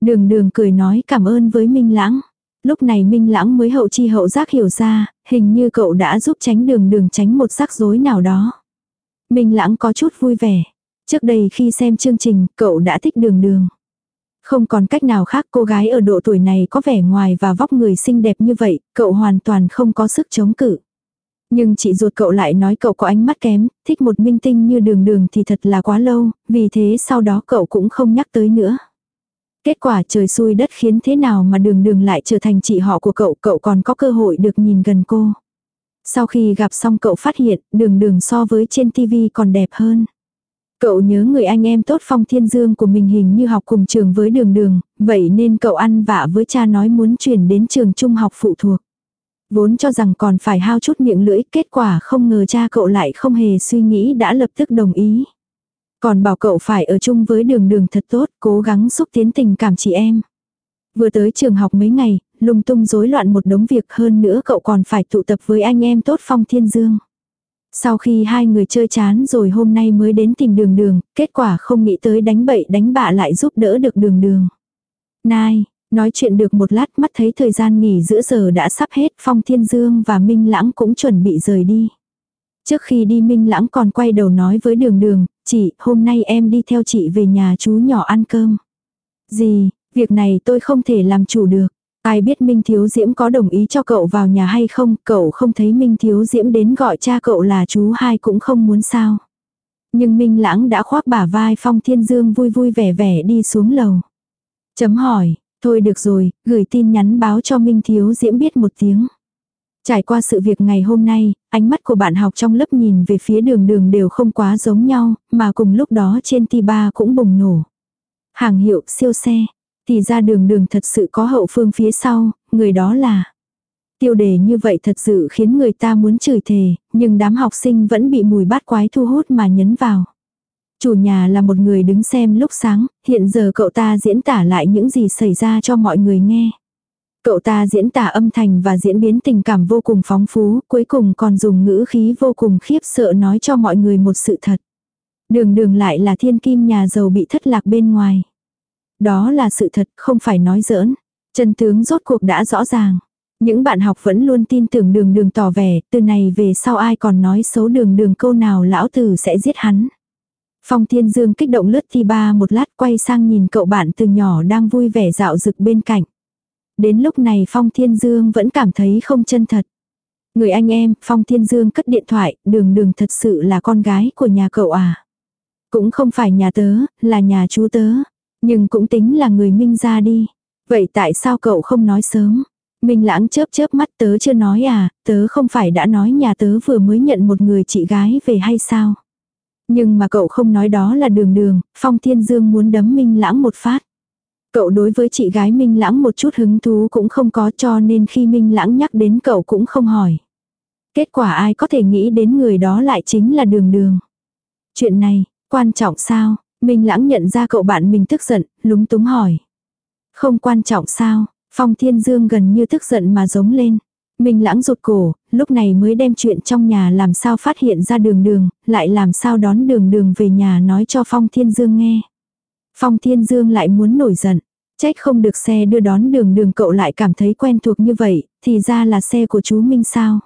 Đường đường cười nói cảm ơn với Minh Lãng. Lúc này Minh Lãng mới hậu chi hậu giác hiểu ra, hình như cậu đã giúp tránh đường đường tránh một rắc rối nào đó. Minh Lãng có chút vui vẻ. Trước đây khi xem chương trình, cậu đã thích đường đường. Không còn cách nào khác cô gái ở độ tuổi này có vẻ ngoài và vóc người xinh đẹp như vậy, cậu hoàn toàn không có sức chống cự. Nhưng chị ruột cậu lại nói cậu có ánh mắt kém, thích một minh tinh như đường đường thì thật là quá lâu, vì thế sau đó cậu cũng không nhắc tới nữa. Kết quả trời xui đất khiến thế nào mà đường đường lại trở thành chị họ của cậu, cậu còn có cơ hội được nhìn gần cô. Sau khi gặp xong cậu phát hiện đường đường so với trên tivi còn đẹp hơn. Cậu nhớ người anh em tốt phong thiên dương của mình hình như học cùng trường với đường đường, vậy nên cậu ăn vạ với cha nói muốn chuyển đến trường trung học phụ thuộc. Vốn cho rằng còn phải hao chút miệng lưỡi, kết quả không ngờ cha cậu lại không hề suy nghĩ đã lập tức đồng ý. Còn bảo cậu phải ở chung với đường đường thật tốt, cố gắng xúc tiến tình cảm chị em. Vừa tới trường học mấy ngày, lung tung rối loạn một đống việc hơn nữa cậu còn phải tụ tập với anh em tốt phong thiên dương. Sau khi hai người chơi chán rồi hôm nay mới đến tìm đường đường, kết quả không nghĩ tới đánh bậy đánh bạ lại giúp đỡ được đường đường. Nai, nói chuyện được một lát mắt thấy thời gian nghỉ giữa giờ đã sắp hết, Phong Thiên Dương và Minh Lãng cũng chuẩn bị rời đi. Trước khi đi Minh Lãng còn quay đầu nói với đường đường, chị, hôm nay em đi theo chị về nhà chú nhỏ ăn cơm. Gì, việc này tôi không thể làm chủ được. Ai biết Minh Thiếu Diễm có đồng ý cho cậu vào nhà hay không, cậu không thấy Minh Thiếu Diễm đến gọi cha cậu là chú hai cũng không muốn sao. Nhưng Minh Lãng đã khoác bả vai Phong Thiên Dương vui vui vẻ vẻ đi xuống lầu. Chấm hỏi, thôi được rồi, gửi tin nhắn báo cho Minh Thiếu Diễm biết một tiếng. Trải qua sự việc ngày hôm nay, ánh mắt của bạn học trong lớp nhìn về phía đường đường đều không quá giống nhau, mà cùng lúc đó trên ti ba cũng bùng nổ. Hàng hiệu siêu xe, thì ra đường đường thật sự có hậu phương phía sau, người đó là. Tiêu đề như vậy thật sự khiến người ta muốn chửi thề, nhưng đám học sinh vẫn bị mùi bát quái thu hút mà nhấn vào. Chủ nhà là một người đứng xem lúc sáng, hiện giờ cậu ta diễn tả lại những gì xảy ra cho mọi người nghe. Cậu ta diễn tả âm thanh và diễn biến tình cảm vô cùng phóng phú, cuối cùng còn dùng ngữ khí vô cùng khiếp sợ nói cho mọi người một sự thật. Đường đường lại là thiên kim nhà giàu bị thất lạc bên ngoài. Đó là sự thật, không phải nói giỡn. Chân tướng rốt cuộc đã rõ ràng. Những bạn học vẫn luôn tin tưởng đường đường tỏ vẻ, từ này về sau ai còn nói xấu đường đường câu nào lão tử sẽ giết hắn. Phong Thiên Dương kích động lướt thi ba một lát quay sang nhìn cậu bạn từ nhỏ đang vui vẻ dạo rực bên cạnh. Đến lúc này Phong Thiên Dương vẫn cảm thấy không chân thật. Người anh em, Phong Thiên Dương cất điện thoại, đường đường thật sự là con gái của nhà cậu à. Cũng không phải nhà tớ, là nhà chú tớ. Nhưng cũng tính là người Minh ra đi. Vậy tại sao cậu không nói sớm? Minh lãng chớp chớp mắt tớ chưa nói à, tớ không phải đã nói nhà tớ vừa mới nhận một người chị gái về hay sao? Nhưng mà cậu không nói đó là đường đường, Phong Thiên Dương muốn đấm Minh lãng một phát. Cậu đối với chị gái Minh lãng một chút hứng thú cũng không có cho nên khi Minh lãng nhắc đến cậu cũng không hỏi. Kết quả ai có thể nghĩ đến người đó lại chính là đường đường. Chuyện này, quan trọng sao? Minh lãng nhận ra cậu bạn mình tức giận, lúng túng hỏi. Không quan trọng sao? Phong Thiên Dương gần như tức giận mà giống lên. Minh lãng rụt cổ, lúc này mới đem chuyện trong nhà làm sao phát hiện ra đường đường, lại làm sao đón đường đường về nhà nói cho Phong Thiên Dương nghe. Phong Thiên Dương lại muốn nổi giận. Trách không được xe đưa đón đường đường cậu lại cảm thấy quen thuộc như vậy, thì ra là xe của chú Minh sao.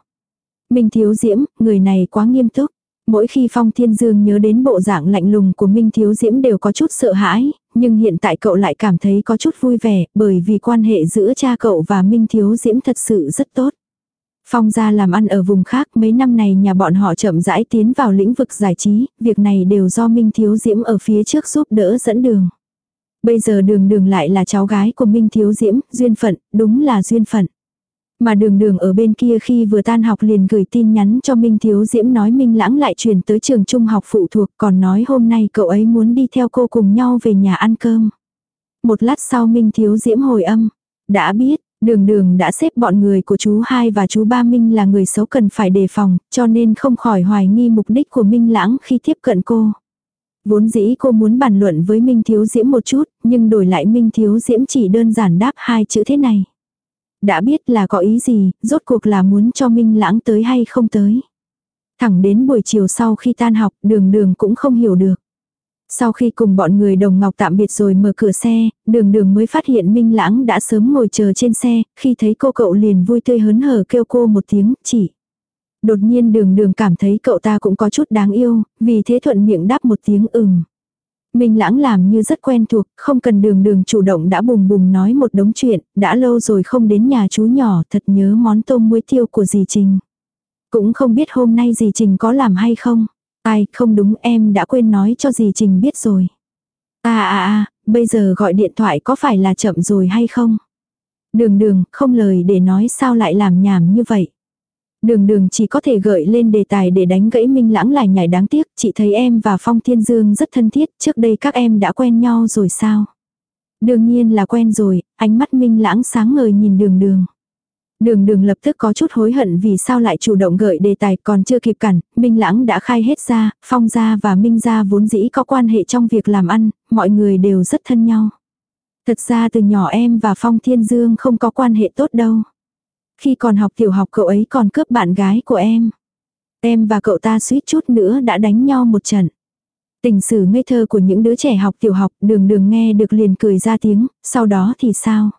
Minh Thiếu Diễm, người này quá nghiêm túc. Mỗi khi Phong Thiên Dương nhớ đến bộ dạng lạnh lùng của Minh Thiếu Diễm đều có chút sợ hãi, nhưng hiện tại cậu lại cảm thấy có chút vui vẻ, bởi vì quan hệ giữa cha cậu và Minh Thiếu Diễm thật sự rất tốt. Phong gia làm ăn ở vùng khác mấy năm này nhà bọn họ chậm rãi tiến vào lĩnh vực giải trí, việc này đều do Minh Thiếu Diễm ở phía trước giúp đỡ dẫn đường. Bây giờ đường đường lại là cháu gái của Minh Thiếu Diễm, duyên phận, đúng là duyên phận. Mà đường đường ở bên kia khi vừa tan học liền gửi tin nhắn cho Minh Thiếu Diễm nói Minh Lãng lại chuyển tới trường trung học phụ thuộc còn nói hôm nay cậu ấy muốn đi theo cô cùng nhau về nhà ăn cơm. Một lát sau Minh Thiếu Diễm hồi âm. Đã biết, đường đường đã xếp bọn người của chú hai và chú ba Minh là người xấu cần phải đề phòng, cho nên không khỏi hoài nghi mục đích của Minh Lãng khi tiếp cận cô. Vốn dĩ cô muốn bàn luận với Minh Thiếu Diễm một chút, nhưng đổi lại Minh Thiếu Diễm chỉ đơn giản đáp hai chữ thế này. Đã biết là có ý gì, rốt cuộc là muốn cho Minh Lãng tới hay không tới. Thẳng đến buổi chiều sau khi tan học, đường đường cũng không hiểu được. Sau khi cùng bọn người đồng ngọc tạm biệt rồi mở cửa xe, đường đường mới phát hiện Minh Lãng đã sớm ngồi chờ trên xe, khi thấy cô cậu liền vui tươi hớn hở kêu cô một tiếng, chỉ. Đột nhiên đường đường cảm thấy cậu ta cũng có chút đáng yêu, vì thế thuận miệng đáp một tiếng ừm. Minh lãng làm như rất quen thuộc, không cần đường đường chủ động đã bùng bùng nói một đống chuyện, đã lâu rồi không đến nhà chú nhỏ thật nhớ món tôm muối tiêu của dì Trình. Cũng không biết hôm nay dì Trình có làm hay không. Ai, không đúng em đã quên nói cho dì Trình biết rồi. À à à, bây giờ gọi điện thoại có phải là chậm rồi hay không? Đường đường, không lời để nói sao lại làm nhảm như vậy. Đường đường chỉ có thể gợi lên đề tài để đánh gãy Minh Lãng lại nhảy đáng tiếc, chị thấy em và Phong Thiên Dương rất thân thiết, trước đây các em đã quen nhau rồi sao? Đương nhiên là quen rồi, ánh mắt Minh Lãng sáng ngời nhìn đường đường. Đường đường lập tức có chút hối hận vì sao lại chủ động gợi đề tài còn chưa kịp cản, Minh Lãng đã khai hết ra, Phong gia và Minh gia vốn dĩ có quan hệ trong việc làm ăn, mọi người đều rất thân nhau. Thật ra từ nhỏ em và Phong Thiên Dương không có quan hệ tốt đâu. Khi còn học tiểu học cậu ấy còn cướp bạn gái của em. Em và cậu ta suýt chút nữa đã đánh nhau một trận. Tình sử ngây thơ của những đứa trẻ học tiểu học đường đường nghe được liền cười ra tiếng, sau đó thì sao?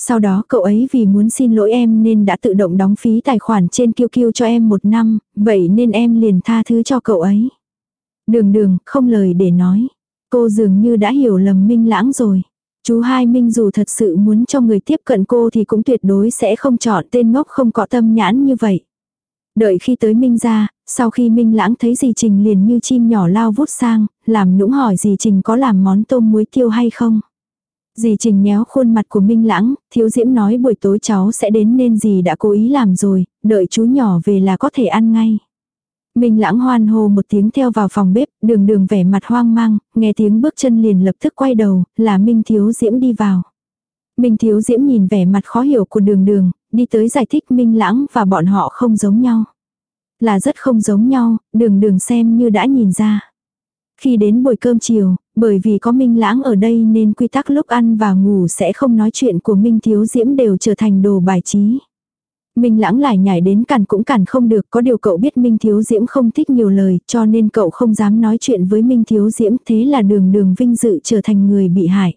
Sau đó cậu ấy vì muốn xin lỗi em nên đã tự động đóng phí tài khoản trên QQ cho em một năm, vậy nên em liền tha thứ cho cậu ấy. Đường đường, không lời để nói. Cô dường như đã hiểu lầm minh lãng rồi. Chú Hai Minh dù thật sự muốn cho người tiếp cận cô thì cũng tuyệt đối sẽ không chọn tên ngốc không có tâm nhãn như vậy. Đợi khi tới Minh ra, sau khi Minh lãng thấy dì Trình liền như chim nhỏ lao vút sang, làm nũng hỏi dì Trình có làm món tôm muối tiêu hay không. Dì Trình nhéo khuôn mặt của Minh lãng, thiếu diễm nói buổi tối cháu sẽ đến nên dì đã cố ý làm rồi, đợi chú nhỏ về là có thể ăn ngay. Minh lãng hoan hô một tiếng theo vào phòng bếp, đường đường vẻ mặt hoang mang, nghe tiếng bước chân liền lập tức quay đầu, là Minh Thiếu Diễm đi vào. Minh Thiếu Diễm nhìn vẻ mặt khó hiểu của đường đường, đi tới giải thích Minh lãng và bọn họ không giống nhau. Là rất không giống nhau, đường đường xem như đã nhìn ra. Khi đến buổi cơm chiều, bởi vì có Minh lãng ở đây nên quy tắc lúc ăn và ngủ sẽ không nói chuyện của Minh Thiếu Diễm đều trở thành đồ bài trí. Minh lãng lại nhảy đến cản cũng cản không được, có điều cậu biết Minh Thiếu Diễm không thích nhiều lời, cho nên cậu không dám nói chuyện với Minh Thiếu Diễm, thế là đường đường vinh dự trở thành người bị hại.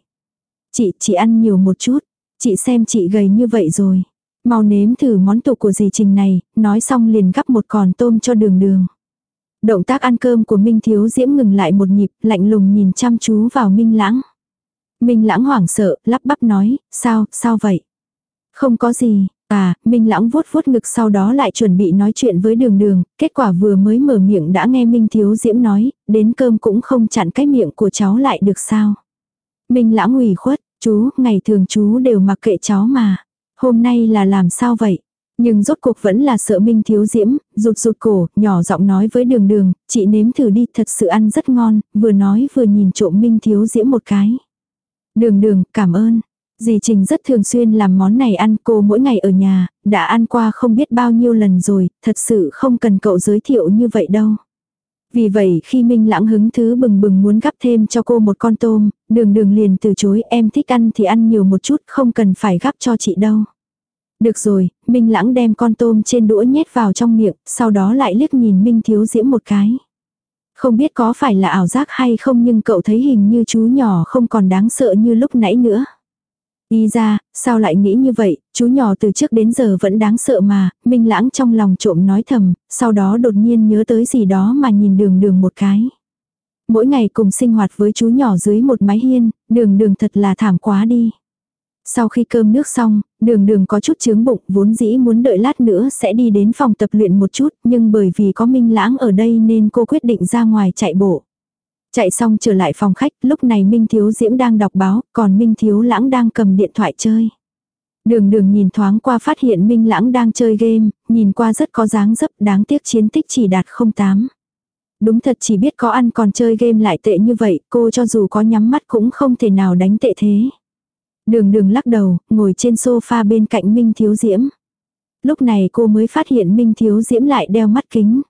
Chị, chị ăn nhiều một chút, chị xem chị gầy như vậy rồi. Mau nếm thử món tủ của dì Trình này, nói xong liền gắp một con tôm cho đường đường. Động tác ăn cơm của Minh Thiếu Diễm ngừng lại một nhịp, lạnh lùng nhìn chăm chú vào Minh Lãng. Minh Lãng hoảng sợ, lắp bắp nói, sao, sao vậy? Không có gì, À, Minh Lãng vuốt vuốt ngực sau đó lại chuẩn bị nói chuyện với đường đường, kết quả vừa mới mở miệng đã nghe Minh Thiếu Diễm nói, đến cơm cũng không chặn cái miệng của cháu lại được sao. Minh Lãng ủy khuất, chú, ngày thường chú đều mặc kệ cháu mà. Hôm nay là làm sao vậy? Nhưng rốt cuộc vẫn là sợ Minh Thiếu Diễm, rụt rụt cổ, nhỏ giọng nói với đường đường, chị nếm thử đi thật sự ăn rất ngon, vừa nói vừa nhìn trộm Minh Thiếu Diễm một cái. Đường đường, cảm ơn. Dì Trình rất thường xuyên làm món này ăn cô mỗi ngày ở nhà, đã ăn qua không biết bao nhiêu lần rồi, thật sự không cần cậu giới thiệu như vậy đâu. Vì vậy khi Minh Lãng hứng thứ bừng bừng muốn gắp thêm cho cô một con tôm, đường đường liền từ chối em thích ăn thì ăn nhiều một chút không cần phải gắp cho chị đâu. Được rồi, Minh Lãng đem con tôm trên đũa nhét vào trong miệng, sau đó lại liếc nhìn Minh Thiếu Diễm một cái. Không biết có phải là ảo giác hay không nhưng cậu thấy hình như chú nhỏ không còn đáng sợ như lúc nãy nữa. Y ra, sao lại nghĩ như vậy, chú nhỏ từ trước đến giờ vẫn đáng sợ mà, Minh Lãng trong lòng trộm nói thầm, sau đó đột nhiên nhớ tới gì đó mà nhìn đường đường một cái. Mỗi ngày cùng sinh hoạt với chú nhỏ dưới một mái hiên, đường đường thật là thảm quá đi. Sau khi cơm nước xong, đường đường có chút chướng bụng vốn dĩ muốn đợi lát nữa sẽ đi đến phòng tập luyện một chút nhưng bởi vì có Minh Lãng ở đây nên cô quyết định ra ngoài chạy bộ. Chạy xong trở lại phòng khách, lúc này Minh Thiếu Diễm đang đọc báo, còn Minh Thiếu Lãng đang cầm điện thoại chơi. Đường đường nhìn thoáng qua phát hiện Minh Lãng đang chơi game, nhìn qua rất có dáng dấp đáng tiếc chiến tích chỉ đạt 08. Đúng thật chỉ biết có ăn còn chơi game lại tệ như vậy, cô cho dù có nhắm mắt cũng không thể nào đánh tệ thế. Đường đường lắc đầu, ngồi trên sofa bên cạnh Minh Thiếu Diễm. Lúc này cô mới phát hiện Minh Thiếu Diễm lại đeo mắt kính.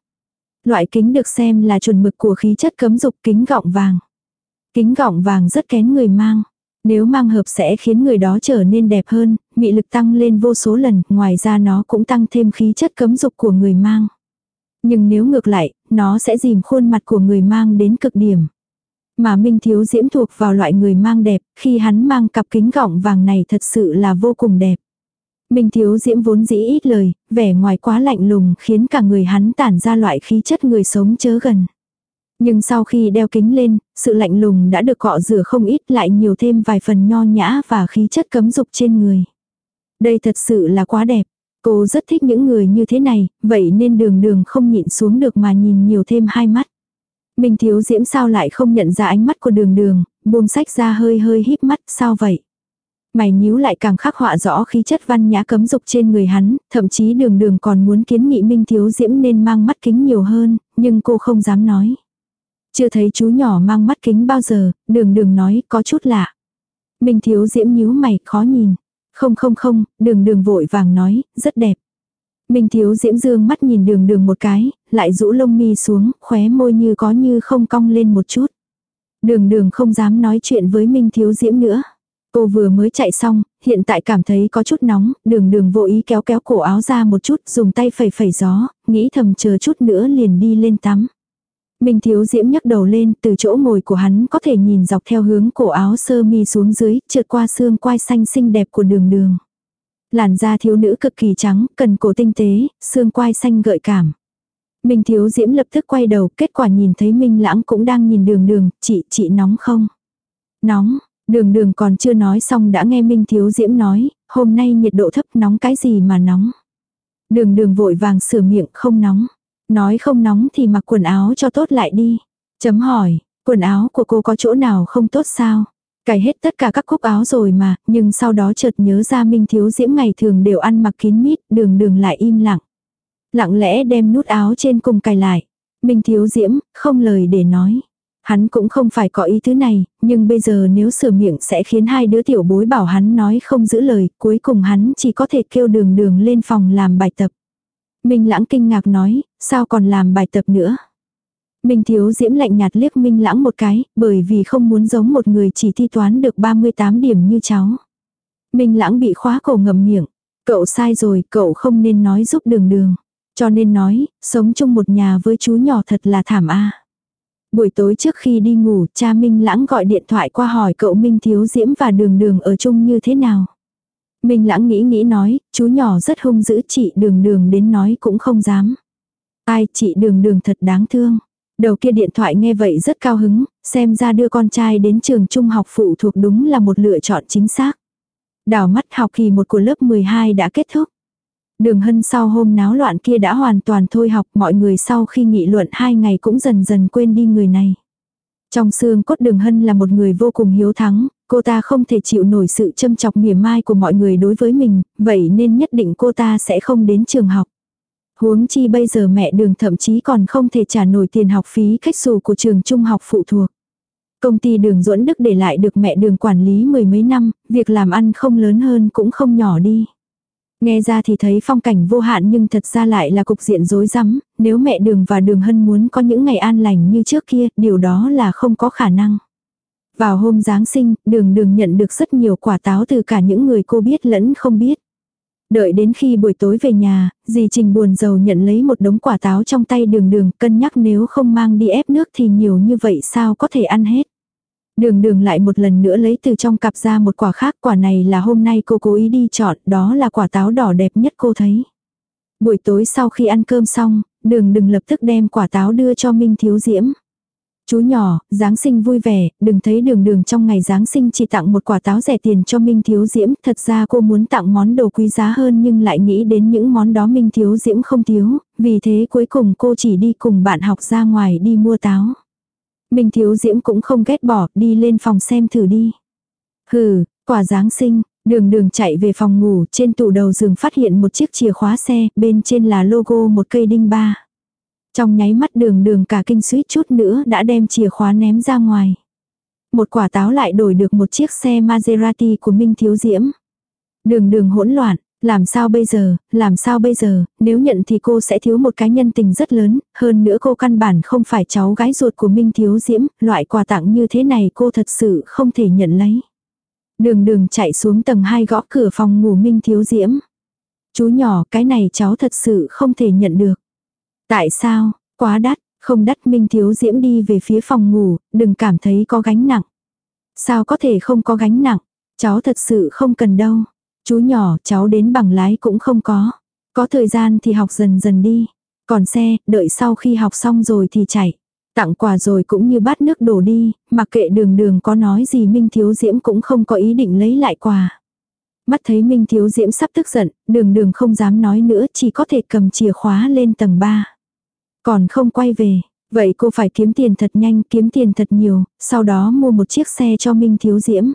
Loại kính được xem là chuẩn mực của khí chất cấm dục kính gọng vàng. Kính gọng vàng rất kén người mang. Nếu mang hợp sẽ khiến người đó trở nên đẹp hơn, mị lực tăng lên vô số lần, ngoài ra nó cũng tăng thêm khí chất cấm dục của người mang. Nhưng nếu ngược lại, nó sẽ dìm khuôn mặt của người mang đến cực điểm. Mà Minh Thiếu Diễm thuộc vào loại người mang đẹp, khi hắn mang cặp kính gọng vàng này thật sự là vô cùng đẹp. Minh Thiếu Diễm vốn dĩ ít lời, vẻ ngoài quá lạnh lùng khiến cả người hắn tản ra loại khí chất người sống chớ gần. Nhưng sau khi đeo kính lên, sự lạnh lùng đã được cọ rửa không ít lại nhiều thêm vài phần nho nhã và khí chất cấm dục trên người. Đây thật sự là quá đẹp. Cô rất thích những người như thế này, vậy nên đường đường không nhịn xuống được mà nhìn nhiều thêm hai mắt. Minh thiếu diễm sao lại không nhận ra ánh mắt của đường đường, buông sách ra hơi hơi híp mắt, sao vậy? Mày nhíu lại càng khắc họa rõ khí chất văn nhã cấm dục trên người hắn, thậm chí đường đường còn muốn kiến nghị Minh thiếu diễm nên mang mắt kính nhiều hơn, nhưng cô không dám nói. Chưa thấy chú nhỏ mang mắt kính bao giờ, đường đường nói có chút lạ. Minh thiếu diễm nhíu mày, khó nhìn. Không không không, đường đường vội vàng nói, rất đẹp. Minh thiếu diễm dương mắt nhìn đường đường một cái, lại rũ lông mi xuống, khóe môi như có như không cong lên một chút. Đường đường không dám nói chuyện với Minh thiếu diễm nữa. Cô vừa mới chạy xong, hiện tại cảm thấy có chút nóng, đường đường vô ý kéo kéo cổ áo ra một chút, dùng tay phẩy phẩy gió, nghĩ thầm chờ chút nữa liền đi lên tắm. Minh thiếu diễm nhấc đầu lên, từ chỗ ngồi của hắn có thể nhìn dọc theo hướng cổ áo sơ mi xuống dưới, trượt qua xương quai xanh xinh đẹp của đường đường. Làn da thiếu nữ cực kỳ trắng, cần cổ tinh tế, xương quai xanh gợi cảm. Minh thiếu diễm lập tức quay đầu, kết quả nhìn thấy Minh lãng cũng đang nhìn đường đường, chị, chị nóng không? Nóng, đường đường còn chưa nói xong đã nghe Minh thiếu diễm nói, hôm nay nhiệt độ thấp nóng cái gì mà nóng. Đường đường vội vàng sửa miệng không nóng. Nói không nóng thì mặc quần áo cho tốt lại đi. Chấm hỏi, quần áo của cô có chỗ nào không tốt sao? Cài hết tất cả các cúc áo rồi mà, nhưng sau đó chợt nhớ ra Minh Thiếu Diễm ngày thường đều ăn mặc kín mít, đường đường lại im lặng. Lặng lẽ đem nút áo trên cùng cài lại. Minh Thiếu Diễm, không lời để nói. Hắn cũng không phải có ý thứ này, nhưng bây giờ nếu sửa miệng sẽ khiến hai đứa tiểu bối bảo hắn nói không giữ lời, cuối cùng hắn chỉ có thể kêu đường đường lên phòng làm bài tập. Minh Lãng kinh ngạc nói, sao còn làm bài tập nữa? Minh Thiếu Diễm lạnh nhạt liếc Minh Lãng một cái, bởi vì không muốn giống một người chỉ thi toán được 38 điểm như cháu. Minh Lãng bị khóa cổ ngậm miệng. Cậu sai rồi, cậu không nên nói giúp đường đường. Cho nên nói, sống chung một nhà với chú nhỏ thật là thảm a. Buổi tối trước khi đi ngủ, cha Minh Lãng gọi điện thoại qua hỏi cậu Minh Thiếu Diễm và đường đường ở chung như thế nào. Minh Lãng nghĩ nghĩ nói, chú nhỏ rất hung dữ chị đường đường đến nói cũng không dám. Ai chị đường đường thật đáng thương. Đầu kia điện thoại nghe vậy rất cao hứng, xem ra đưa con trai đến trường trung học phụ thuộc đúng là một lựa chọn chính xác. Đảo mắt học kỳ một của lớp 12 đã kết thúc. Đường hân sau hôm náo loạn kia đã hoàn toàn thôi học mọi người sau khi nghị luận hai ngày cũng dần dần quên đi người này. Trong xương cốt đường hân là một người vô cùng hiếu thắng, cô ta không thể chịu nổi sự châm chọc mỉa mai của mọi người đối với mình, vậy nên nhất định cô ta sẽ không đến trường học. Huống chi bây giờ mẹ đường thậm chí còn không thể trả nổi tiền học phí cách xù của trường trung học phụ thuộc. Công ty đường Duẫn Đức để lại được mẹ đường quản lý mười mấy năm, việc làm ăn không lớn hơn cũng không nhỏ đi. Nghe ra thì thấy phong cảnh vô hạn nhưng thật ra lại là cục diện rối rắm, nếu mẹ đường và đường hân muốn có những ngày an lành như trước kia, điều đó là không có khả năng. Vào hôm Giáng sinh, đường đường nhận được rất nhiều quả táo từ cả những người cô biết lẫn không biết. Đợi đến khi buổi tối về nhà, dì Trình buồn giàu nhận lấy một đống quả táo trong tay đường đường, cân nhắc nếu không mang đi ép nước thì nhiều như vậy sao có thể ăn hết. Đường đường lại một lần nữa lấy từ trong cặp ra một quả khác, quả này là hôm nay cô cố ý đi chọn, đó là quả táo đỏ đẹp nhất cô thấy. Buổi tối sau khi ăn cơm xong, đường đừng lập tức đem quả táo đưa cho Minh Thiếu Diễm. Chú nhỏ, Giáng sinh vui vẻ, đừng thấy đường đường trong ngày Giáng sinh chỉ tặng một quả táo rẻ tiền cho Minh Thiếu Diễm. Thật ra cô muốn tặng món đồ quý giá hơn nhưng lại nghĩ đến những món đó Minh Thiếu Diễm không thiếu, vì thế cuối cùng cô chỉ đi cùng bạn học ra ngoài đi mua táo. Minh Thiếu Diễm cũng không ghét bỏ, đi lên phòng xem thử đi. Hừ, quả Giáng sinh, đường đường chạy về phòng ngủ, trên tủ đầu giường phát hiện một chiếc chìa khóa xe, bên trên là logo một cây đinh ba. Trong nháy mắt đường đường cả kinh suýt chút nữa đã đem chìa khóa ném ra ngoài. Một quả táo lại đổi được một chiếc xe Maserati của Minh Thiếu Diễm. Đường đường hỗn loạn, làm sao bây giờ, làm sao bây giờ, nếu nhận thì cô sẽ thiếu một cái nhân tình rất lớn, hơn nữa cô căn bản không phải cháu gái ruột của Minh Thiếu Diễm, loại quà tặng như thế này cô thật sự không thể nhận lấy. Đường đường chạy xuống tầng 2 gõ cửa phòng ngủ Minh Thiếu Diễm. Chú nhỏ, cái này cháu thật sự không thể nhận được. Tại sao, quá đắt, không đắt Minh Thiếu Diễm đi về phía phòng ngủ, đừng cảm thấy có gánh nặng. Sao có thể không có gánh nặng, cháu thật sự không cần đâu. Chú nhỏ, cháu đến bằng lái cũng không có. Có thời gian thì học dần dần đi. Còn xe, đợi sau khi học xong rồi thì chạy. Tặng quà rồi cũng như bát nước đổ đi, mặc kệ đường đường có nói gì Minh Thiếu Diễm cũng không có ý định lấy lại quà. Mắt thấy Minh Thiếu Diễm sắp tức giận, đường đường không dám nói nữa chỉ có thể cầm chìa khóa lên tầng 3. Còn không quay về, vậy cô phải kiếm tiền thật nhanh, kiếm tiền thật nhiều, sau đó mua một chiếc xe cho Minh Thiếu Diễm.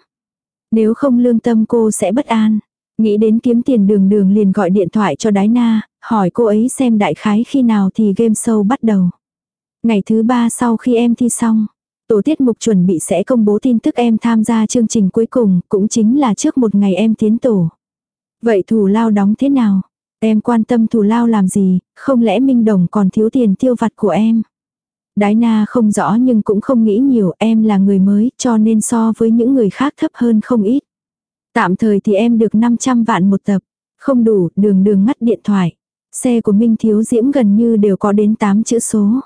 Nếu không lương tâm cô sẽ bất an. Nghĩ đến kiếm tiền đường đường liền gọi điện thoại cho Đái Na, hỏi cô ấy xem đại khái khi nào thì game show bắt đầu. Ngày thứ ba sau khi em thi xong, tổ tiết mục chuẩn bị sẽ công bố tin tức em tham gia chương trình cuối cùng, cũng chính là trước một ngày em tiến tổ. Vậy thủ lao đóng thế nào? Em quan tâm thù lao làm gì, không lẽ Minh Đồng còn thiếu tiền tiêu vặt của em? Đái na không rõ nhưng cũng không nghĩ nhiều em là người mới cho nên so với những người khác thấp hơn không ít. Tạm thời thì em được 500 vạn một tập. Không đủ, đường đường ngắt điện thoại. Xe của Minh Thiếu Diễm gần như đều có đến 8 chữ số.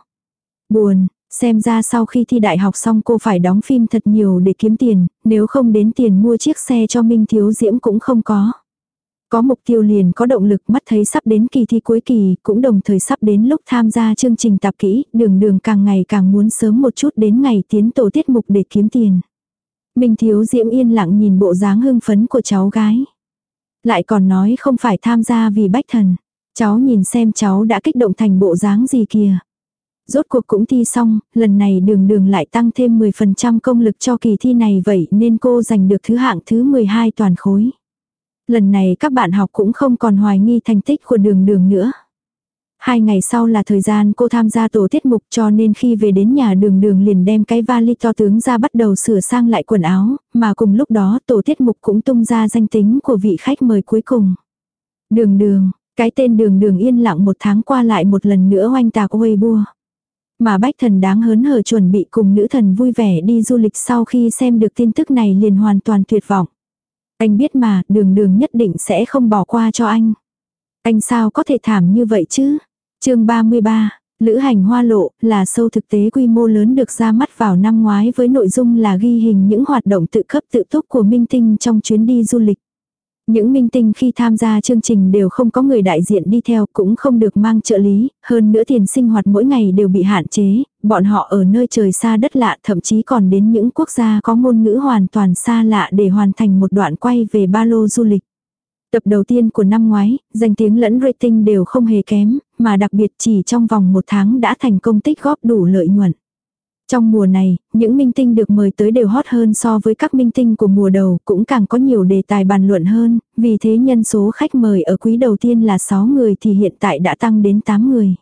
Buồn, xem ra sau khi thi đại học xong cô phải đóng phim thật nhiều để kiếm tiền, nếu không đến tiền mua chiếc xe cho Minh Thiếu Diễm cũng không có. Có mục tiêu liền có động lực mắt thấy sắp đến kỳ thi cuối kỳ, cũng đồng thời sắp đến lúc tham gia chương trình tạp kỹ, đường đường càng ngày càng muốn sớm một chút đến ngày tiến tổ tiết mục để kiếm tiền. Minh Thiếu Diễm yên lặng nhìn bộ dáng hưng phấn của cháu gái. Lại còn nói không phải tham gia vì bách thần. Cháu nhìn xem cháu đã kích động thành bộ dáng gì kìa. Rốt cuộc cũng thi xong, lần này đường đường lại tăng thêm 10% công lực cho kỳ thi này vậy nên cô giành được thứ hạng thứ 12 toàn khối. Lần này các bạn học cũng không còn hoài nghi thành tích của đường đường nữa. Hai ngày sau là thời gian cô tham gia tổ tiết mục cho nên khi về đến nhà đường đường liền đem cái vali to tướng ra bắt đầu sửa sang lại quần áo, mà cùng lúc đó tổ tiết mục cũng tung ra danh tính của vị khách mời cuối cùng. Đường đường, cái tên đường đường yên lặng một tháng qua lại một lần nữa oanh tạc Weibo. Mà bách thần đáng hớn hở chuẩn bị cùng nữ thần vui vẻ đi du lịch sau khi xem được tin tức này liền hoàn toàn tuyệt vọng. Anh biết mà, đường đường nhất định sẽ không bỏ qua cho anh. Anh sao có thể thảm như vậy chứ? chương 33, Lữ hành hoa lộ là sâu thực tế quy mô lớn được ra mắt vào năm ngoái với nội dung là ghi hình những hoạt động tự cấp tự túc của minh tinh trong chuyến đi du lịch. Những minh tinh khi tham gia chương trình đều không có người đại diện đi theo cũng không được mang trợ lý, hơn nữa tiền sinh hoạt mỗi ngày đều bị hạn chế, bọn họ ở nơi trời xa đất lạ thậm chí còn đến những quốc gia có ngôn ngữ hoàn toàn xa lạ để hoàn thành một đoạn quay về ba lô du lịch. Tập đầu tiên của năm ngoái, danh tiếng lẫn rating đều không hề kém, mà đặc biệt chỉ trong vòng một tháng đã thành công tích góp đủ lợi nhuận. Trong mùa này, những minh tinh được mời tới đều hot hơn so với các minh tinh của mùa đầu, cũng càng có nhiều đề tài bàn luận hơn, vì thế nhân số khách mời ở quý đầu tiên là 6 người thì hiện tại đã tăng đến 8 người.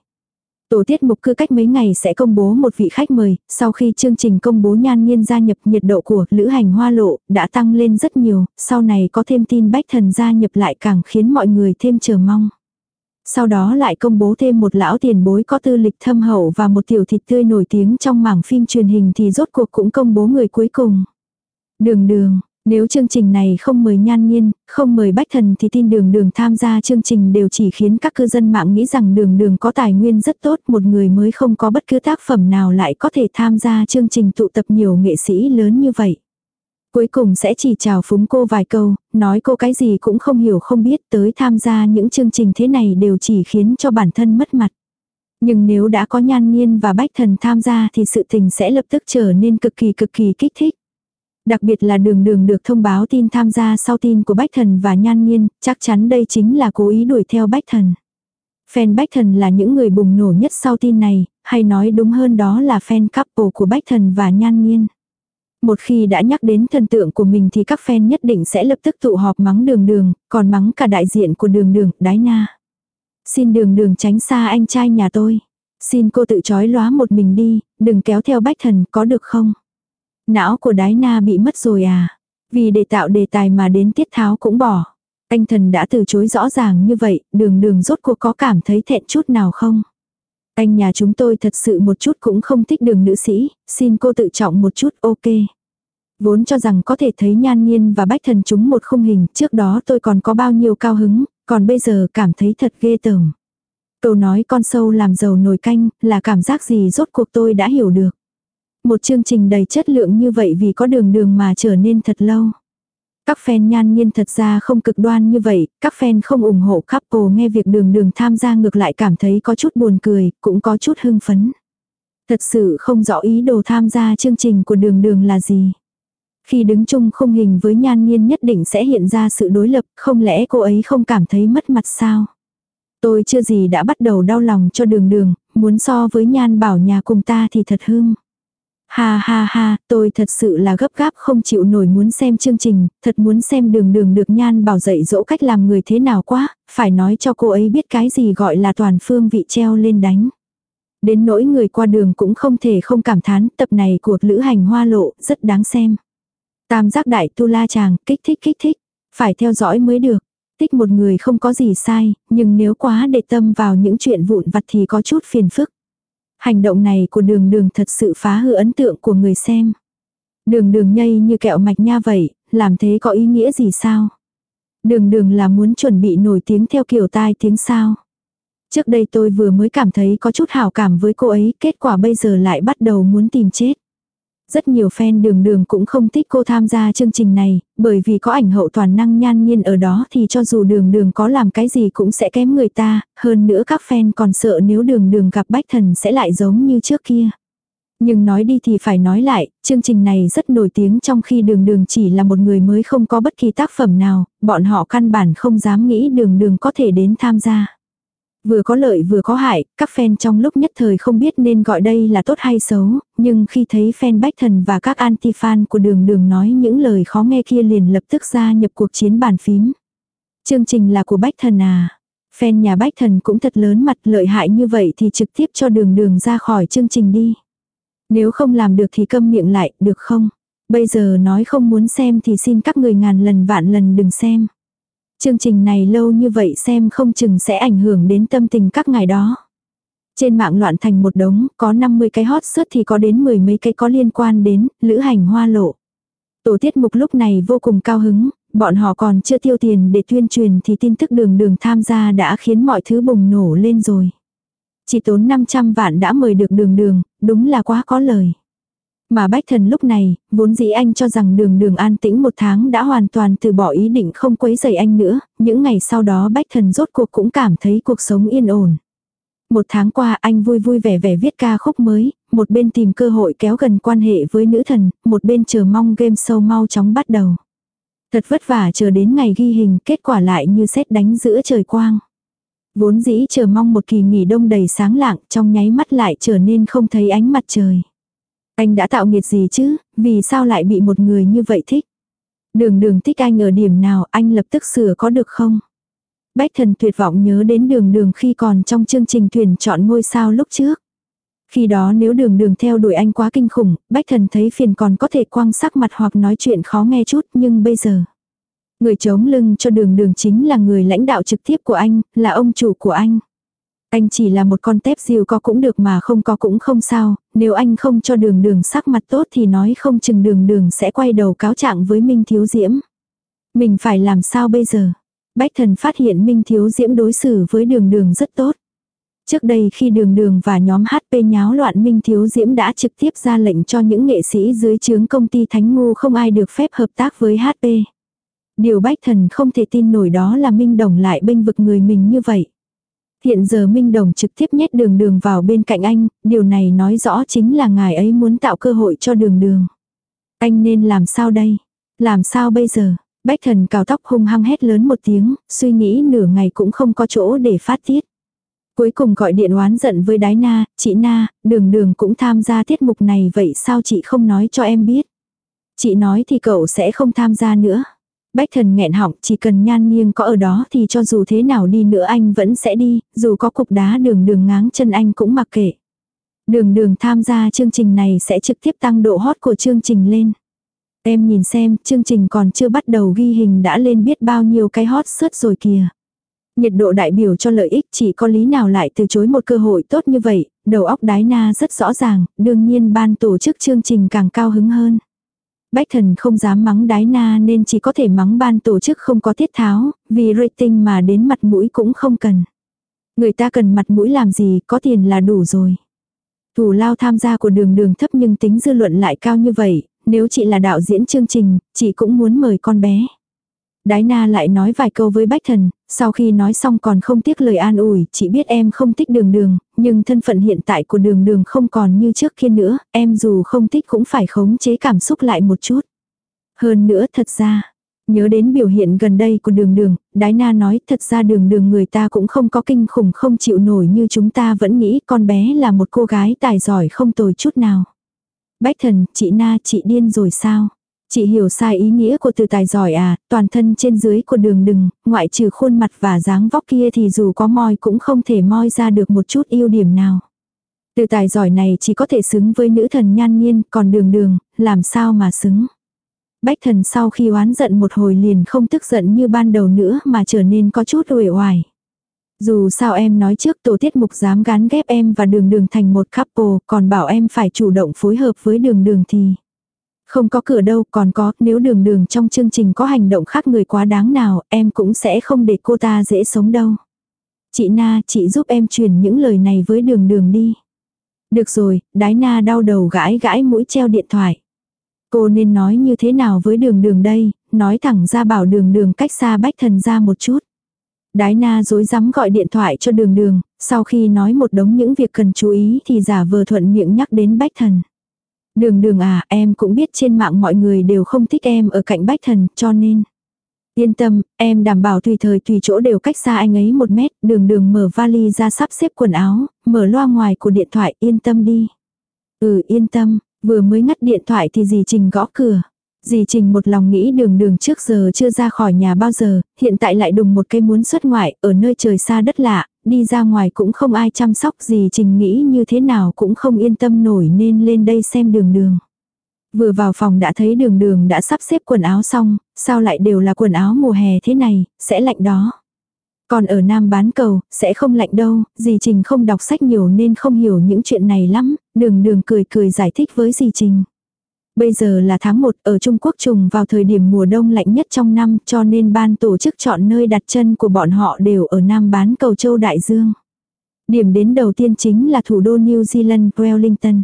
Tổ tiết mục cứ cách mấy ngày sẽ công bố một vị khách mời, sau khi chương trình công bố nhan nhiên gia nhập nhiệt độ của lữ hành hoa lộ đã tăng lên rất nhiều, sau này có thêm tin bách thần gia nhập lại càng khiến mọi người thêm chờ mong. Sau đó lại công bố thêm một lão tiền bối có tư lịch thâm hậu và một tiểu thịt tươi nổi tiếng trong mảng phim truyền hình thì rốt cuộc cũng công bố người cuối cùng. Đường đường, nếu chương trình này không mời nhan nhiên, không mời bách thần thì tin đường đường tham gia chương trình đều chỉ khiến các cư dân mạng nghĩ rằng đường đường có tài nguyên rất tốt. Một người mới không có bất cứ tác phẩm nào lại có thể tham gia chương trình tụ tập nhiều nghệ sĩ lớn như vậy. Cuối cùng sẽ chỉ chào phúng cô vài câu, nói cô cái gì cũng không hiểu không biết tới tham gia những chương trình thế này đều chỉ khiến cho bản thân mất mặt. Nhưng nếu đã có nhan nhiên và bách thần tham gia thì sự tình sẽ lập tức trở nên cực kỳ cực kỳ kích thích. Đặc biệt là đường đường được thông báo tin tham gia sau tin của Bách Thần và Nhan Nhiên, chắc chắn đây chính là cố ý đuổi theo Bách Thần. Fan Bách Thần là những người bùng nổ nhất sau tin này, hay nói đúng hơn đó là fan couple của Bách Thần và Nhan Nhiên. Một khi đã nhắc đến thần tượng của mình thì các fan nhất định sẽ lập tức tụ họp mắng đường đường, còn mắng cả đại diện của đường đường, đái na. Xin đường đường tránh xa anh trai nhà tôi. Xin cô tự chói lóa một mình đi, đừng kéo theo bách thần có được không? Não của đái na bị mất rồi à? Vì để tạo đề tài mà đến tiết tháo cũng bỏ. Anh thần đã từ chối rõ ràng như vậy, đường đường rốt cuộc có cảm thấy thẹn chút nào không? Anh nhà chúng tôi thật sự một chút cũng không thích đường nữ sĩ, xin cô tự trọng một chút ok. Vốn cho rằng có thể thấy nhan nhiên và bách thần chúng một khung hình, trước đó tôi còn có bao nhiêu cao hứng, còn bây giờ cảm thấy thật ghê tởm. Câu nói con sâu làm giàu nồi canh, là cảm giác gì rốt cuộc tôi đã hiểu được. Một chương trình đầy chất lượng như vậy vì có đường đường mà trở nên thật lâu. Các fan nhan nhiên thật ra không cực đoan như vậy, các fan không ủng hộ couple nghe việc đường đường tham gia ngược lại cảm thấy có chút buồn cười, cũng có chút hưng phấn. Thật sự không rõ ý đồ tham gia chương trình của đường đường là gì. Khi đứng chung không hình với nhan nhiên nhất định sẽ hiện ra sự đối lập, không lẽ cô ấy không cảm thấy mất mặt sao? Tôi chưa gì đã bắt đầu đau lòng cho đường đường, muốn so với nhan bảo nhà cùng ta thì thật hưng. Ha ha ha, tôi thật sự là gấp gáp không chịu nổi muốn xem chương trình, thật muốn xem đường đường được nhan bảo dạy dỗ cách làm người thế nào quá, phải nói cho cô ấy biết cái gì gọi là toàn phương vị treo lên đánh. Đến nỗi người qua đường cũng không thể không cảm thán tập này của lữ hành hoa lộ rất đáng xem. Tam giác đại tu la chàng, kích thích kích thích, phải theo dõi mới được. Thích một người không có gì sai, nhưng nếu quá để tâm vào những chuyện vụn vặt thì có chút phiền phức. Hành động này của đường đường thật sự phá hư ấn tượng của người xem. Đường đường nhây như kẹo mạch nha vậy, làm thế có ý nghĩa gì sao? Đường đường là muốn chuẩn bị nổi tiếng theo kiểu tai tiếng sao. Trước đây tôi vừa mới cảm thấy có chút hảo cảm với cô ấy, kết quả bây giờ lại bắt đầu muốn tìm chết. Rất nhiều fan đường đường cũng không thích cô tham gia chương trình này, bởi vì có ảnh hậu toàn năng nhan nhiên ở đó thì cho dù đường đường có làm cái gì cũng sẽ kém người ta, hơn nữa các fan còn sợ nếu đường đường gặp bách thần sẽ lại giống như trước kia. Nhưng nói đi thì phải nói lại, chương trình này rất nổi tiếng trong khi đường đường chỉ là một người mới không có bất kỳ tác phẩm nào, bọn họ căn bản không dám nghĩ đường đường có thể đến tham gia. Vừa có lợi vừa có hại, các fan trong lúc nhất thời không biết nên gọi đây là tốt hay xấu, nhưng khi thấy fan Bách Thần và các anti-fan của đường đường nói những lời khó nghe kia liền lập tức ra nhập cuộc chiến bàn phím. Chương trình là của Bách Thần à? Fan nhà Bách Thần cũng thật lớn mặt lợi hại như vậy thì trực tiếp cho đường đường ra khỏi chương trình đi. Nếu không làm được thì câm miệng lại, được không? Bây giờ nói không muốn xem thì xin các người ngàn lần vạn lần đừng xem. Chương trình này lâu như vậy xem không chừng sẽ ảnh hưởng đến tâm tình các ngài đó. Trên mạng loạn thành một đống, có 50 cái hot search thì có đến mười mấy cái có liên quan đến lữ hành hoa lộ. Tổ tiết mục lúc này vô cùng cao hứng, bọn họ còn chưa tiêu tiền để tuyên truyền thì tin tức đường đường tham gia đã khiến mọi thứ bùng nổ lên rồi. Chỉ tốn 500 vạn đã mời được đường đường, đúng là quá có lời. Mà bách thần lúc này, vốn dĩ anh cho rằng đường đường an tĩnh một tháng đã hoàn toàn từ bỏ ý định không quấy rầy anh nữa, những ngày sau đó bách thần rốt cuộc cũng cảm thấy cuộc sống yên ổn. Một tháng qua anh vui vui vẻ vẻ viết ca khúc mới, một bên tìm cơ hội kéo gần quan hệ với nữ thần, một bên chờ mong game show mau chóng bắt đầu. Thật vất vả chờ đến ngày ghi hình, kết quả lại như xét đánh giữa trời quang. Vốn dĩ chờ mong một kỳ nghỉ đông đầy sáng lạng, trong nháy mắt lại trở nên không thấy ánh mặt trời. Anh đã tạo nghiệt gì chứ, vì sao lại bị một người như vậy thích? Đường đường thích anh ở điểm nào anh lập tức sửa có được không? Bách thần tuyệt vọng nhớ đến đường đường khi còn trong chương trình tuyển chọn ngôi sao lúc trước. Khi đó nếu đường đường theo đuổi anh quá kinh khủng, bách thần thấy phiền còn có thể quăng sắc mặt hoặc nói chuyện khó nghe chút nhưng bây giờ. Người chống lưng cho đường đường chính là người lãnh đạo trực tiếp của anh, là ông chủ của anh. Anh chỉ là một con tép diều có cũng được mà không có cũng không sao, nếu anh không cho đường đường sắc mặt tốt thì nói không chừng đường đường sẽ quay đầu cáo trạng với Minh Thiếu Diễm. Mình phải làm sao bây giờ? Bách thần phát hiện Minh Thiếu Diễm đối xử với đường đường rất tốt. Trước đây khi đường đường và nhóm HP nháo loạn Minh Thiếu Diễm đã trực tiếp ra lệnh cho những nghệ sĩ dưới chướng công ty Thánh Ngu không ai được phép hợp tác với HP. Điều bách thần không thể tin nổi đó là Minh Đồng lại bênh vực người mình như vậy. Hiện giờ Minh Đồng trực tiếp nhét đường đường vào bên cạnh anh, điều này nói rõ chính là ngài ấy muốn tạo cơ hội cho đường đường. Anh nên làm sao đây? Làm sao bây giờ? Bách thần cào tóc hung hăng hét lớn một tiếng, suy nghĩ nửa ngày cũng không có chỗ để phát tiết. Cuối cùng gọi điện oán giận với đái na, chị na, đường đường cũng tham gia tiết mục này vậy sao chị không nói cho em biết. Chị nói thì cậu sẽ không tham gia nữa. Bách thần nghẹn họng chỉ cần nhan nghiêng có ở đó thì cho dù thế nào đi nữa anh vẫn sẽ đi, dù có cục đá đường đường ngáng chân anh cũng mặc kệ. Đường đường tham gia chương trình này sẽ trực tiếp tăng độ hot của chương trình lên. Em nhìn xem, chương trình còn chưa bắt đầu ghi hình đã lên biết bao nhiêu cái hot sớt rồi kìa. Nhiệt độ đại biểu cho lợi ích chỉ có lý nào lại từ chối một cơ hội tốt như vậy, đầu óc đái na rất rõ ràng, đương nhiên ban tổ chức chương trình càng cao hứng hơn. Bách thần không dám mắng đái na nên chỉ có thể mắng ban tổ chức không có tiết tháo, vì rating mà đến mặt mũi cũng không cần. Người ta cần mặt mũi làm gì, có tiền là đủ rồi. Thủ lao tham gia của đường đường thấp nhưng tính dư luận lại cao như vậy, nếu chị là đạo diễn chương trình, chị cũng muốn mời con bé. Đái na lại nói vài câu với bách thần, sau khi nói xong còn không tiếc lời an ủi, chị biết em không thích đường đường, nhưng thân phận hiện tại của đường đường không còn như trước kia nữa, em dù không thích cũng phải khống chế cảm xúc lại một chút. Hơn nữa thật ra, nhớ đến biểu hiện gần đây của đường đường, đái na nói thật ra đường đường người ta cũng không có kinh khủng không chịu nổi như chúng ta vẫn nghĩ con bé là một cô gái tài giỏi không tồi chút nào. Bách thần, chị na chị điên rồi sao? Chị hiểu sai ý nghĩa của từ tài giỏi à, toàn thân trên dưới của đường đừng, ngoại trừ khuôn mặt và dáng vóc kia thì dù có moi cũng không thể moi ra được một chút ưu điểm nào. Từ tài giỏi này chỉ có thể xứng với nữ thần nhan nhiên, còn đường đường, làm sao mà xứng. Bách thần sau khi oán giận một hồi liền không tức giận như ban đầu nữa mà trở nên có chút uể oải. Dù sao em nói trước tổ tiết mục dám gán ghép em và đường đường thành một couple, còn bảo em phải chủ động phối hợp với đường đường thì... Không có cửa đâu, còn có, nếu đường đường trong chương trình có hành động khác người quá đáng nào, em cũng sẽ không để cô ta dễ sống đâu. Chị Na, chị giúp em truyền những lời này với đường đường đi. Được rồi, đái na đau đầu gãi gãi mũi treo điện thoại. Cô nên nói như thế nào với đường đường đây, nói thẳng ra bảo đường đường cách xa bách thần ra một chút. Đái na dối rắm gọi điện thoại cho đường đường, sau khi nói một đống những việc cần chú ý thì giả vờ thuận miệng nhắc đến bách thần. Đường đường à, em cũng biết trên mạng mọi người đều không thích em ở cạnh bách thần, cho nên. Yên tâm, em đảm bảo tùy thời tùy chỗ đều cách xa anh ấy một mét, đường đường mở vali ra sắp xếp quần áo, mở loa ngoài của điện thoại, yên tâm đi. Ừ yên tâm, vừa mới ngắt điện thoại thì dì Trình gõ cửa. Dì Trình một lòng nghĩ đường đường trước giờ chưa ra khỏi nhà bao giờ, hiện tại lại đùng một cây muốn xuất ngoại, ở nơi trời xa đất lạ, đi ra ngoài cũng không ai chăm sóc gì Trình nghĩ như thế nào cũng không yên tâm nổi nên lên đây xem đường đường. Vừa vào phòng đã thấy đường đường đã sắp xếp quần áo xong, sao lại đều là quần áo mùa hè thế này, sẽ lạnh đó. Còn ở Nam bán cầu, sẽ không lạnh đâu, dì Trình không đọc sách nhiều nên không hiểu những chuyện này lắm, đường đường cười cười giải thích với dì Trình. Bây giờ là tháng 1 ở Trung Quốc trùng vào thời điểm mùa đông lạnh nhất trong năm cho nên ban tổ chức chọn nơi đặt chân của bọn họ đều ở Nam bán cầu châu Đại Dương. Điểm đến đầu tiên chính là thủ đô New Zealand Wellington.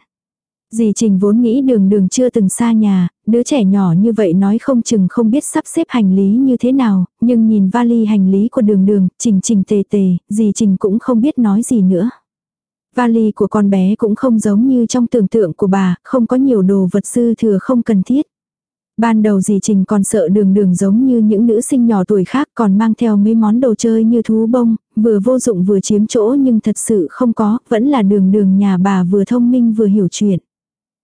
Dì Trình vốn nghĩ đường đường chưa từng xa nhà, đứa trẻ nhỏ như vậy nói không chừng không biết sắp xếp hành lý như thế nào, nhưng nhìn vali hành lý của đường đường, Trình Trình tề tề, dì Trình cũng không biết nói gì nữa. Vali của con bé cũng không giống như trong tưởng tượng của bà, không có nhiều đồ vật sư thừa không cần thiết. Ban đầu dì Trình còn sợ đường đường giống như những nữ sinh nhỏ tuổi khác còn mang theo mấy món đồ chơi như thú bông, vừa vô dụng vừa chiếm chỗ nhưng thật sự không có, vẫn là đường đường nhà bà vừa thông minh vừa hiểu chuyện.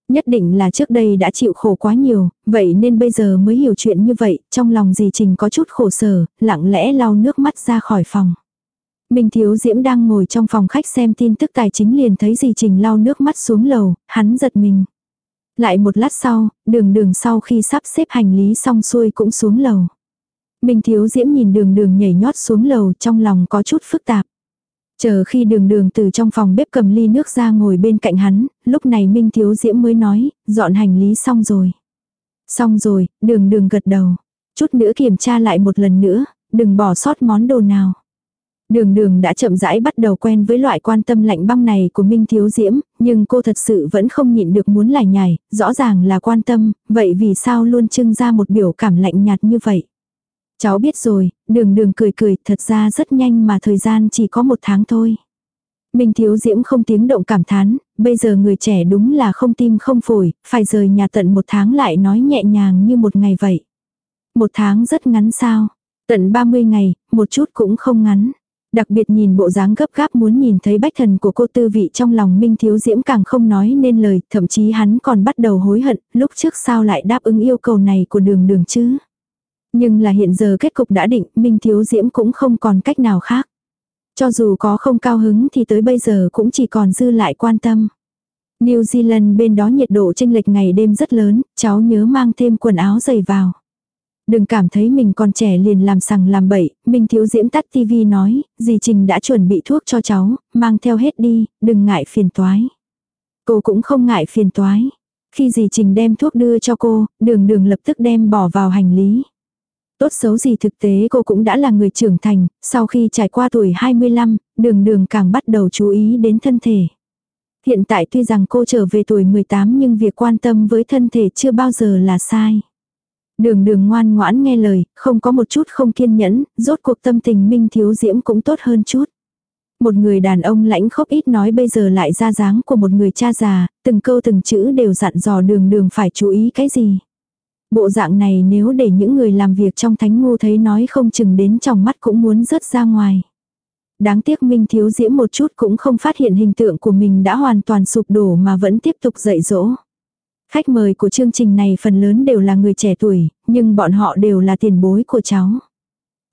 Nhất định là trước đây đã chịu khổ quá nhiều, vậy nên bây giờ mới hiểu chuyện như vậy, trong lòng dì Trình có chút khổ sở, lặng lẽ lau nước mắt ra khỏi phòng. Minh Thiếu Diễm đang ngồi trong phòng khách xem tin tức tài chính liền thấy dì Trình lau nước mắt xuống lầu, hắn giật mình. Lại một lát sau, đường đường sau khi sắp xếp hành lý xong xuôi cũng xuống lầu. Minh Thiếu Diễm nhìn đường đường nhảy nhót xuống lầu trong lòng có chút phức tạp. Chờ khi đường đường từ trong phòng bếp cầm ly nước ra ngồi bên cạnh hắn, lúc này Minh Thiếu Diễm mới nói, dọn hành lý xong rồi. Xong rồi, đường đường gật đầu. Chút nữa kiểm tra lại một lần nữa, đừng bỏ sót món đồ nào. Đường đường đã chậm rãi bắt đầu quen với loại quan tâm lạnh băng này của Minh Thiếu Diễm, nhưng cô thật sự vẫn không nhịn được muốn lải nhải, rõ ràng là quan tâm, vậy vì sao luôn trưng ra một biểu cảm lạnh nhạt như vậy. Cháu biết rồi, đường đường cười cười, thật ra rất nhanh mà thời gian chỉ có một tháng thôi. Minh Thiếu Diễm không tiếng động cảm thán, bây giờ người trẻ đúng là không tim không phổi, phải rời nhà tận một tháng lại nói nhẹ nhàng như một ngày vậy. Một tháng rất ngắn sao, tận 30 ngày, một chút cũng không ngắn. Đặc biệt nhìn bộ dáng gấp gáp muốn nhìn thấy bách thần của cô tư vị trong lòng Minh Thiếu Diễm càng không nói nên lời, thậm chí hắn còn bắt đầu hối hận, lúc trước sao lại đáp ứng yêu cầu này của đường đường chứ. Nhưng là hiện giờ kết cục đã định, Minh Thiếu Diễm cũng không còn cách nào khác. Cho dù có không cao hứng thì tới bây giờ cũng chỉ còn dư lại quan tâm. New Zealand bên đó nhiệt độ chênh lệch ngày đêm rất lớn, cháu nhớ mang thêm quần áo dày vào. Đừng cảm thấy mình còn trẻ liền làm sằng làm bậy, Minh Thiếu Diễm tắt tivi nói, dì Trình đã chuẩn bị thuốc cho cháu, mang theo hết đi, đừng ngại phiền toái. Cô cũng không ngại phiền toái. Khi dì Trình đem thuốc đưa cho cô, đường đường lập tức đem bỏ vào hành lý. Tốt xấu gì thực tế cô cũng đã là người trưởng thành, sau khi trải qua tuổi 25, đường đường càng bắt đầu chú ý đến thân thể. Hiện tại tuy rằng cô trở về tuổi 18 nhưng việc quan tâm với thân thể chưa bao giờ là sai. Đường đường ngoan ngoãn nghe lời, không có một chút không kiên nhẫn, rốt cuộc tâm tình minh thiếu diễm cũng tốt hơn chút. Một người đàn ông lãnh khốc ít nói bây giờ lại ra dáng của một người cha già, từng câu từng chữ đều dặn dò đường đường phải chú ý cái gì. Bộ dạng này nếu để những người làm việc trong thánh ngu thấy nói không chừng đến trong mắt cũng muốn rớt ra ngoài. Đáng tiếc Minh Thiếu Diễm một chút cũng không phát hiện hình tượng của mình đã hoàn toàn sụp đổ mà vẫn tiếp tục dạy dỗ. Khách mời của chương trình này phần lớn đều là người trẻ tuổi, nhưng bọn họ đều là tiền bối của cháu.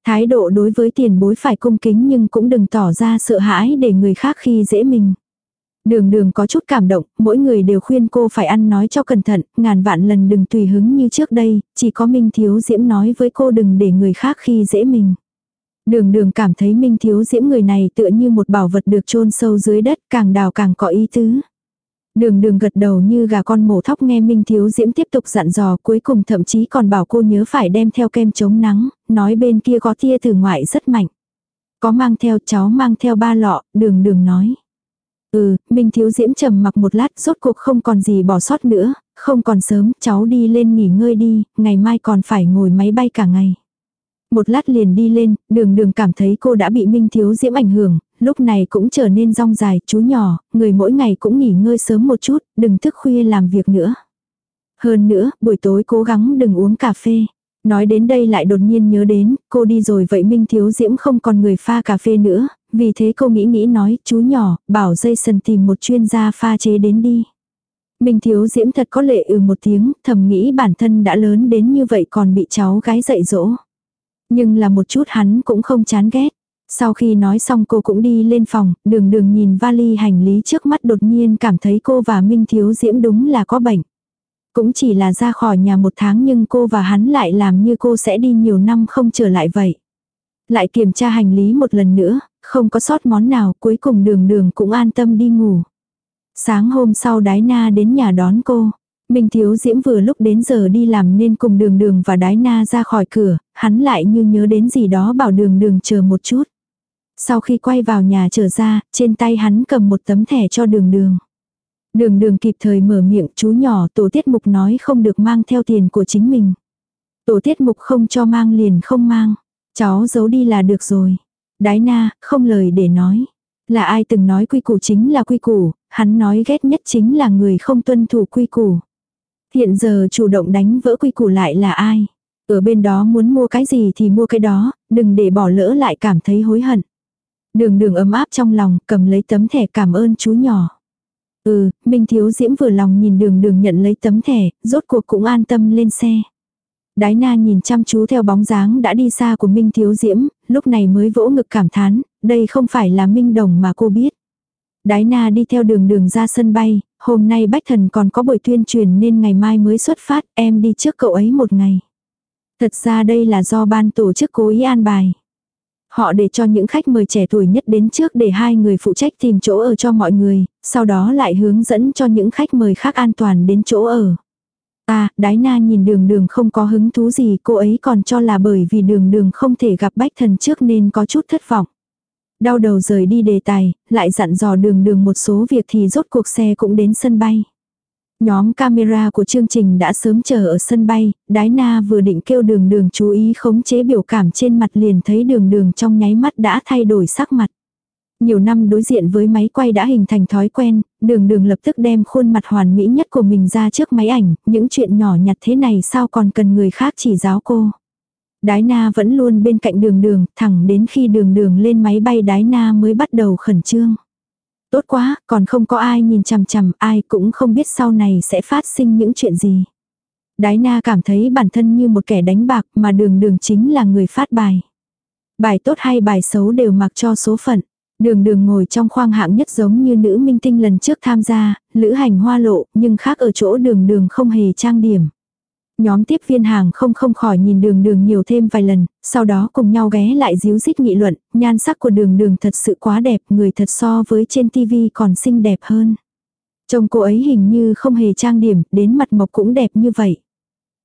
Thái độ đối với tiền bối phải cung kính nhưng cũng đừng tỏ ra sợ hãi để người khác khi dễ mình. Đường đường có chút cảm động, mỗi người đều khuyên cô phải ăn nói cho cẩn thận, ngàn vạn lần đừng tùy hứng như trước đây, chỉ có Minh Thiếu Diễm nói với cô đừng để người khác khi dễ mình. Đường đường cảm thấy Minh Thiếu Diễm người này tựa như một bảo vật được chôn sâu dưới đất, càng đào càng có ý tứ. Đường đường gật đầu như gà con mổ thóc nghe Minh Thiếu Diễm tiếp tục dặn dò cuối cùng thậm chí còn bảo cô nhớ phải đem theo kem chống nắng, nói bên kia có tia từ ngoại rất mạnh. Có mang theo cháu mang theo ba lọ, đường đường nói. Ừ, Minh Thiếu Diễm trầm mặc một lát rốt cuộc không còn gì bỏ sót nữa, không còn sớm, cháu đi lên nghỉ ngơi đi, ngày mai còn phải ngồi máy bay cả ngày. Một lát liền đi lên, đường đường cảm thấy cô đã bị Minh Thiếu Diễm ảnh hưởng, lúc này cũng trở nên rong dài, chú nhỏ, người mỗi ngày cũng nghỉ ngơi sớm một chút, đừng thức khuya làm việc nữa. Hơn nữa, buổi tối cố gắng đừng uống cà phê. Nói đến đây lại đột nhiên nhớ đến, cô đi rồi vậy Minh Thiếu Diễm không còn người pha cà phê nữa, vì thế cô nghĩ nghĩ nói, chú nhỏ, bảo dây sần tìm một chuyên gia pha chế đến đi. Minh Thiếu Diễm thật có lệ ừ một tiếng, thầm nghĩ bản thân đã lớn đến như vậy còn bị cháu gái dạy dỗ. Nhưng là một chút hắn cũng không chán ghét. Sau khi nói xong cô cũng đi lên phòng, đường đường nhìn vali hành lý trước mắt đột nhiên cảm thấy cô và Minh Thiếu Diễm đúng là có bệnh. Cũng chỉ là ra khỏi nhà một tháng nhưng cô và hắn lại làm như cô sẽ đi nhiều năm không trở lại vậy. Lại kiểm tra hành lý một lần nữa, không có sót món nào, cuối cùng đường đường cũng an tâm đi ngủ. Sáng hôm sau đái na đến nhà đón cô. Minh Thiếu Diễm vừa lúc đến giờ đi làm nên cùng đường đường và đái na ra khỏi cửa, hắn lại như nhớ đến gì đó bảo đường đường chờ một chút. Sau khi quay vào nhà trở ra, trên tay hắn cầm một tấm thẻ cho đường đường. Đường đường kịp thời mở miệng chú nhỏ tổ tiết mục nói không được mang theo tiền của chính mình. Tổ tiết mục không cho mang liền không mang. Cháu giấu đi là được rồi. Đái na, không lời để nói. Là ai từng nói quy củ chính là quy củ, hắn nói ghét nhất chính là người không tuân thủ quy củ. Hiện giờ chủ động đánh vỡ quy củ lại là ai? Ở bên đó muốn mua cái gì thì mua cái đó, đừng để bỏ lỡ lại cảm thấy hối hận. Đường đường ấm áp trong lòng, cầm lấy tấm thẻ cảm ơn chú nhỏ. Ừ, Minh Thiếu Diễm vừa lòng nhìn đường đường nhận lấy tấm thẻ, rốt cuộc cũng an tâm lên xe. Đái na nhìn chăm chú theo bóng dáng đã đi xa của Minh Thiếu Diễm, lúc này mới vỗ ngực cảm thán, đây không phải là Minh Đồng mà cô biết. Đái na đi theo đường đường ra sân bay, hôm nay Bách Thần còn có buổi tuyên truyền nên ngày mai mới xuất phát, em đi trước cậu ấy một ngày. Thật ra đây là do ban tổ chức cố ý an bài. Họ để cho những khách mời trẻ tuổi nhất đến trước để hai người phụ trách tìm chỗ ở cho mọi người, sau đó lại hướng dẫn cho những khách mời khác an toàn đến chỗ ở. À, đái na nhìn đường đường không có hứng thú gì cô ấy còn cho là bởi vì đường đường không thể gặp bách thần trước nên có chút thất vọng. Đau đầu rời đi đề tài, lại dặn dò đường đường một số việc thì rốt cuộc xe cũng đến sân bay. Nhóm camera của chương trình đã sớm chờ ở sân bay, đái na vừa định kêu đường đường chú ý khống chế biểu cảm trên mặt liền thấy đường đường trong nháy mắt đã thay đổi sắc mặt. Nhiều năm đối diện với máy quay đã hình thành thói quen, đường đường lập tức đem khuôn mặt hoàn mỹ nhất của mình ra trước máy ảnh, những chuyện nhỏ nhặt thế này sao còn cần người khác chỉ giáo cô. Đái na vẫn luôn bên cạnh đường đường, thẳng đến khi đường đường lên máy bay đái na mới bắt đầu khẩn trương. Tốt quá, còn không có ai nhìn chằm chằm, ai cũng không biết sau này sẽ phát sinh những chuyện gì. Đái na cảm thấy bản thân như một kẻ đánh bạc mà đường đường chính là người phát bài. Bài tốt hay bài xấu đều mặc cho số phận. Đường đường ngồi trong khoang hạng nhất giống như nữ minh tinh lần trước tham gia, lữ hành hoa lộ, nhưng khác ở chỗ đường đường không hề trang điểm. Nhóm tiếp viên hàng không không khỏi nhìn đường đường nhiều thêm vài lần, sau đó cùng nhau ghé lại díu dít nghị luận, nhan sắc của đường đường thật sự quá đẹp, người thật so với trên tivi còn xinh đẹp hơn. Trông cô ấy hình như không hề trang điểm, đến mặt mộc cũng đẹp như vậy.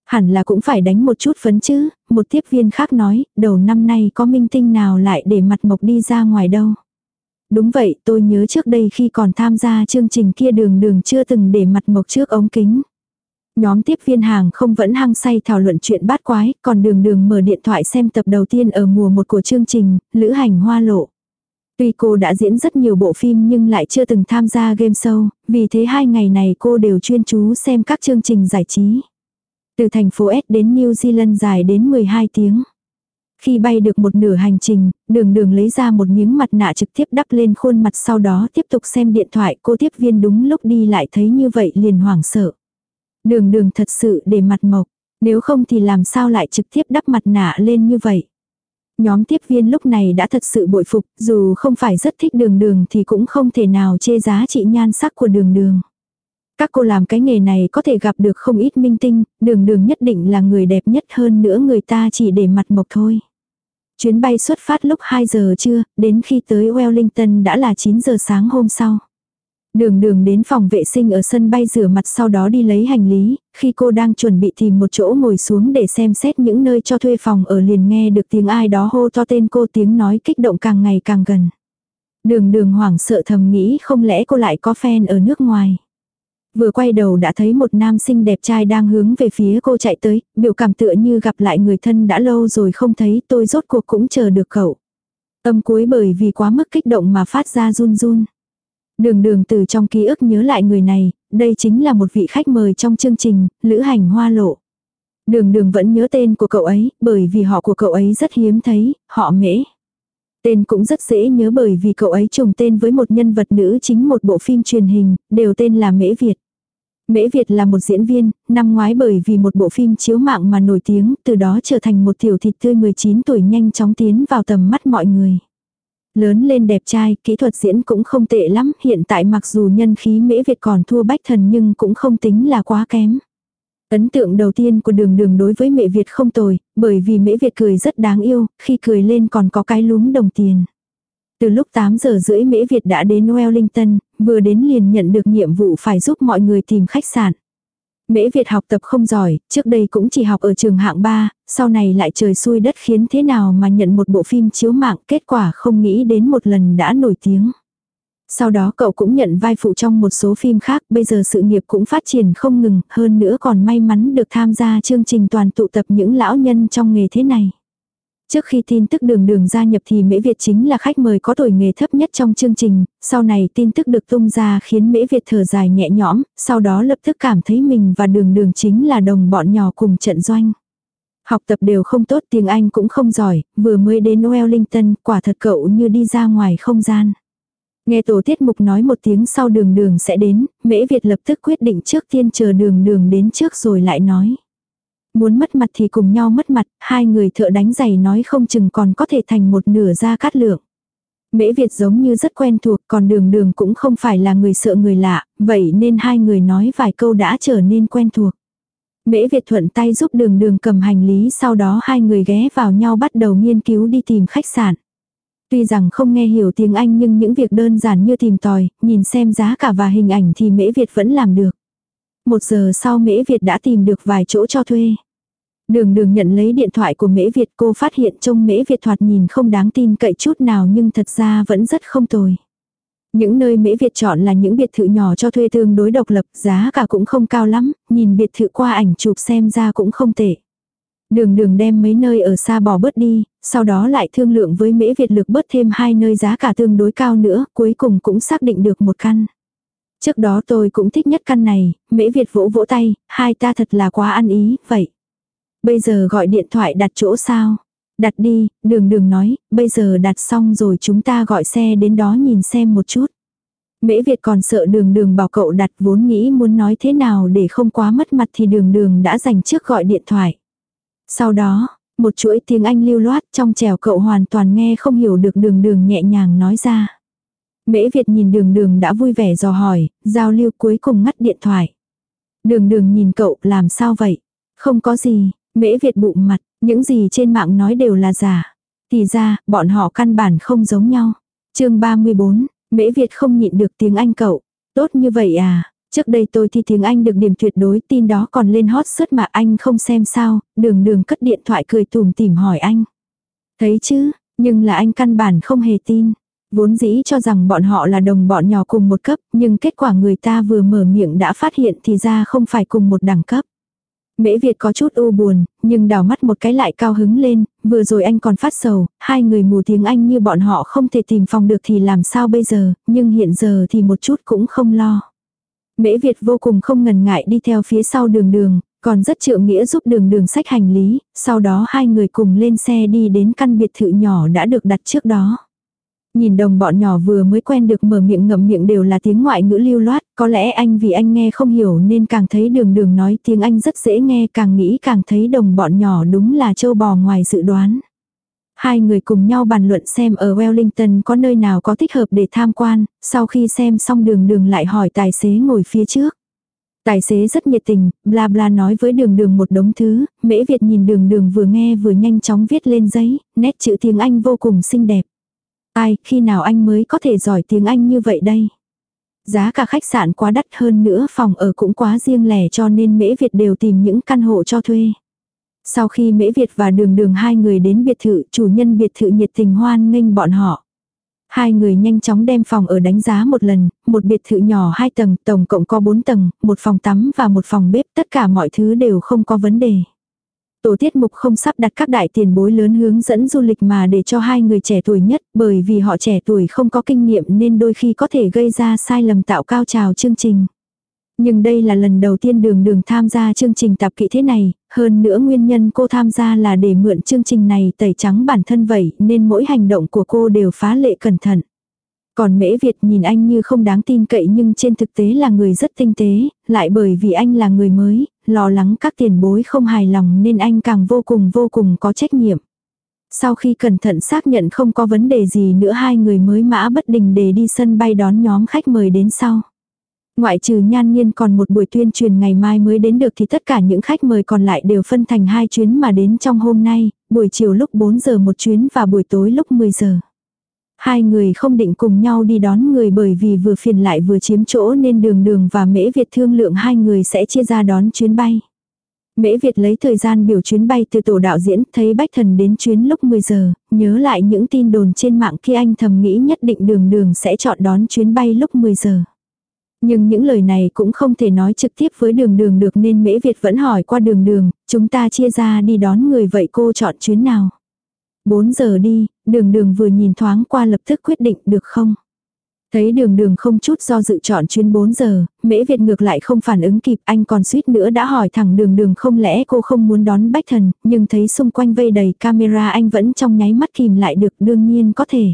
Hẳn là cũng phải đánh một chút phấn chứ, một tiếp viên khác nói, đầu năm nay có minh tinh nào lại để mặt mộc đi ra ngoài đâu. Đúng vậy, tôi nhớ trước đây khi còn tham gia chương trình kia đường đường chưa từng để mặt mộc trước ống kính. Nhóm tiếp viên hàng không vẫn hăng say thảo luận chuyện bát quái, còn đường đường mở điện thoại xem tập đầu tiên ở mùa một của chương trình, Lữ hành hoa lộ. Tuy cô đã diễn rất nhiều bộ phim nhưng lại chưa từng tham gia game show, vì thế hai ngày này cô đều chuyên chú xem các chương trình giải trí. Từ thành phố S đến New Zealand dài đến 12 tiếng. Khi bay được một nửa hành trình, đường đường lấy ra một miếng mặt nạ trực tiếp đắp lên khuôn mặt sau đó tiếp tục xem điện thoại cô tiếp viên đúng lúc đi lại thấy như vậy liền hoảng sợ. Đường đường thật sự để mặt mộc, nếu không thì làm sao lại trực tiếp đắp mặt nạ lên như vậy. Nhóm tiếp viên lúc này đã thật sự bội phục, dù không phải rất thích đường đường thì cũng không thể nào chê giá trị nhan sắc của đường đường. Các cô làm cái nghề này có thể gặp được không ít minh tinh, đường đường nhất định là người đẹp nhất hơn nữa người ta chỉ để mặt mộc thôi. Chuyến bay xuất phát lúc 2 giờ trưa, đến khi tới Wellington đã là 9 giờ sáng hôm sau. Đường đường đến phòng vệ sinh ở sân bay rửa mặt sau đó đi lấy hành lý, khi cô đang chuẩn bị tìm một chỗ ngồi xuống để xem xét những nơi cho thuê phòng ở liền nghe được tiếng ai đó hô to tên cô tiếng nói kích động càng ngày càng gần. Đường đường hoảng sợ thầm nghĩ không lẽ cô lại có fan ở nước ngoài. Vừa quay đầu đã thấy một nam sinh đẹp trai đang hướng về phía cô chạy tới, biểu cảm tựa như gặp lại người thân đã lâu rồi không thấy tôi rốt cuộc cũng chờ được cậu. Âm cuối bởi vì quá mức kích động mà phát ra run run. Đường đường từ trong ký ức nhớ lại người này, đây chính là một vị khách mời trong chương trình, lữ hành hoa lộ. Đường đường vẫn nhớ tên của cậu ấy, bởi vì họ của cậu ấy rất hiếm thấy, họ mễ. Tên cũng rất dễ nhớ bởi vì cậu ấy trùng tên với một nhân vật nữ chính một bộ phim truyền hình, đều tên là Mễ Việt. Mễ Việt là một diễn viên, năm ngoái bởi vì một bộ phim chiếu mạng mà nổi tiếng, từ đó trở thành một tiểu thịt tươi 19 tuổi nhanh chóng tiến vào tầm mắt mọi người. Lớn lên đẹp trai, kỹ thuật diễn cũng không tệ lắm, hiện tại mặc dù nhân khí Mễ Việt còn thua Bách Thần nhưng cũng không tính là quá kém. Ấn tượng đầu tiên của đường đường đối với mẹ Việt không tồi, bởi vì mễ Việt cười rất đáng yêu, khi cười lên còn có cái lúm đồng tiền. Từ lúc 8 giờ rưỡi mễ Việt đã đến Wellington, vừa đến liền nhận được nhiệm vụ phải giúp mọi người tìm khách sạn. Mễ Việt học tập không giỏi, trước đây cũng chỉ học ở trường hạng 3, sau này lại trời xui đất khiến thế nào mà nhận một bộ phim chiếu mạng, kết quả không nghĩ đến một lần đã nổi tiếng. Sau đó cậu cũng nhận vai phụ trong một số phim khác, bây giờ sự nghiệp cũng phát triển không ngừng, hơn nữa còn may mắn được tham gia chương trình toàn tụ tập những lão nhân trong nghề thế này. Trước khi tin tức đường đường gia nhập thì Mễ Việt chính là khách mời có tuổi nghề thấp nhất trong chương trình, sau này tin tức được tung ra khiến Mễ Việt thở dài nhẹ nhõm, sau đó lập tức cảm thấy mình và đường đường chính là đồng bọn nhỏ cùng trận doanh. Học tập đều không tốt tiếng Anh cũng không giỏi, vừa mới đến Wellington quả thật cậu như đi ra ngoài không gian. Nghe tổ tiết mục nói một tiếng sau đường đường sẽ đến, mễ Việt lập tức quyết định trước tiên chờ đường đường đến trước rồi lại nói. Muốn mất mặt thì cùng nhau mất mặt, hai người thợ đánh giày nói không chừng còn có thể thành một nửa ra cát lượng. Mễ Việt giống như rất quen thuộc còn đường đường cũng không phải là người sợ người lạ, vậy nên hai người nói vài câu đã trở nên quen thuộc. Mễ Việt thuận tay giúp đường đường cầm hành lý sau đó hai người ghé vào nhau bắt đầu nghiên cứu đi tìm khách sạn. Tuy rằng không nghe hiểu tiếng Anh nhưng những việc đơn giản như tìm tòi, nhìn xem giá cả và hình ảnh thì Mễ Việt vẫn làm được. Một giờ sau Mễ Việt đã tìm được vài chỗ cho thuê. Đường đường nhận lấy điện thoại của Mễ Việt cô phát hiện trông Mễ Việt thoạt nhìn không đáng tin cậy chút nào nhưng thật ra vẫn rất không tồi. Những nơi Mễ Việt chọn là những biệt thự nhỏ cho thuê tương đối độc lập, giá cả cũng không cao lắm, nhìn biệt thự qua ảnh chụp xem ra cũng không tệ. Đường đường đem mấy nơi ở xa bỏ bớt đi, sau đó lại thương lượng với Mễ Việt lực bớt thêm hai nơi giá cả tương đối cao nữa, cuối cùng cũng xác định được một căn. Trước đó tôi cũng thích nhất căn này, Mễ Việt vỗ vỗ tay, hai ta thật là quá ăn ý, vậy. Bây giờ gọi điện thoại đặt chỗ sao? Đặt đi, đường đường nói, bây giờ đặt xong rồi chúng ta gọi xe đến đó nhìn xem một chút. Mễ Việt còn sợ đường đường bảo cậu đặt vốn nghĩ muốn nói thế nào để không quá mất mặt thì đường đường đã dành trước gọi điện thoại. Sau đó, một chuỗi tiếng Anh lưu loát trong trèo cậu hoàn toàn nghe không hiểu được đường đường nhẹ nhàng nói ra. Mễ Việt nhìn đường đường đã vui vẻ dò hỏi, giao lưu cuối cùng ngắt điện thoại. Đường đường nhìn cậu làm sao vậy? Không có gì, Mễ Việt bụng mặt, những gì trên mạng nói đều là giả. Thì ra, bọn họ căn bản không giống nhau. chương 34, Mễ Việt không nhịn được tiếng Anh cậu. Tốt như vậy à, trước đây tôi thi tiếng Anh được điểm tuyệt đối tin đó còn lên hot sớt mà anh không xem sao, đường đường cất điện thoại cười tùm tìm hỏi anh. Thấy chứ, nhưng là anh căn bản không hề tin. Vốn dĩ cho rằng bọn họ là đồng bọn nhỏ cùng một cấp, nhưng kết quả người ta vừa mở miệng đã phát hiện thì ra không phải cùng một đẳng cấp. Mễ Việt có chút u buồn, nhưng đào mắt một cái lại cao hứng lên, vừa rồi anh còn phát sầu, hai người mù tiếng Anh như bọn họ không thể tìm phòng được thì làm sao bây giờ, nhưng hiện giờ thì một chút cũng không lo. Mễ Việt vô cùng không ngần ngại đi theo phía sau đường đường, còn rất trượng nghĩa giúp đường đường sách hành lý, sau đó hai người cùng lên xe đi đến căn biệt thự nhỏ đã được đặt trước đó. Nhìn đồng bọn nhỏ vừa mới quen được mở miệng ngậm miệng đều là tiếng ngoại ngữ lưu loát, có lẽ anh vì anh nghe không hiểu nên càng thấy đường đường nói tiếng Anh rất dễ nghe càng nghĩ càng thấy đồng bọn nhỏ đúng là châu bò ngoài dự đoán. Hai người cùng nhau bàn luận xem ở Wellington có nơi nào có thích hợp để tham quan, sau khi xem xong đường đường lại hỏi tài xế ngồi phía trước. Tài xế rất nhiệt tình, bla bla nói với đường đường một đống thứ, mễ Việt nhìn đường đường vừa nghe vừa nhanh chóng viết lên giấy, nét chữ tiếng Anh vô cùng xinh đẹp. Ai, khi nào anh mới có thể giỏi tiếng Anh như vậy đây? Giá cả khách sạn quá đắt hơn nữa phòng ở cũng quá riêng lẻ cho nên Mễ Việt đều tìm những căn hộ cho thuê. Sau khi Mễ Việt và Đường Đường hai người đến biệt thự, chủ nhân biệt thự nhiệt tình hoan nghênh bọn họ. Hai người nhanh chóng đem phòng ở đánh giá một lần, một biệt thự nhỏ hai tầng, tổng cộng có bốn tầng, một phòng tắm và một phòng bếp, tất cả mọi thứ đều không có vấn đề. Tổ tiết mục không sắp đặt các đại tiền bối lớn hướng dẫn du lịch mà để cho hai người trẻ tuổi nhất bởi vì họ trẻ tuổi không có kinh nghiệm nên đôi khi có thể gây ra sai lầm tạo cao trào chương trình. Nhưng đây là lần đầu tiên đường đường tham gia chương trình tạp kỹ thế này, hơn nữa nguyên nhân cô tham gia là để mượn chương trình này tẩy trắng bản thân vậy nên mỗi hành động của cô đều phá lệ cẩn thận. Còn mễ Việt nhìn anh như không đáng tin cậy nhưng trên thực tế là người rất tinh tế, lại bởi vì anh là người mới, lo lắng các tiền bối không hài lòng nên anh càng vô cùng vô cùng có trách nhiệm. Sau khi cẩn thận xác nhận không có vấn đề gì nữa hai người mới mã bất đình để đi sân bay đón nhóm khách mời đến sau. Ngoại trừ nhan nhiên còn một buổi tuyên truyền ngày mai mới đến được thì tất cả những khách mời còn lại đều phân thành hai chuyến mà đến trong hôm nay, buổi chiều lúc 4 giờ một chuyến và buổi tối lúc 10 giờ. Hai người không định cùng nhau đi đón người bởi vì vừa phiền lại vừa chiếm chỗ nên đường đường và mễ Việt thương lượng hai người sẽ chia ra đón chuyến bay. Mễ Việt lấy thời gian biểu chuyến bay từ tổ đạo diễn, thấy Bách Thần đến chuyến lúc 10 giờ, nhớ lại những tin đồn trên mạng khi anh thầm nghĩ nhất định đường đường sẽ chọn đón chuyến bay lúc 10 giờ. Nhưng những lời này cũng không thể nói trực tiếp với đường đường được nên Mễ Việt vẫn hỏi qua đường đường, chúng ta chia ra đi đón người vậy cô chọn chuyến nào. 4 giờ đi, đường đường vừa nhìn thoáng qua lập tức quyết định được không. Thấy đường đường không chút do dự chọn chuyến 4 giờ, mễ Việt ngược lại không phản ứng kịp anh còn suýt nữa đã hỏi thẳng đường đường không lẽ cô không muốn đón bách thần, nhưng thấy xung quanh vây đầy camera anh vẫn trong nháy mắt kìm lại được đương nhiên có thể.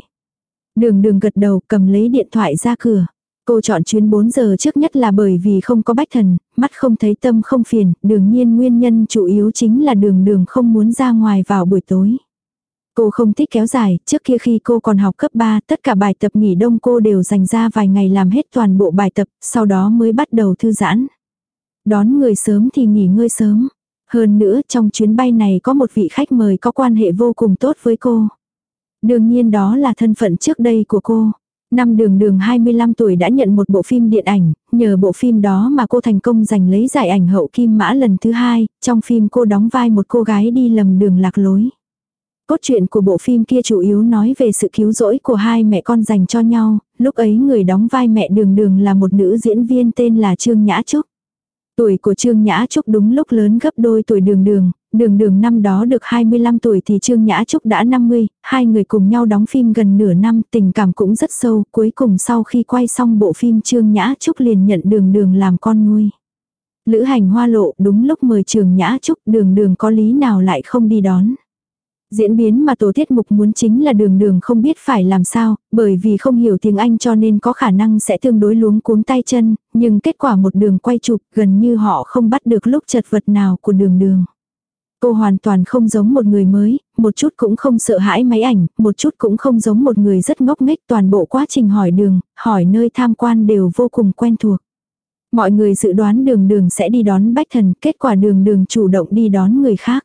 Đường đường gật đầu cầm lấy điện thoại ra cửa. Cô chọn chuyến 4 giờ trước nhất là bởi vì không có bách thần, mắt không thấy tâm không phiền, đương nhiên nguyên nhân chủ yếu chính là đường đường không muốn ra ngoài vào buổi tối. Cô không thích kéo dài, trước kia khi cô còn học cấp 3, tất cả bài tập nghỉ đông cô đều dành ra vài ngày làm hết toàn bộ bài tập, sau đó mới bắt đầu thư giãn. Đón người sớm thì nghỉ ngơi sớm. Hơn nữa trong chuyến bay này có một vị khách mời có quan hệ vô cùng tốt với cô. Đương nhiên đó là thân phận trước đây của cô. Năm đường đường 25 tuổi đã nhận một bộ phim điện ảnh, nhờ bộ phim đó mà cô thành công giành lấy giải ảnh hậu kim mã lần thứ hai, trong phim cô đóng vai một cô gái đi lầm đường lạc lối. Cốt truyện của bộ phim kia chủ yếu nói về sự cứu rỗi của hai mẹ con dành cho nhau, lúc ấy người đóng vai mẹ đường đường là một nữ diễn viên tên là Trương Nhã Trúc. Tuổi của Trương Nhã Trúc đúng lúc lớn gấp đôi tuổi đường đường, đường đường năm đó được 25 tuổi thì Trương Nhã Trúc đã 50, hai người cùng nhau đóng phim gần nửa năm, tình cảm cũng rất sâu, cuối cùng sau khi quay xong bộ phim Trương Nhã Trúc liền nhận đường đường làm con nuôi. Lữ hành hoa lộ đúng lúc mời Trương Nhã Trúc đường đường có lý nào lại không đi đón. Diễn biến mà tổ tiết mục muốn chính là đường đường không biết phải làm sao, bởi vì không hiểu tiếng Anh cho nên có khả năng sẽ tương đối luống cuống tay chân, nhưng kết quả một đường quay chụp gần như họ không bắt được lúc chật vật nào của đường đường. Cô hoàn toàn không giống một người mới, một chút cũng không sợ hãi máy ảnh, một chút cũng không giống một người rất ngốc nghếch toàn bộ quá trình hỏi đường, hỏi nơi tham quan đều vô cùng quen thuộc. Mọi người dự đoán đường đường sẽ đi đón bách thần, kết quả đường đường chủ động đi đón người khác.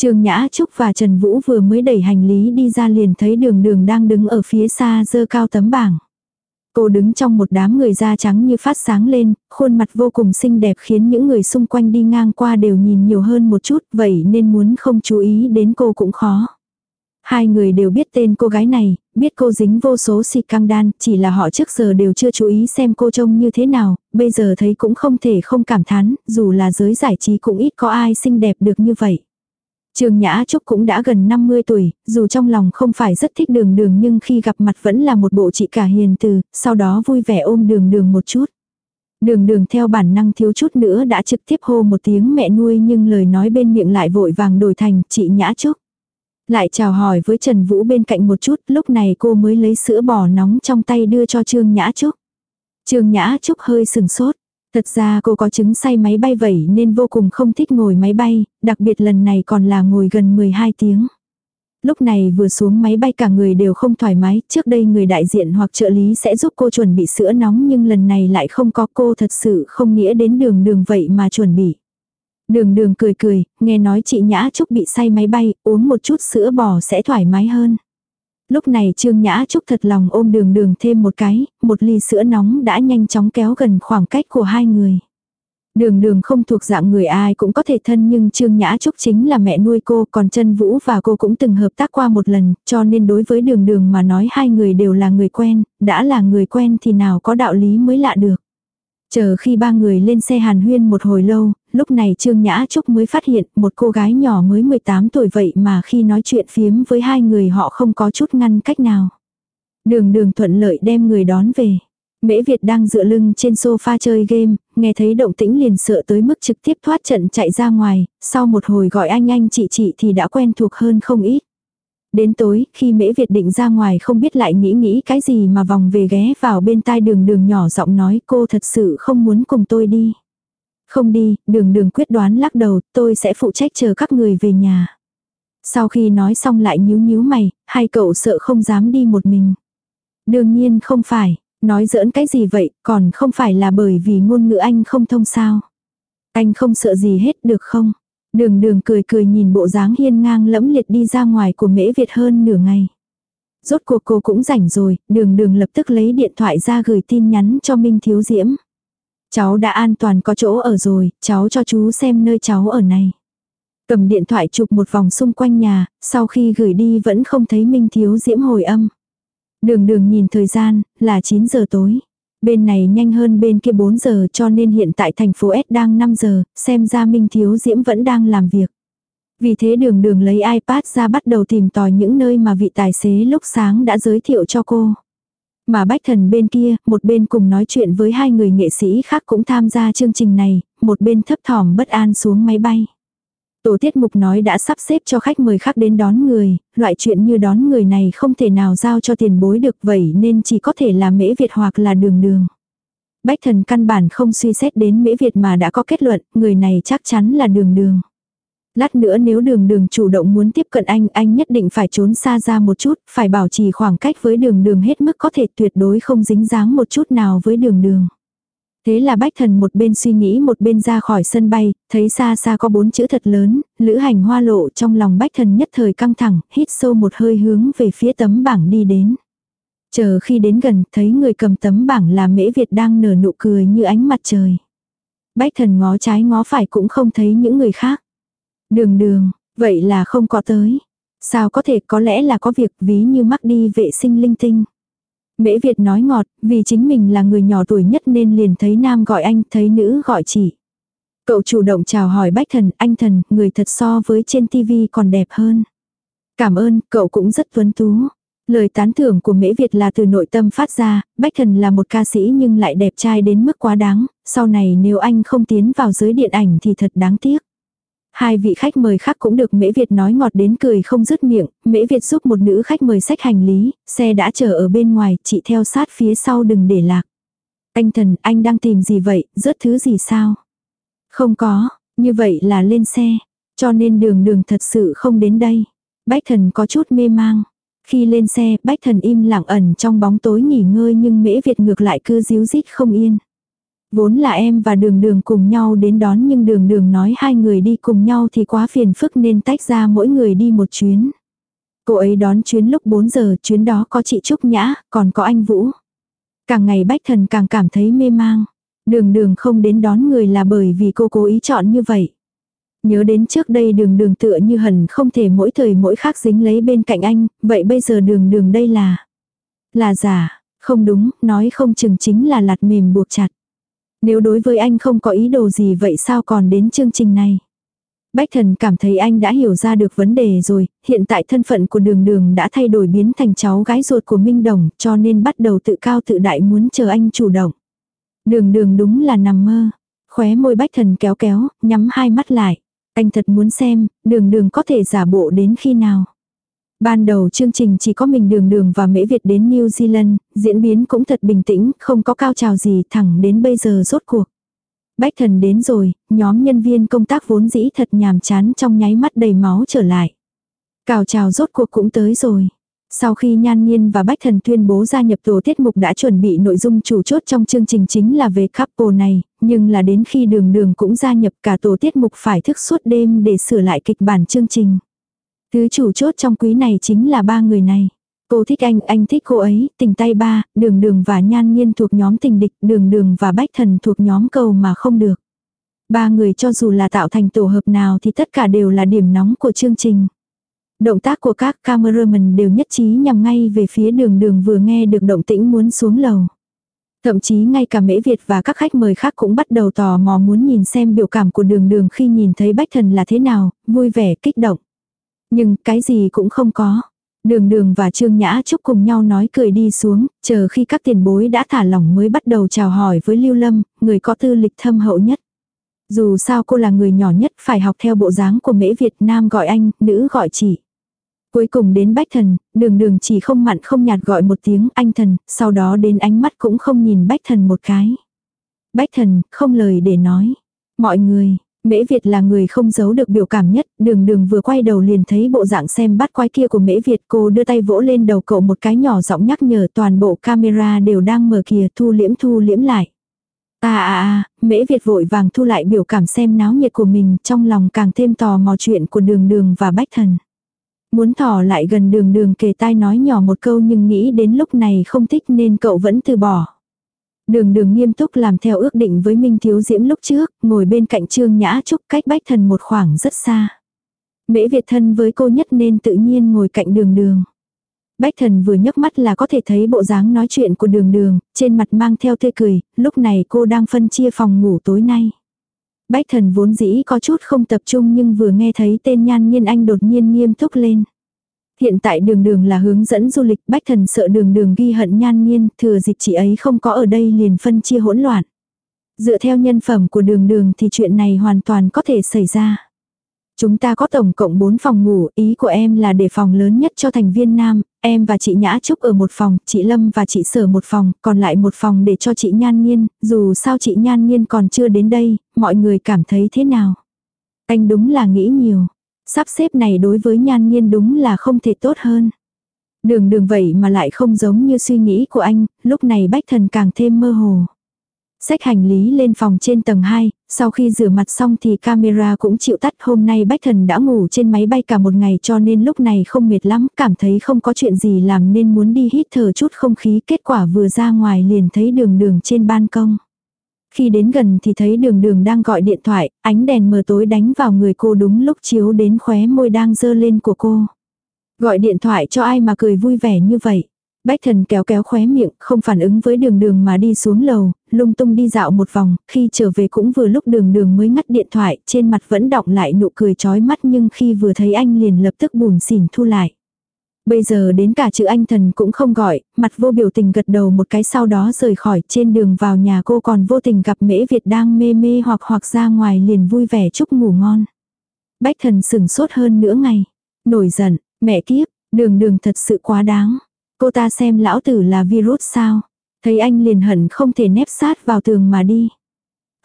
Trương Nhã Trúc và Trần Vũ vừa mới đẩy hành lý đi ra liền thấy đường đường đang đứng ở phía xa dơ cao tấm bảng. Cô đứng trong một đám người da trắng như phát sáng lên, khuôn mặt vô cùng xinh đẹp khiến những người xung quanh đi ngang qua đều nhìn nhiều hơn một chút, vậy nên muốn không chú ý đến cô cũng khó. Hai người đều biết tên cô gái này, biết cô dính vô số xịt căng đan, chỉ là họ trước giờ đều chưa chú ý xem cô trông như thế nào, bây giờ thấy cũng không thể không cảm thán, dù là giới giải trí cũng ít có ai xinh đẹp được như vậy. Trương Nhã Trúc cũng đã gần 50 tuổi, dù trong lòng không phải rất thích đường đường nhưng khi gặp mặt vẫn là một bộ chị cả hiền từ, sau đó vui vẻ ôm đường đường một chút. Đường đường theo bản năng thiếu chút nữa đã trực tiếp hô một tiếng mẹ nuôi nhưng lời nói bên miệng lại vội vàng đổi thành chị Nhã Trúc. Lại chào hỏi với Trần Vũ bên cạnh một chút, lúc này cô mới lấy sữa bò nóng trong tay đưa cho Trương Nhã Trúc. Trương Nhã Trúc hơi sừng sốt. Thật ra cô có chứng say máy bay vậy nên vô cùng không thích ngồi máy bay, đặc biệt lần này còn là ngồi gần 12 tiếng. Lúc này vừa xuống máy bay cả người đều không thoải mái, trước đây người đại diện hoặc trợ lý sẽ giúp cô chuẩn bị sữa nóng nhưng lần này lại không có cô thật sự không nghĩa đến đường đường vậy mà chuẩn bị. Đường đường cười cười, nghe nói chị Nhã Trúc bị say máy bay, uống một chút sữa bò sẽ thoải mái hơn. Lúc này Trương Nhã Trúc thật lòng ôm đường đường thêm một cái, một ly sữa nóng đã nhanh chóng kéo gần khoảng cách của hai người. Đường đường không thuộc dạng người ai cũng có thể thân nhưng Trương Nhã Trúc chính là mẹ nuôi cô còn chân Vũ và cô cũng từng hợp tác qua một lần cho nên đối với đường đường mà nói hai người đều là người quen, đã là người quen thì nào có đạo lý mới lạ được. Chờ khi ba người lên xe hàn huyên một hồi lâu, lúc này Trương Nhã Trúc mới phát hiện một cô gái nhỏ mới 18 tuổi vậy mà khi nói chuyện phiếm với hai người họ không có chút ngăn cách nào. Đường đường thuận lợi đem người đón về. Mễ Việt đang dựa lưng trên sofa chơi game, nghe thấy động tĩnh liền sợ tới mức trực tiếp thoát trận chạy ra ngoài, sau một hồi gọi anh anh chị chị thì đã quen thuộc hơn không ít. Đến tối, khi Mễ Việt định ra ngoài không biết lại nghĩ nghĩ cái gì mà vòng về ghé vào bên tai đường đường nhỏ giọng nói cô thật sự không muốn cùng tôi đi. Không đi, đường đường quyết đoán lắc đầu, tôi sẽ phụ trách chờ các người về nhà. Sau khi nói xong lại nhíu nhíu mày, hai cậu sợ không dám đi một mình. Đương nhiên không phải, nói giỡn cái gì vậy, còn không phải là bởi vì ngôn ngữ anh không thông sao. Anh không sợ gì hết được không? Đường đường cười cười nhìn bộ dáng hiên ngang lẫm liệt đi ra ngoài của mễ Việt hơn nửa ngày. Rốt cuộc cô cũng rảnh rồi, đường đường lập tức lấy điện thoại ra gửi tin nhắn cho Minh Thiếu Diễm. Cháu đã an toàn có chỗ ở rồi, cháu cho chú xem nơi cháu ở này. Cầm điện thoại chụp một vòng xung quanh nhà, sau khi gửi đi vẫn không thấy Minh Thiếu Diễm hồi âm. Đường đường nhìn thời gian, là 9 giờ tối. Bên này nhanh hơn bên kia 4 giờ cho nên hiện tại thành phố S đang 5 giờ, xem ra Minh Thiếu Diễm vẫn đang làm việc. Vì thế đường đường lấy iPad ra bắt đầu tìm tòi những nơi mà vị tài xế lúc sáng đã giới thiệu cho cô. Mà bách thần bên kia, một bên cùng nói chuyện với hai người nghệ sĩ khác cũng tham gia chương trình này, một bên thấp thỏm bất an xuống máy bay. Tổ tiết mục nói đã sắp xếp cho khách mời khác đến đón người, loại chuyện như đón người này không thể nào giao cho tiền bối được vậy nên chỉ có thể là mễ Việt hoặc là đường đường. Bách thần căn bản không suy xét đến mễ Việt mà đã có kết luận, người này chắc chắn là đường đường. Lát nữa nếu đường đường chủ động muốn tiếp cận anh, anh nhất định phải trốn xa ra một chút, phải bảo trì khoảng cách với đường đường hết mức có thể tuyệt đối không dính dáng một chút nào với đường đường. Thế là bách thần một bên suy nghĩ một bên ra khỏi sân bay, thấy xa xa có bốn chữ thật lớn, lữ hành hoa lộ trong lòng bách thần nhất thời căng thẳng, hít sâu một hơi hướng về phía tấm bảng đi đến. Chờ khi đến gần, thấy người cầm tấm bảng là mễ Việt đang nở nụ cười như ánh mặt trời. Bách thần ngó trái ngó phải cũng không thấy những người khác. Đường đường, vậy là không có tới. Sao có thể có lẽ là có việc ví như mắc đi vệ sinh linh tinh. Mễ Việt nói ngọt, vì chính mình là người nhỏ tuổi nhất nên liền thấy nam gọi anh, thấy nữ gọi chị. Cậu chủ động chào hỏi bách thần, anh thần, người thật so với trên tivi còn đẹp hơn. Cảm ơn, cậu cũng rất tuấn tú. Lời tán thưởng của Mễ Việt là từ nội tâm phát ra, Bách Thần là một ca sĩ nhưng lại đẹp trai đến mức quá đáng, sau này nếu anh không tiến vào giới điện ảnh thì thật đáng tiếc. Hai vị khách mời khác cũng được Mễ Việt nói ngọt đến cười không dứt miệng, Mễ Việt giúp một nữ khách mời sách hành lý, xe đã chờ ở bên ngoài, chị theo sát phía sau đừng để lạc. Anh thần, anh đang tìm gì vậy, rớt thứ gì sao? Không có, như vậy là lên xe, cho nên đường đường thật sự không đến đây. Bách thần có chút mê mang. Khi lên xe, bách thần im lặng ẩn trong bóng tối nghỉ ngơi nhưng mễ Việt ngược lại cứ díu dít không yên. Vốn là em và đường đường cùng nhau đến đón nhưng đường đường nói hai người đi cùng nhau thì quá phiền phức nên tách ra mỗi người đi một chuyến. Cô ấy đón chuyến lúc 4 giờ, chuyến đó có chị Trúc Nhã, còn có anh Vũ. Càng ngày bách thần càng cảm thấy mê mang. Đường đường không đến đón người là bởi vì cô cố ý chọn như vậy. Nhớ đến trước đây đường đường tựa như hẳn không thể mỗi thời mỗi khác dính lấy bên cạnh anh, vậy bây giờ đường đường đây là... Là giả, không đúng, nói không chừng chính là lạt mềm buộc chặt. Nếu đối với anh không có ý đồ gì vậy sao còn đến chương trình này? Bách thần cảm thấy anh đã hiểu ra được vấn đề rồi, hiện tại thân phận của đường đường đã thay đổi biến thành cháu gái ruột của Minh Đồng cho nên bắt đầu tự cao tự đại muốn chờ anh chủ động. Đường đường đúng là nằm mơ. Khóe môi bách thần kéo kéo, nhắm hai mắt lại. Anh thật muốn xem, đường đường có thể giả bộ đến khi nào. Ban đầu chương trình chỉ có mình đường đường và mễ Việt đến New Zealand, diễn biến cũng thật bình tĩnh, không có cao trào gì thẳng đến bây giờ rốt cuộc. Bách thần đến rồi, nhóm nhân viên công tác vốn dĩ thật nhàm chán trong nháy mắt đầy máu trở lại. Cào trào rốt cuộc cũng tới rồi. Sau khi Nhan Nhiên và Bách Thần tuyên bố gia nhập tổ tiết mục đã chuẩn bị nội dung chủ chốt trong chương trình chính là về couple này, nhưng là đến khi đường đường cũng gia nhập cả tổ tiết mục phải thức suốt đêm để sửa lại kịch bản chương trình. Thứ chủ chốt trong quý này chính là ba người này. Cô thích anh, anh thích cô ấy, tình tay ba, đường đường và nhan nhiên thuộc nhóm tình địch, đường đường và bách thần thuộc nhóm cầu mà không được. Ba người cho dù là tạo thành tổ hợp nào thì tất cả đều là điểm nóng của chương trình. Động tác của các cameraman đều nhất trí nhằm ngay về phía đường đường vừa nghe được động tĩnh muốn xuống lầu. Thậm chí ngay cả Mễ Việt và các khách mời khác cũng bắt đầu tò mò muốn nhìn xem biểu cảm của đường đường khi nhìn thấy bách thần là thế nào, vui vẻ, kích động. Nhưng cái gì cũng không có. Đường đường và Trương Nhã Trúc cùng nhau nói cười đi xuống, chờ khi các tiền bối đã thả lỏng mới bắt đầu chào hỏi với Lưu Lâm, người có tư lịch thâm hậu nhất. Dù sao cô là người nhỏ nhất phải học theo bộ dáng của mễ Việt Nam gọi anh, nữ gọi chị. Cuối cùng đến bách thần, đường đường chỉ không mặn không nhạt gọi một tiếng anh thần, sau đó đến ánh mắt cũng không nhìn bách thần một cái. Bách thần, không lời để nói. Mọi người, Mễ Việt là người không giấu được biểu cảm nhất, đường đường vừa quay đầu liền thấy bộ dạng xem bắt quái kia của Mễ Việt cô đưa tay vỗ lên đầu cậu một cái nhỏ giọng nhắc nhở toàn bộ camera đều đang mở kìa thu liễm thu liễm lại. À à à, Mễ Việt vội vàng thu lại biểu cảm xem náo nhiệt của mình trong lòng càng thêm tò mò chuyện của đường đường và bách thần. Muốn thỏ lại gần đường đường kề tai nói nhỏ một câu nhưng nghĩ đến lúc này không thích nên cậu vẫn từ bỏ. Đường đường nghiêm túc làm theo ước định với Minh Thiếu Diễm lúc trước, ngồi bên cạnh Trương Nhã Trúc cách bách thần một khoảng rất xa. Mễ Việt thân với cô nhất nên tự nhiên ngồi cạnh đường đường. Bách thần vừa nhấc mắt là có thể thấy bộ dáng nói chuyện của đường đường, trên mặt mang theo tươi cười, lúc này cô đang phân chia phòng ngủ tối nay. Bách thần vốn dĩ có chút không tập trung nhưng vừa nghe thấy tên nhan nhiên anh đột nhiên nghiêm túc lên. Hiện tại đường đường là hướng dẫn du lịch bách thần sợ đường đường ghi hận nhan nhiên thừa dịp chị ấy không có ở đây liền phân chia hỗn loạn. Dựa theo nhân phẩm của đường đường thì chuyện này hoàn toàn có thể xảy ra. Chúng ta có tổng cộng 4 phòng ngủ, ý của em là để phòng lớn nhất cho thành viên nam, em và chị Nhã Trúc ở một phòng, chị Lâm và chị Sở một phòng, còn lại một phòng để cho chị Nhan Nhiên, dù sao chị Nhan Nhiên còn chưa đến đây, mọi người cảm thấy thế nào? Anh đúng là nghĩ nhiều. Sắp xếp này đối với Nhan Nhiên đúng là không thể tốt hơn. Đường đường vậy mà lại không giống như suy nghĩ của anh, lúc này bách thần càng thêm mơ hồ. Xách hành lý lên phòng trên tầng 2, sau khi rửa mặt xong thì camera cũng chịu tắt hôm nay Bách Thần đã ngủ trên máy bay cả một ngày cho nên lúc này không mệt lắm, cảm thấy không có chuyện gì làm nên muốn đi hít thở chút không khí, kết quả vừa ra ngoài liền thấy đường đường trên ban công. Khi đến gần thì thấy đường đường đang gọi điện thoại, ánh đèn mờ tối đánh vào người cô đúng lúc chiếu đến khóe môi đang dơ lên của cô. Gọi điện thoại cho ai mà cười vui vẻ như vậy. Bách thần kéo kéo khóe miệng, không phản ứng với đường đường mà đi xuống lầu, lung tung đi dạo một vòng, khi trở về cũng vừa lúc đường đường mới ngắt điện thoại, trên mặt vẫn đọng lại nụ cười chói mắt nhưng khi vừa thấy anh liền lập tức bùn xỉn thu lại. Bây giờ đến cả chữ anh thần cũng không gọi, mặt vô biểu tình gật đầu một cái sau đó rời khỏi trên đường vào nhà cô còn vô tình gặp mễ Việt đang mê mê hoặc hoặc ra ngoài liền vui vẻ chúc ngủ ngon. Bách thần sừng sốt hơn nửa ngày. Nổi giận, mẹ kiếp, đường đường thật sự quá đáng. Cô ta xem lão tử là virus sao. Thấy anh liền hận không thể nép sát vào tường mà đi.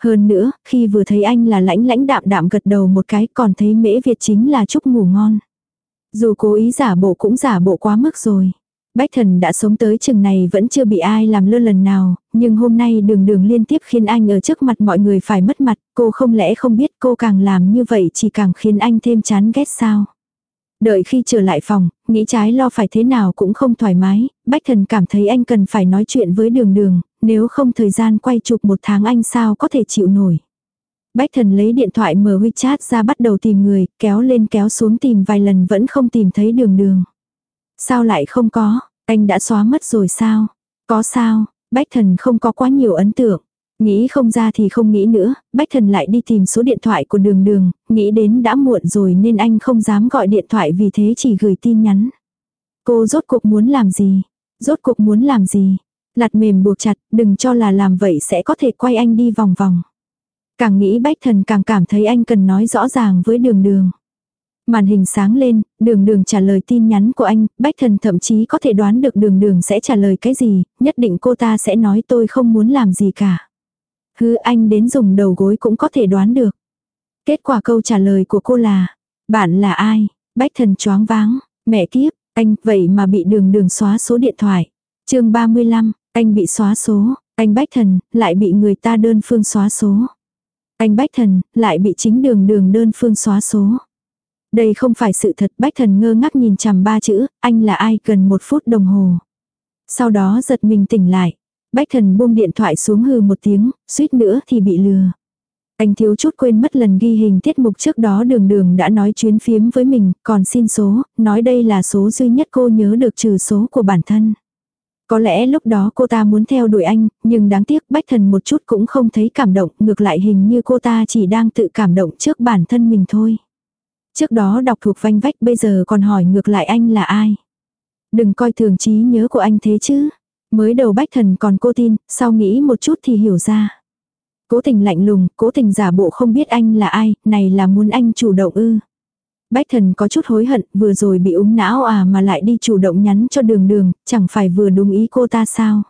Hơn nữa, khi vừa thấy anh là lãnh lãnh đạm đạm gật đầu một cái còn thấy mễ Việt chính là chúc ngủ ngon. Dù cố ý giả bộ cũng giả bộ quá mức rồi. Bách thần đã sống tới chừng này vẫn chưa bị ai làm lơ lần nào, nhưng hôm nay đường đường liên tiếp khiến anh ở trước mặt mọi người phải mất mặt, cô không lẽ không biết cô càng làm như vậy chỉ càng khiến anh thêm chán ghét sao. Đợi khi trở lại phòng, nghĩ trái lo phải thế nào cũng không thoải mái, Bách Thần cảm thấy anh cần phải nói chuyện với đường đường, nếu không thời gian quay chụp một tháng anh sao có thể chịu nổi. Bách Thần lấy điện thoại mở WeChat ra bắt đầu tìm người, kéo lên kéo xuống tìm vài lần vẫn không tìm thấy đường đường. Sao lại không có, anh đã xóa mất rồi sao? Có sao, Bách Thần không có quá nhiều ấn tượng. Nghĩ không ra thì không nghĩ nữa, Bách Thần lại đi tìm số điện thoại của đường đường, nghĩ đến đã muộn rồi nên anh không dám gọi điện thoại vì thế chỉ gửi tin nhắn. Cô rốt cuộc muốn làm gì? Rốt cuộc muốn làm gì? Lạt mềm buộc chặt, đừng cho là làm vậy sẽ có thể quay anh đi vòng vòng. Càng nghĩ Bách Thần càng cảm thấy anh cần nói rõ ràng với đường đường. Màn hình sáng lên, đường đường trả lời tin nhắn của anh, Bách Thần thậm chí có thể đoán được đường đường sẽ trả lời cái gì, nhất định cô ta sẽ nói tôi không muốn làm gì cả. Hứ anh đến dùng đầu gối cũng có thể đoán được. Kết quả câu trả lời của cô là, bạn là ai? Bách thần choáng váng, mẹ kiếp, anh vậy mà bị đường đường xóa số điện thoại. chương 35, anh bị xóa số, anh bách thần, lại bị người ta đơn phương xóa số. Anh bách thần, lại bị chính đường đường đơn phương xóa số. Đây không phải sự thật bách thần ngơ ngác nhìn chằm ba chữ, anh là ai cần một phút đồng hồ. Sau đó giật mình tỉnh lại. Bách thần buông điện thoại xuống hừ một tiếng, suýt nữa thì bị lừa. Anh thiếu chút quên mất lần ghi hình tiết mục trước đó đường đường đã nói chuyến phiếm với mình, còn xin số, nói đây là số duy nhất cô nhớ được trừ số của bản thân. Có lẽ lúc đó cô ta muốn theo đuổi anh, nhưng đáng tiếc bách thần một chút cũng không thấy cảm động, ngược lại hình như cô ta chỉ đang tự cảm động trước bản thân mình thôi. Trước đó đọc thuộc vanh vách bây giờ còn hỏi ngược lại anh là ai. Đừng coi thường trí nhớ của anh thế chứ. Mới đầu bách thần còn cô tin, sau nghĩ một chút thì hiểu ra. Cố tình lạnh lùng, cố tình giả bộ không biết anh là ai, này là muốn anh chủ động ư. Bách thần có chút hối hận, vừa rồi bị úng não à mà lại đi chủ động nhắn cho đường đường, chẳng phải vừa đúng ý cô ta sao.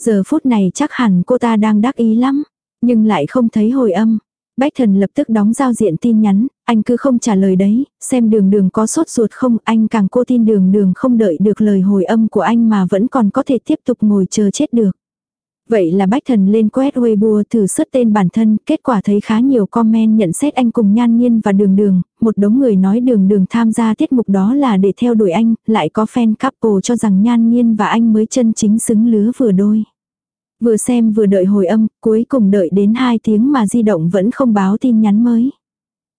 Giờ phút này chắc hẳn cô ta đang đắc ý lắm, nhưng lại không thấy hồi âm. Bách thần lập tức đóng giao diện tin nhắn, anh cứ không trả lời đấy, xem đường đường có sốt ruột không, anh càng cô tin đường đường không đợi được lời hồi âm của anh mà vẫn còn có thể tiếp tục ngồi chờ chết được. Vậy là bách thần lên quét Weibo thử xuất tên bản thân, kết quả thấy khá nhiều comment nhận xét anh cùng nhan nhiên và đường đường, một đống người nói đường đường tham gia tiết mục đó là để theo đuổi anh, lại có fan couple cho rằng nhan nhiên và anh mới chân chính xứng lứa vừa đôi. Vừa xem vừa đợi hồi âm, cuối cùng đợi đến 2 tiếng mà di động vẫn không báo tin nhắn mới.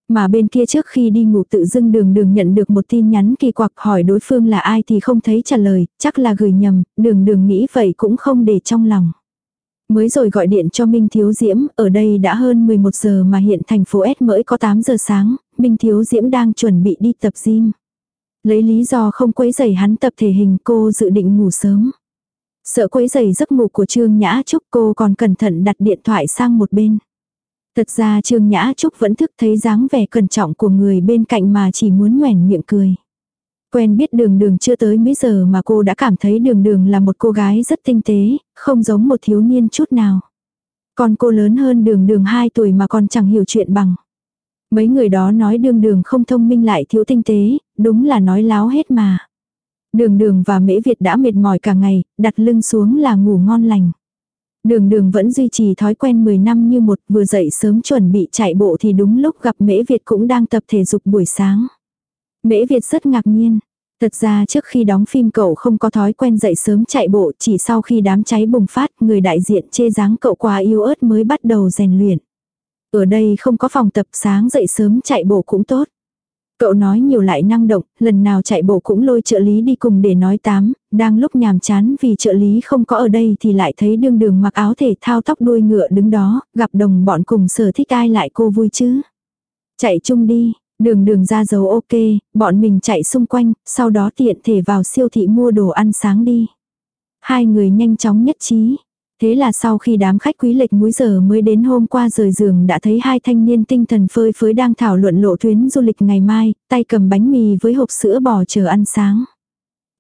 Mà bên kia trước khi đi ngủ tự dưng đường đường nhận được một tin nhắn kỳ quặc hỏi đối phương là ai thì không thấy trả lời, chắc là gửi nhầm, đường đường nghĩ vậy cũng không để trong lòng. Mới rồi gọi điện cho Minh Thiếu Diễm, ở đây đã hơn 11 giờ mà hiện thành phố S mới có 8 giờ sáng, Minh Thiếu Diễm đang chuẩn bị đi tập gym. Lấy lý do không quấy giày hắn tập thể hình cô dự định ngủ sớm. Sợ quấy giày giấc ngủ của Trương Nhã Trúc cô còn cẩn thận đặt điện thoại sang một bên. Thật ra Trương Nhã Trúc vẫn thức thấy dáng vẻ cẩn trọng của người bên cạnh mà chỉ muốn nhoẻn miệng cười. Quen biết đường đường chưa tới mấy giờ mà cô đã cảm thấy đường đường là một cô gái rất tinh tế, không giống một thiếu niên chút nào. Còn cô lớn hơn đường đường 2 tuổi mà còn chẳng hiểu chuyện bằng. Mấy người đó nói đường đường không thông minh lại thiếu tinh tế, đúng là nói láo hết mà. Đường đường và mễ Việt đã mệt mỏi cả ngày, đặt lưng xuống là ngủ ngon lành. Đường đường vẫn duy trì thói quen 10 năm như một vừa dậy sớm chuẩn bị chạy bộ thì đúng lúc gặp mễ Việt cũng đang tập thể dục buổi sáng. Mễ Việt rất ngạc nhiên. Thật ra trước khi đóng phim cậu không có thói quen dậy sớm chạy bộ chỉ sau khi đám cháy bùng phát người đại diện chê dáng cậu quá yếu ớt mới bắt đầu rèn luyện. Ở đây không có phòng tập sáng dậy sớm chạy bộ cũng tốt. Cậu nói nhiều lại năng động, lần nào chạy bộ cũng lôi trợ lý đi cùng để nói tám, đang lúc nhàm chán vì trợ lý không có ở đây thì lại thấy đương đường mặc áo thể thao tóc đuôi ngựa đứng đó, gặp đồng bọn cùng sở thích ai lại cô vui chứ. Chạy chung đi, đường đường ra dấu ok, bọn mình chạy xung quanh, sau đó tiện thể vào siêu thị mua đồ ăn sáng đi. Hai người nhanh chóng nhất trí, Thế là sau khi đám khách quý lệch múi giờ mới đến hôm qua rời giường đã thấy hai thanh niên tinh thần phơi phới đang thảo luận lộ tuyến du lịch ngày mai, tay cầm bánh mì với hộp sữa bò chờ ăn sáng.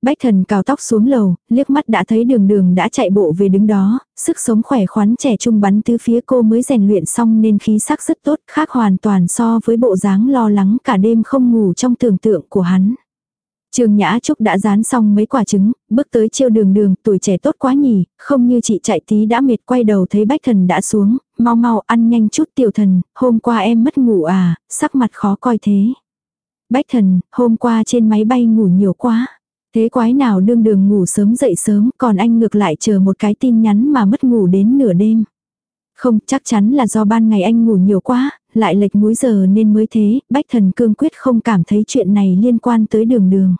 Bách thần cào tóc xuống lầu, liếc mắt đã thấy đường đường đã chạy bộ về đứng đó, sức sống khỏe khoắn trẻ trung bắn từ phía cô mới rèn luyện xong nên khí sắc rất tốt, khác hoàn toàn so với bộ dáng lo lắng cả đêm không ngủ trong tưởng tượng của hắn. Trường Nhã Trúc đã dán xong mấy quả trứng, bước tới chiêu đường đường, tuổi trẻ tốt quá nhỉ, không như chị chạy tí đã mệt quay đầu thấy bách thần đã xuống, mau mau ăn nhanh chút tiểu thần, hôm qua em mất ngủ à, sắc mặt khó coi thế. Bách thần, hôm qua trên máy bay ngủ nhiều quá. Thế quái nào đương đường ngủ sớm dậy sớm, còn anh ngược lại chờ một cái tin nhắn mà mất ngủ đến nửa đêm. Không, chắc chắn là do ban ngày anh ngủ nhiều quá, lại lệch múi giờ nên mới thế, bách thần cương quyết không cảm thấy chuyện này liên quan tới đường đường.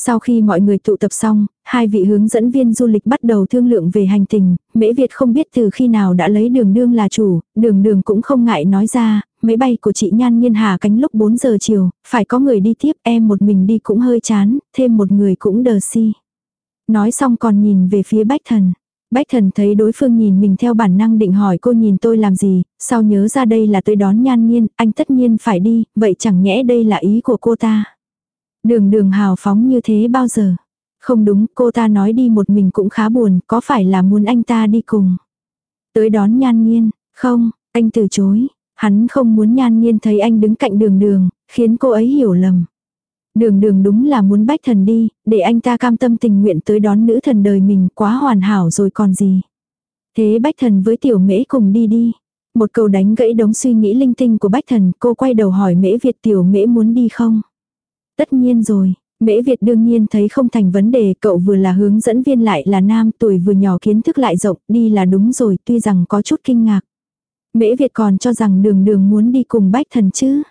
Sau khi mọi người tụ tập xong, hai vị hướng dẫn viên du lịch bắt đầu thương lượng về hành trình, Mễ Việt không biết từ khi nào đã lấy đường đương là chủ, đường đường cũng không ngại nói ra, máy bay của chị Nhan Nhiên hạ cánh lúc 4 giờ chiều, phải có người đi tiếp em một mình đi cũng hơi chán, thêm một người cũng đờ si. Nói xong còn nhìn về phía bách thần. Bách thần thấy đối phương nhìn mình theo bản năng định hỏi cô nhìn tôi làm gì, sau nhớ ra đây là tôi đón nhan nhiên, anh tất nhiên phải đi, vậy chẳng nhẽ đây là ý của cô ta. Đường đường hào phóng như thế bao giờ? Không đúng, cô ta nói đi một mình cũng khá buồn, có phải là muốn anh ta đi cùng? Tới đón nhan nhiên, không, anh từ chối. Hắn không muốn nhan nhiên thấy anh đứng cạnh đường đường, khiến cô ấy hiểu lầm. Đường đường đúng là muốn bách thần đi, để anh ta cam tâm tình nguyện tới đón nữ thần đời mình quá hoàn hảo rồi còn gì. Thế bách thần với tiểu mễ cùng đi đi. Một câu đánh gãy đống suy nghĩ linh tinh của bách thần, cô quay đầu hỏi mễ Việt tiểu mễ muốn đi không? Tất nhiên rồi, Mễ Việt đương nhiên thấy không thành vấn đề, cậu vừa là hướng dẫn viên lại là nam, tuổi vừa nhỏ kiến thức lại rộng, đi là đúng rồi, tuy rằng có chút kinh ngạc. Mễ Việt còn cho rằng đường đường muốn đi cùng bách thần chứ.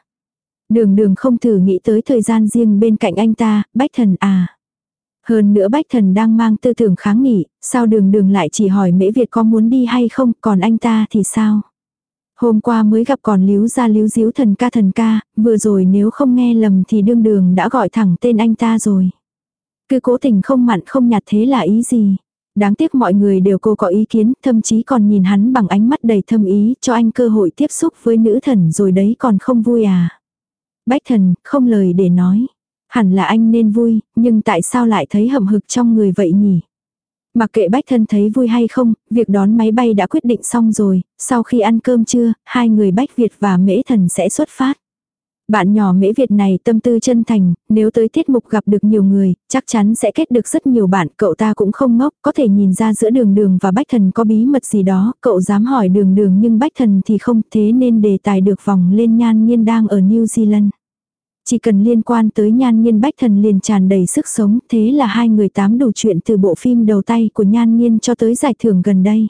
Đường đường không thử nghĩ tới thời gian riêng bên cạnh anh ta, bách thần à. Hơn nữa bách thần đang mang tư tưởng kháng nghị, sao đường đường lại chỉ hỏi mễ Việt có muốn đi hay không, còn anh ta thì sao? Hôm qua mới gặp còn líu ra líu díu thần ca thần ca, vừa rồi nếu không nghe lầm thì đương đường đã gọi thẳng tên anh ta rồi. Cứ cố tình không mặn không nhạt thế là ý gì. Đáng tiếc mọi người đều cô có ý kiến, thậm chí còn nhìn hắn bằng ánh mắt đầy thâm ý, cho anh cơ hội tiếp xúc với nữ thần rồi đấy còn không vui à. Bách thần, không lời để nói. Hẳn là anh nên vui, nhưng tại sao lại thấy hậm hực trong người vậy nhỉ? Mặc kệ bách thân thấy vui hay không, việc đón máy bay đã quyết định xong rồi, sau khi ăn cơm trưa, hai người bách Việt và mễ thần sẽ xuất phát. Bạn nhỏ mễ Việt này tâm tư chân thành, nếu tới tiết mục gặp được nhiều người, chắc chắn sẽ kết được rất nhiều bạn, cậu ta cũng không ngốc, có thể nhìn ra giữa đường đường và bách thần có bí mật gì đó, cậu dám hỏi đường đường nhưng bách thần thì không, thế nên đề tài được vòng lên nhan nhiên đang ở New Zealand. Chỉ cần liên quan tới nhan nhiên bách thần liền tràn đầy sức sống, thế là hai người tám đủ chuyện từ bộ phim đầu tay của nhan nhiên cho tới giải thưởng gần đây.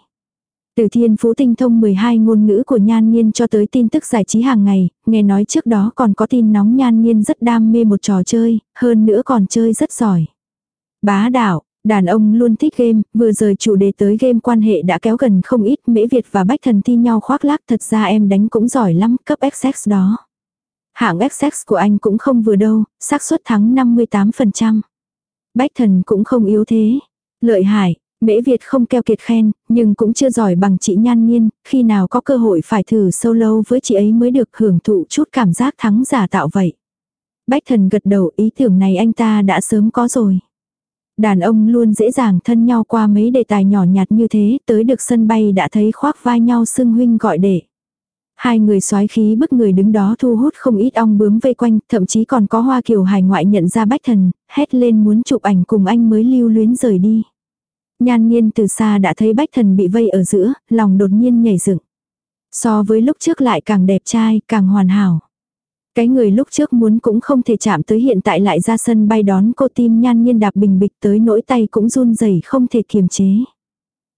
Từ thiên phú tinh thông 12 ngôn ngữ của nhan nhiên cho tới tin tức giải trí hàng ngày, nghe nói trước đó còn có tin nóng nhan nhiên rất đam mê một trò chơi, hơn nữa còn chơi rất giỏi. Bá đạo, đàn ông luôn thích game, vừa rời chủ đề tới game quan hệ đã kéo gần không ít, Mễ Việt và Bách Thần thi nhau khoác lác thật ra em đánh cũng giỏi lắm, cấp XX đó. Hạng XX của anh cũng không vừa đâu, xác suất thắng 58%. Bách thần cũng không yếu thế. Lợi hại, Mễ Việt không keo kiệt khen, nhưng cũng chưa giỏi bằng chị Nhan Nhiên, khi nào có cơ hội phải thử solo với chị ấy mới được hưởng thụ chút cảm giác thắng giả tạo vậy. Bách thần gật đầu ý tưởng này anh ta đã sớm có rồi. Đàn ông luôn dễ dàng thân nhau qua mấy đề tài nhỏ nhặt như thế, tới được sân bay đã thấy khoác vai nhau xưng huynh gọi đệ. Hai người soái khí bức người đứng đó thu hút không ít ong bướm vây quanh, thậm chí còn có hoa kiều hải ngoại nhận ra bách thần, hét lên muốn chụp ảnh cùng anh mới lưu luyến rời đi. Nhan nhiên từ xa đã thấy bách thần bị vây ở giữa, lòng đột nhiên nhảy dựng. So với lúc trước lại càng đẹp trai, càng hoàn hảo. Cái người lúc trước muốn cũng không thể chạm tới hiện tại lại ra sân bay đón cô tim nhan nhiên đạp bình bịch tới nỗi tay cũng run rẩy không thể kiềm chế.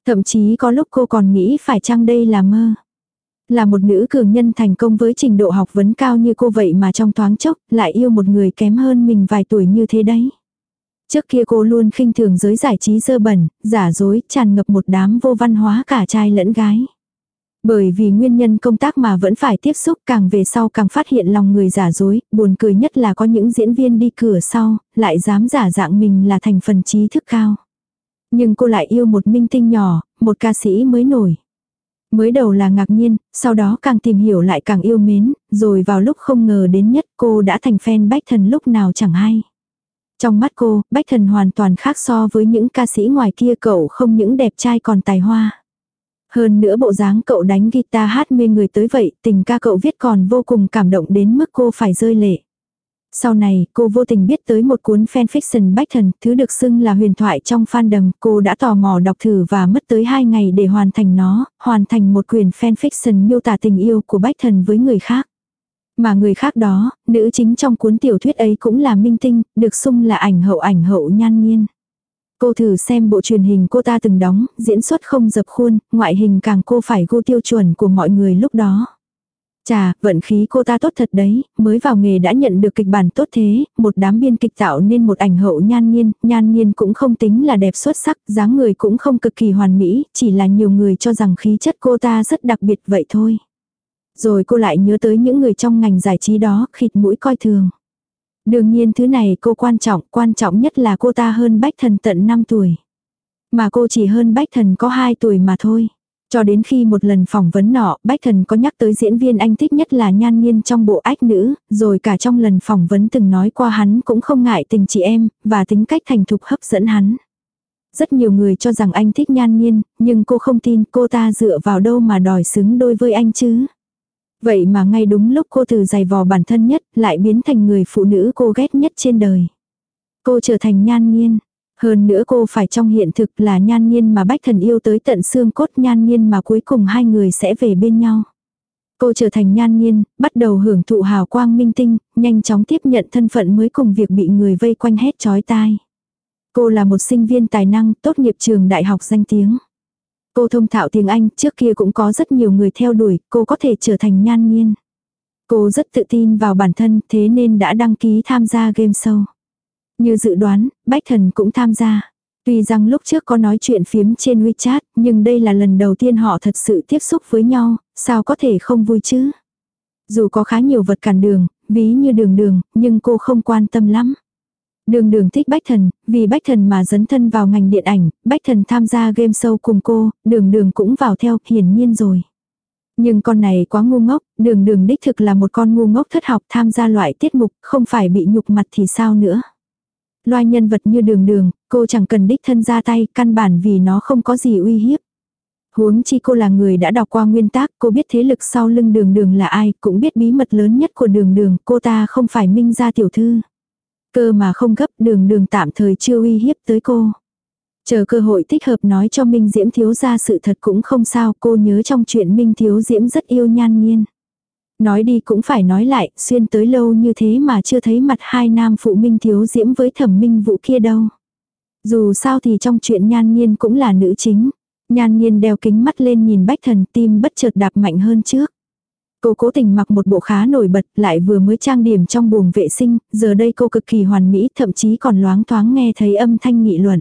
Thậm chí có lúc cô còn nghĩ phải chăng đây là mơ. Là một nữ cường nhân thành công với trình độ học vấn cao như cô vậy mà trong thoáng chốc lại yêu một người kém hơn mình vài tuổi như thế đấy. Trước kia cô luôn khinh thường giới giải trí dơ bẩn, giả dối, tràn ngập một đám vô văn hóa cả trai lẫn gái. Bởi vì nguyên nhân công tác mà vẫn phải tiếp xúc càng về sau càng phát hiện lòng người giả dối, buồn cười nhất là có những diễn viên đi cửa sau, lại dám giả dạng mình là thành phần trí thức cao. Nhưng cô lại yêu một minh tinh nhỏ, một ca sĩ mới nổi. Mới đầu là ngạc nhiên, sau đó càng tìm hiểu lại càng yêu mến, rồi vào lúc không ngờ đến nhất cô đã thành fan bách thần lúc nào chẳng hay. Trong mắt cô, bách thần hoàn toàn khác so với những ca sĩ ngoài kia cậu không những đẹp trai còn tài hoa. Hơn nữa bộ dáng cậu đánh guitar hát mê người tới vậy, tình ca cậu viết còn vô cùng cảm động đến mức cô phải rơi lệ. Sau này, cô vô tình biết tới một cuốn fanfiction bách thần, thứ được xưng là huyền thoại trong fandom, cô đã tò mò đọc thử và mất tới 2 ngày để hoàn thành nó, hoàn thành một quyển fanfiction miêu tả tình yêu của bách thần với người khác. Mà người khác đó, nữ chính trong cuốn tiểu thuyết ấy cũng là minh tinh, được xưng là ảnh hậu ảnh hậu nhan nhiên. Cô thử xem bộ truyền hình cô ta từng đóng, diễn xuất không dập khuôn, ngoại hình càng cô phải gu tiêu chuẩn của mọi người lúc đó. Chà, vận khí cô ta tốt thật đấy, mới vào nghề đã nhận được kịch bản tốt thế, một đám biên kịch tạo nên một ảnh hậu nhan nhiên, nhan nhiên cũng không tính là đẹp xuất sắc, dáng người cũng không cực kỳ hoàn mỹ, chỉ là nhiều người cho rằng khí chất cô ta rất đặc biệt vậy thôi. Rồi cô lại nhớ tới những người trong ngành giải trí đó, khịt mũi coi thường. Đương nhiên thứ này cô quan trọng, quan trọng nhất là cô ta hơn bách thần tận 5 tuổi. Mà cô chỉ hơn bách thần có 2 tuổi mà thôi. Cho đến khi một lần phỏng vấn nọ, Bách Thần có nhắc tới diễn viên anh thích nhất là Nhan Nhiên trong bộ ách nữ, rồi cả trong lần phỏng vấn từng nói qua hắn cũng không ngại tình chị em, và tính cách thành thục hấp dẫn hắn. Rất nhiều người cho rằng anh thích Nhan Nhiên, nhưng cô không tin cô ta dựa vào đâu mà đòi xứng đôi với anh chứ. Vậy mà ngay đúng lúc cô từ giày vò bản thân nhất, lại biến thành người phụ nữ cô ghét nhất trên đời. Cô trở thành Nhan Nhiên. Hơn nữa cô phải trong hiện thực là nhan nhiên mà bách thần yêu tới tận xương cốt nhan nhiên mà cuối cùng hai người sẽ về bên nhau. Cô trở thành nhan nhiên, bắt đầu hưởng thụ hào quang minh tinh, nhanh chóng tiếp nhận thân phận mới cùng việc bị người vây quanh hết chói tai. Cô là một sinh viên tài năng, tốt nghiệp trường đại học danh tiếng. Cô thông thạo tiếng Anh, trước kia cũng có rất nhiều người theo đuổi, cô có thể trở thành nhan nhiên. Cô rất tự tin vào bản thân, thế nên đã đăng ký tham gia game show. Như dự đoán, Bách Thần cũng tham gia. Tuy rằng lúc trước có nói chuyện phiếm trên WeChat, nhưng đây là lần đầu tiên họ thật sự tiếp xúc với nhau, sao có thể không vui chứ? Dù có khá nhiều vật cản đường, ví như đường đường, nhưng cô không quan tâm lắm. Đường đường thích Bách Thần, vì Bách Thần mà dấn thân vào ngành điện ảnh, Bách Thần tham gia game show cùng cô, đường đường cũng vào theo, hiển nhiên rồi. Nhưng con này quá ngu ngốc, đường đường đích thực là một con ngu ngốc thất học tham gia loại tiết mục, không phải bị nhục mặt thì sao nữa. Loài nhân vật như đường đường, cô chẳng cần đích thân ra tay, căn bản vì nó không có gì uy hiếp. Huống chi cô là người đã đọc qua nguyên tác, cô biết thế lực sau lưng đường đường là ai, cũng biết bí mật lớn nhất của đường đường, cô ta không phải minh gia tiểu thư. Cơ mà không gấp đường đường tạm thời chưa uy hiếp tới cô. Chờ cơ hội thích hợp nói cho Minh Diễm thiếu ra sự thật cũng không sao, cô nhớ trong chuyện Minh thiếu Diễm rất yêu nhan nhiên. Nói đi cũng phải nói lại, xuyên tới lâu như thế mà chưa thấy mặt hai nam phụ minh thiếu diễm với thẩm minh vụ kia đâu. Dù sao thì trong chuyện nhan nhiên cũng là nữ chính. Nhan nhiên đeo kính mắt lên nhìn bách thần tim bất chợt đạp mạnh hơn trước. Cô cố tình mặc một bộ khá nổi bật lại vừa mới trang điểm trong buồng vệ sinh, giờ đây cô cực kỳ hoàn mỹ thậm chí còn loáng thoáng nghe thấy âm thanh nghị luận.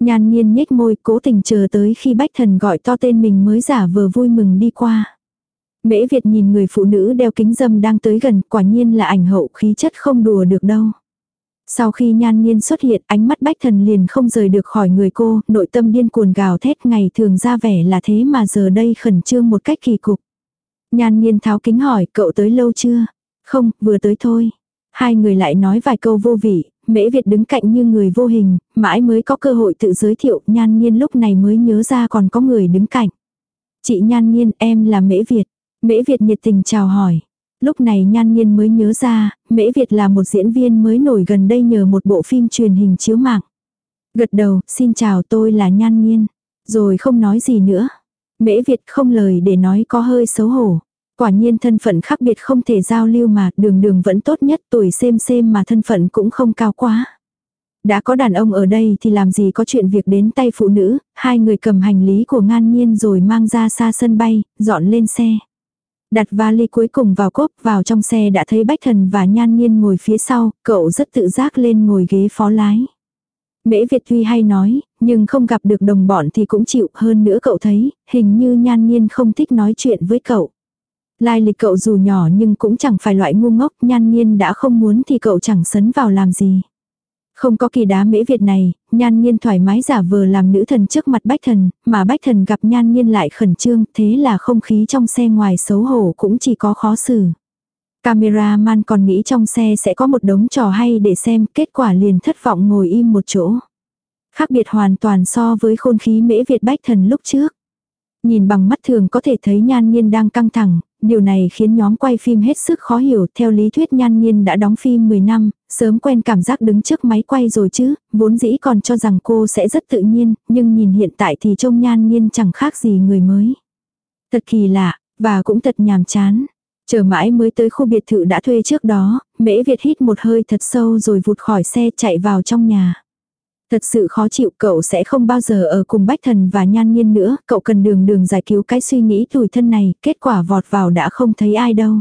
Nhan nhiên nhếch môi cố tình chờ tới khi bách thần gọi to tên mình mới giả vờ vui mừng đi qua. Mễ Việt nhìn người phụ nữ đeo kính dâm đang tới gần, quả nhiên là ảnh hậu khí chất không đùa được đâu. Sau khi nhan nhiên xuất hiện ánh mắt bách thần liền không rời được khỏi người cô, nội tâm điên cuồng gào thét ngày thường ra vẻ là thế mà giờ đây khẩn trương một cách kỳ cục. Nhan nhiên tháo kính hỏi cậu tới lâu chưa? Không, vừa tới thôi. Hai người lại nói vài câu vô vị, mễ Việt đứng cạnh như người vô hình, mãi mới có cơ hội tự giới thiệu, nhan nhiên lúc này mới nhớ ra còn có người đứng cạnh. Chị nhan nhiên, em là mễ Việt. Mễ Việt nhiệt tình chào hỏi. Lúc này nhan nhiên mới nhớ ra, mễ Việt là một diễn viên mới nổi gần đây nhờ một bộ phim truyền hình chiếu mạng. Gật đầu, xin chào tôi là nhan nhiên. Rồi không nói gì nữa. Mễ Việt không lời để nói có hơi xấu hổ. Quả nhiên thân phận khác biệt không thể giao lưu mà đường đường vẫn tốt nhất tuổi xem xem mà thân phận cũng không cao quá. Đã có đàn ông ở đây thì làm gì có chuyện việc đến tay phụ nữ, hai người cầm hành lý của ngan nhiên rồi mang ra xa sân bay, dọn lên xe. Đặt vali cuối cùng vào cốp vào trong xe đã thấy Bách Thần và Nhan Nhiên ngồi phía sau, cậu rất tự giác lên ngồi ghế phó lái. Mễ Việt tuy hay nói, nhưng không gặp được đồng bọn thì cũng chịu hơn nữa cậu thấy, hình như Nhan Nhiên không thích nói chuyện với cậu. Lai lịch cậu dù nhỏ nhưng cũng chẳng phải loại ngu ngốc, Nhan Nhiên đã không muốn thì cậu chẳng sấn vào làm gì. Không có kỳ đá mễ Việt này, nhan nhiên thoải mái giả vờ làm nữ thần trước mặt bách thần, mà bách thần gặp nhan nhiên lại khẩn trương, thế là không khí trong xe ngoài xấu hổ cũng chỉ có khó xử. Camera man còn nghĩ trong xe sẽ có một đống trò hay để xem, kết quả liền thất vọng ngồi im một chỗ. Khác biệt hoàn toàn so với khôn khí mễ Việt bách thần lúc trước. Nhìn bằng mắt thường có thể thấy nhan nhiên đang căng thẳng, điều này khiến nhóm quay phim hết sức khó hiểu. Theo lý thuyết nhan nhiên đã đóng phim 10 năm, sớm quen cảm giác đứng trước máy quay rồi chứ, vốn dĩ còn cho rằng cô sẽ rất tự nhiên, nhưng nhìn hiện tại thì trông nhan nhiên chẳng khác gì người mới. Thật kỳ lạ, và cũng thật nhàm chán. Chờ mãi mới tới khu biệt thự đã thuê trước đó, mễ Việt hít một hơi thật sâu rồi vụt khỏi xe chạy vào trong nhà. Thật sự khó chịu cậu sẽ không bao giờ ở cùng Bách Thần và Nhan Nhiên nữa, cậu cần đường đường giải cứu cái suy nghĩ tủi thân này, kết quả vọt vào đã không thấy ai đâu.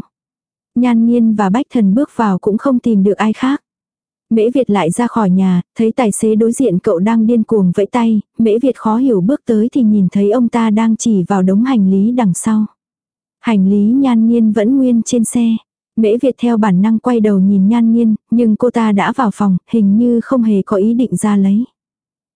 Nhan Nhiên và Bách Thần bước vào cũng không tìm được ai khác. Mễ Việt lại ra khỏi nhà, thấy tài xế đối diện cậu đang điên cuồng vẫy tay, Mễ Việt khó hiểu bước tới thì nhìn thấy ông ta đang chỉ vào đống hành lý đằng sau. Hành lý nhan nhiên vẫn nguyên trên xe. Mễ Việt theo bản năng quay đầu nhìn nhan nghiên, nhưng cô ta đã vào phòng, hình như không hề có ý định ra lấy.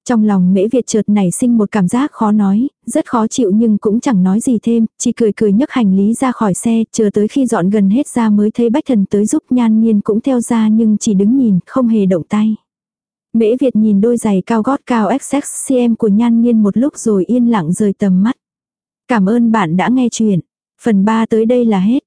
Trong lòng mễ Việt chợt nảy sinh một cảm giác khó nói, rất khó chịu nhưng cũng chẳng nói gì thêm, chỉ cười cười nhấc hành lý ra khỏi xe, chờ tới khi dọn gần hết ra mới thấy bách thần tới giúp nhan nhiên cũng theo ra nhưng chỉ đứng nhìn, không hề động tay. Mễ Việt nhìn đôi giày cao gót cao XXCM của nhan nhiên một lúc rồi yên lặng rời tầm mắt. Cảm ơn bạn đã nghe chuyện. Phần 3 tới đây là hết.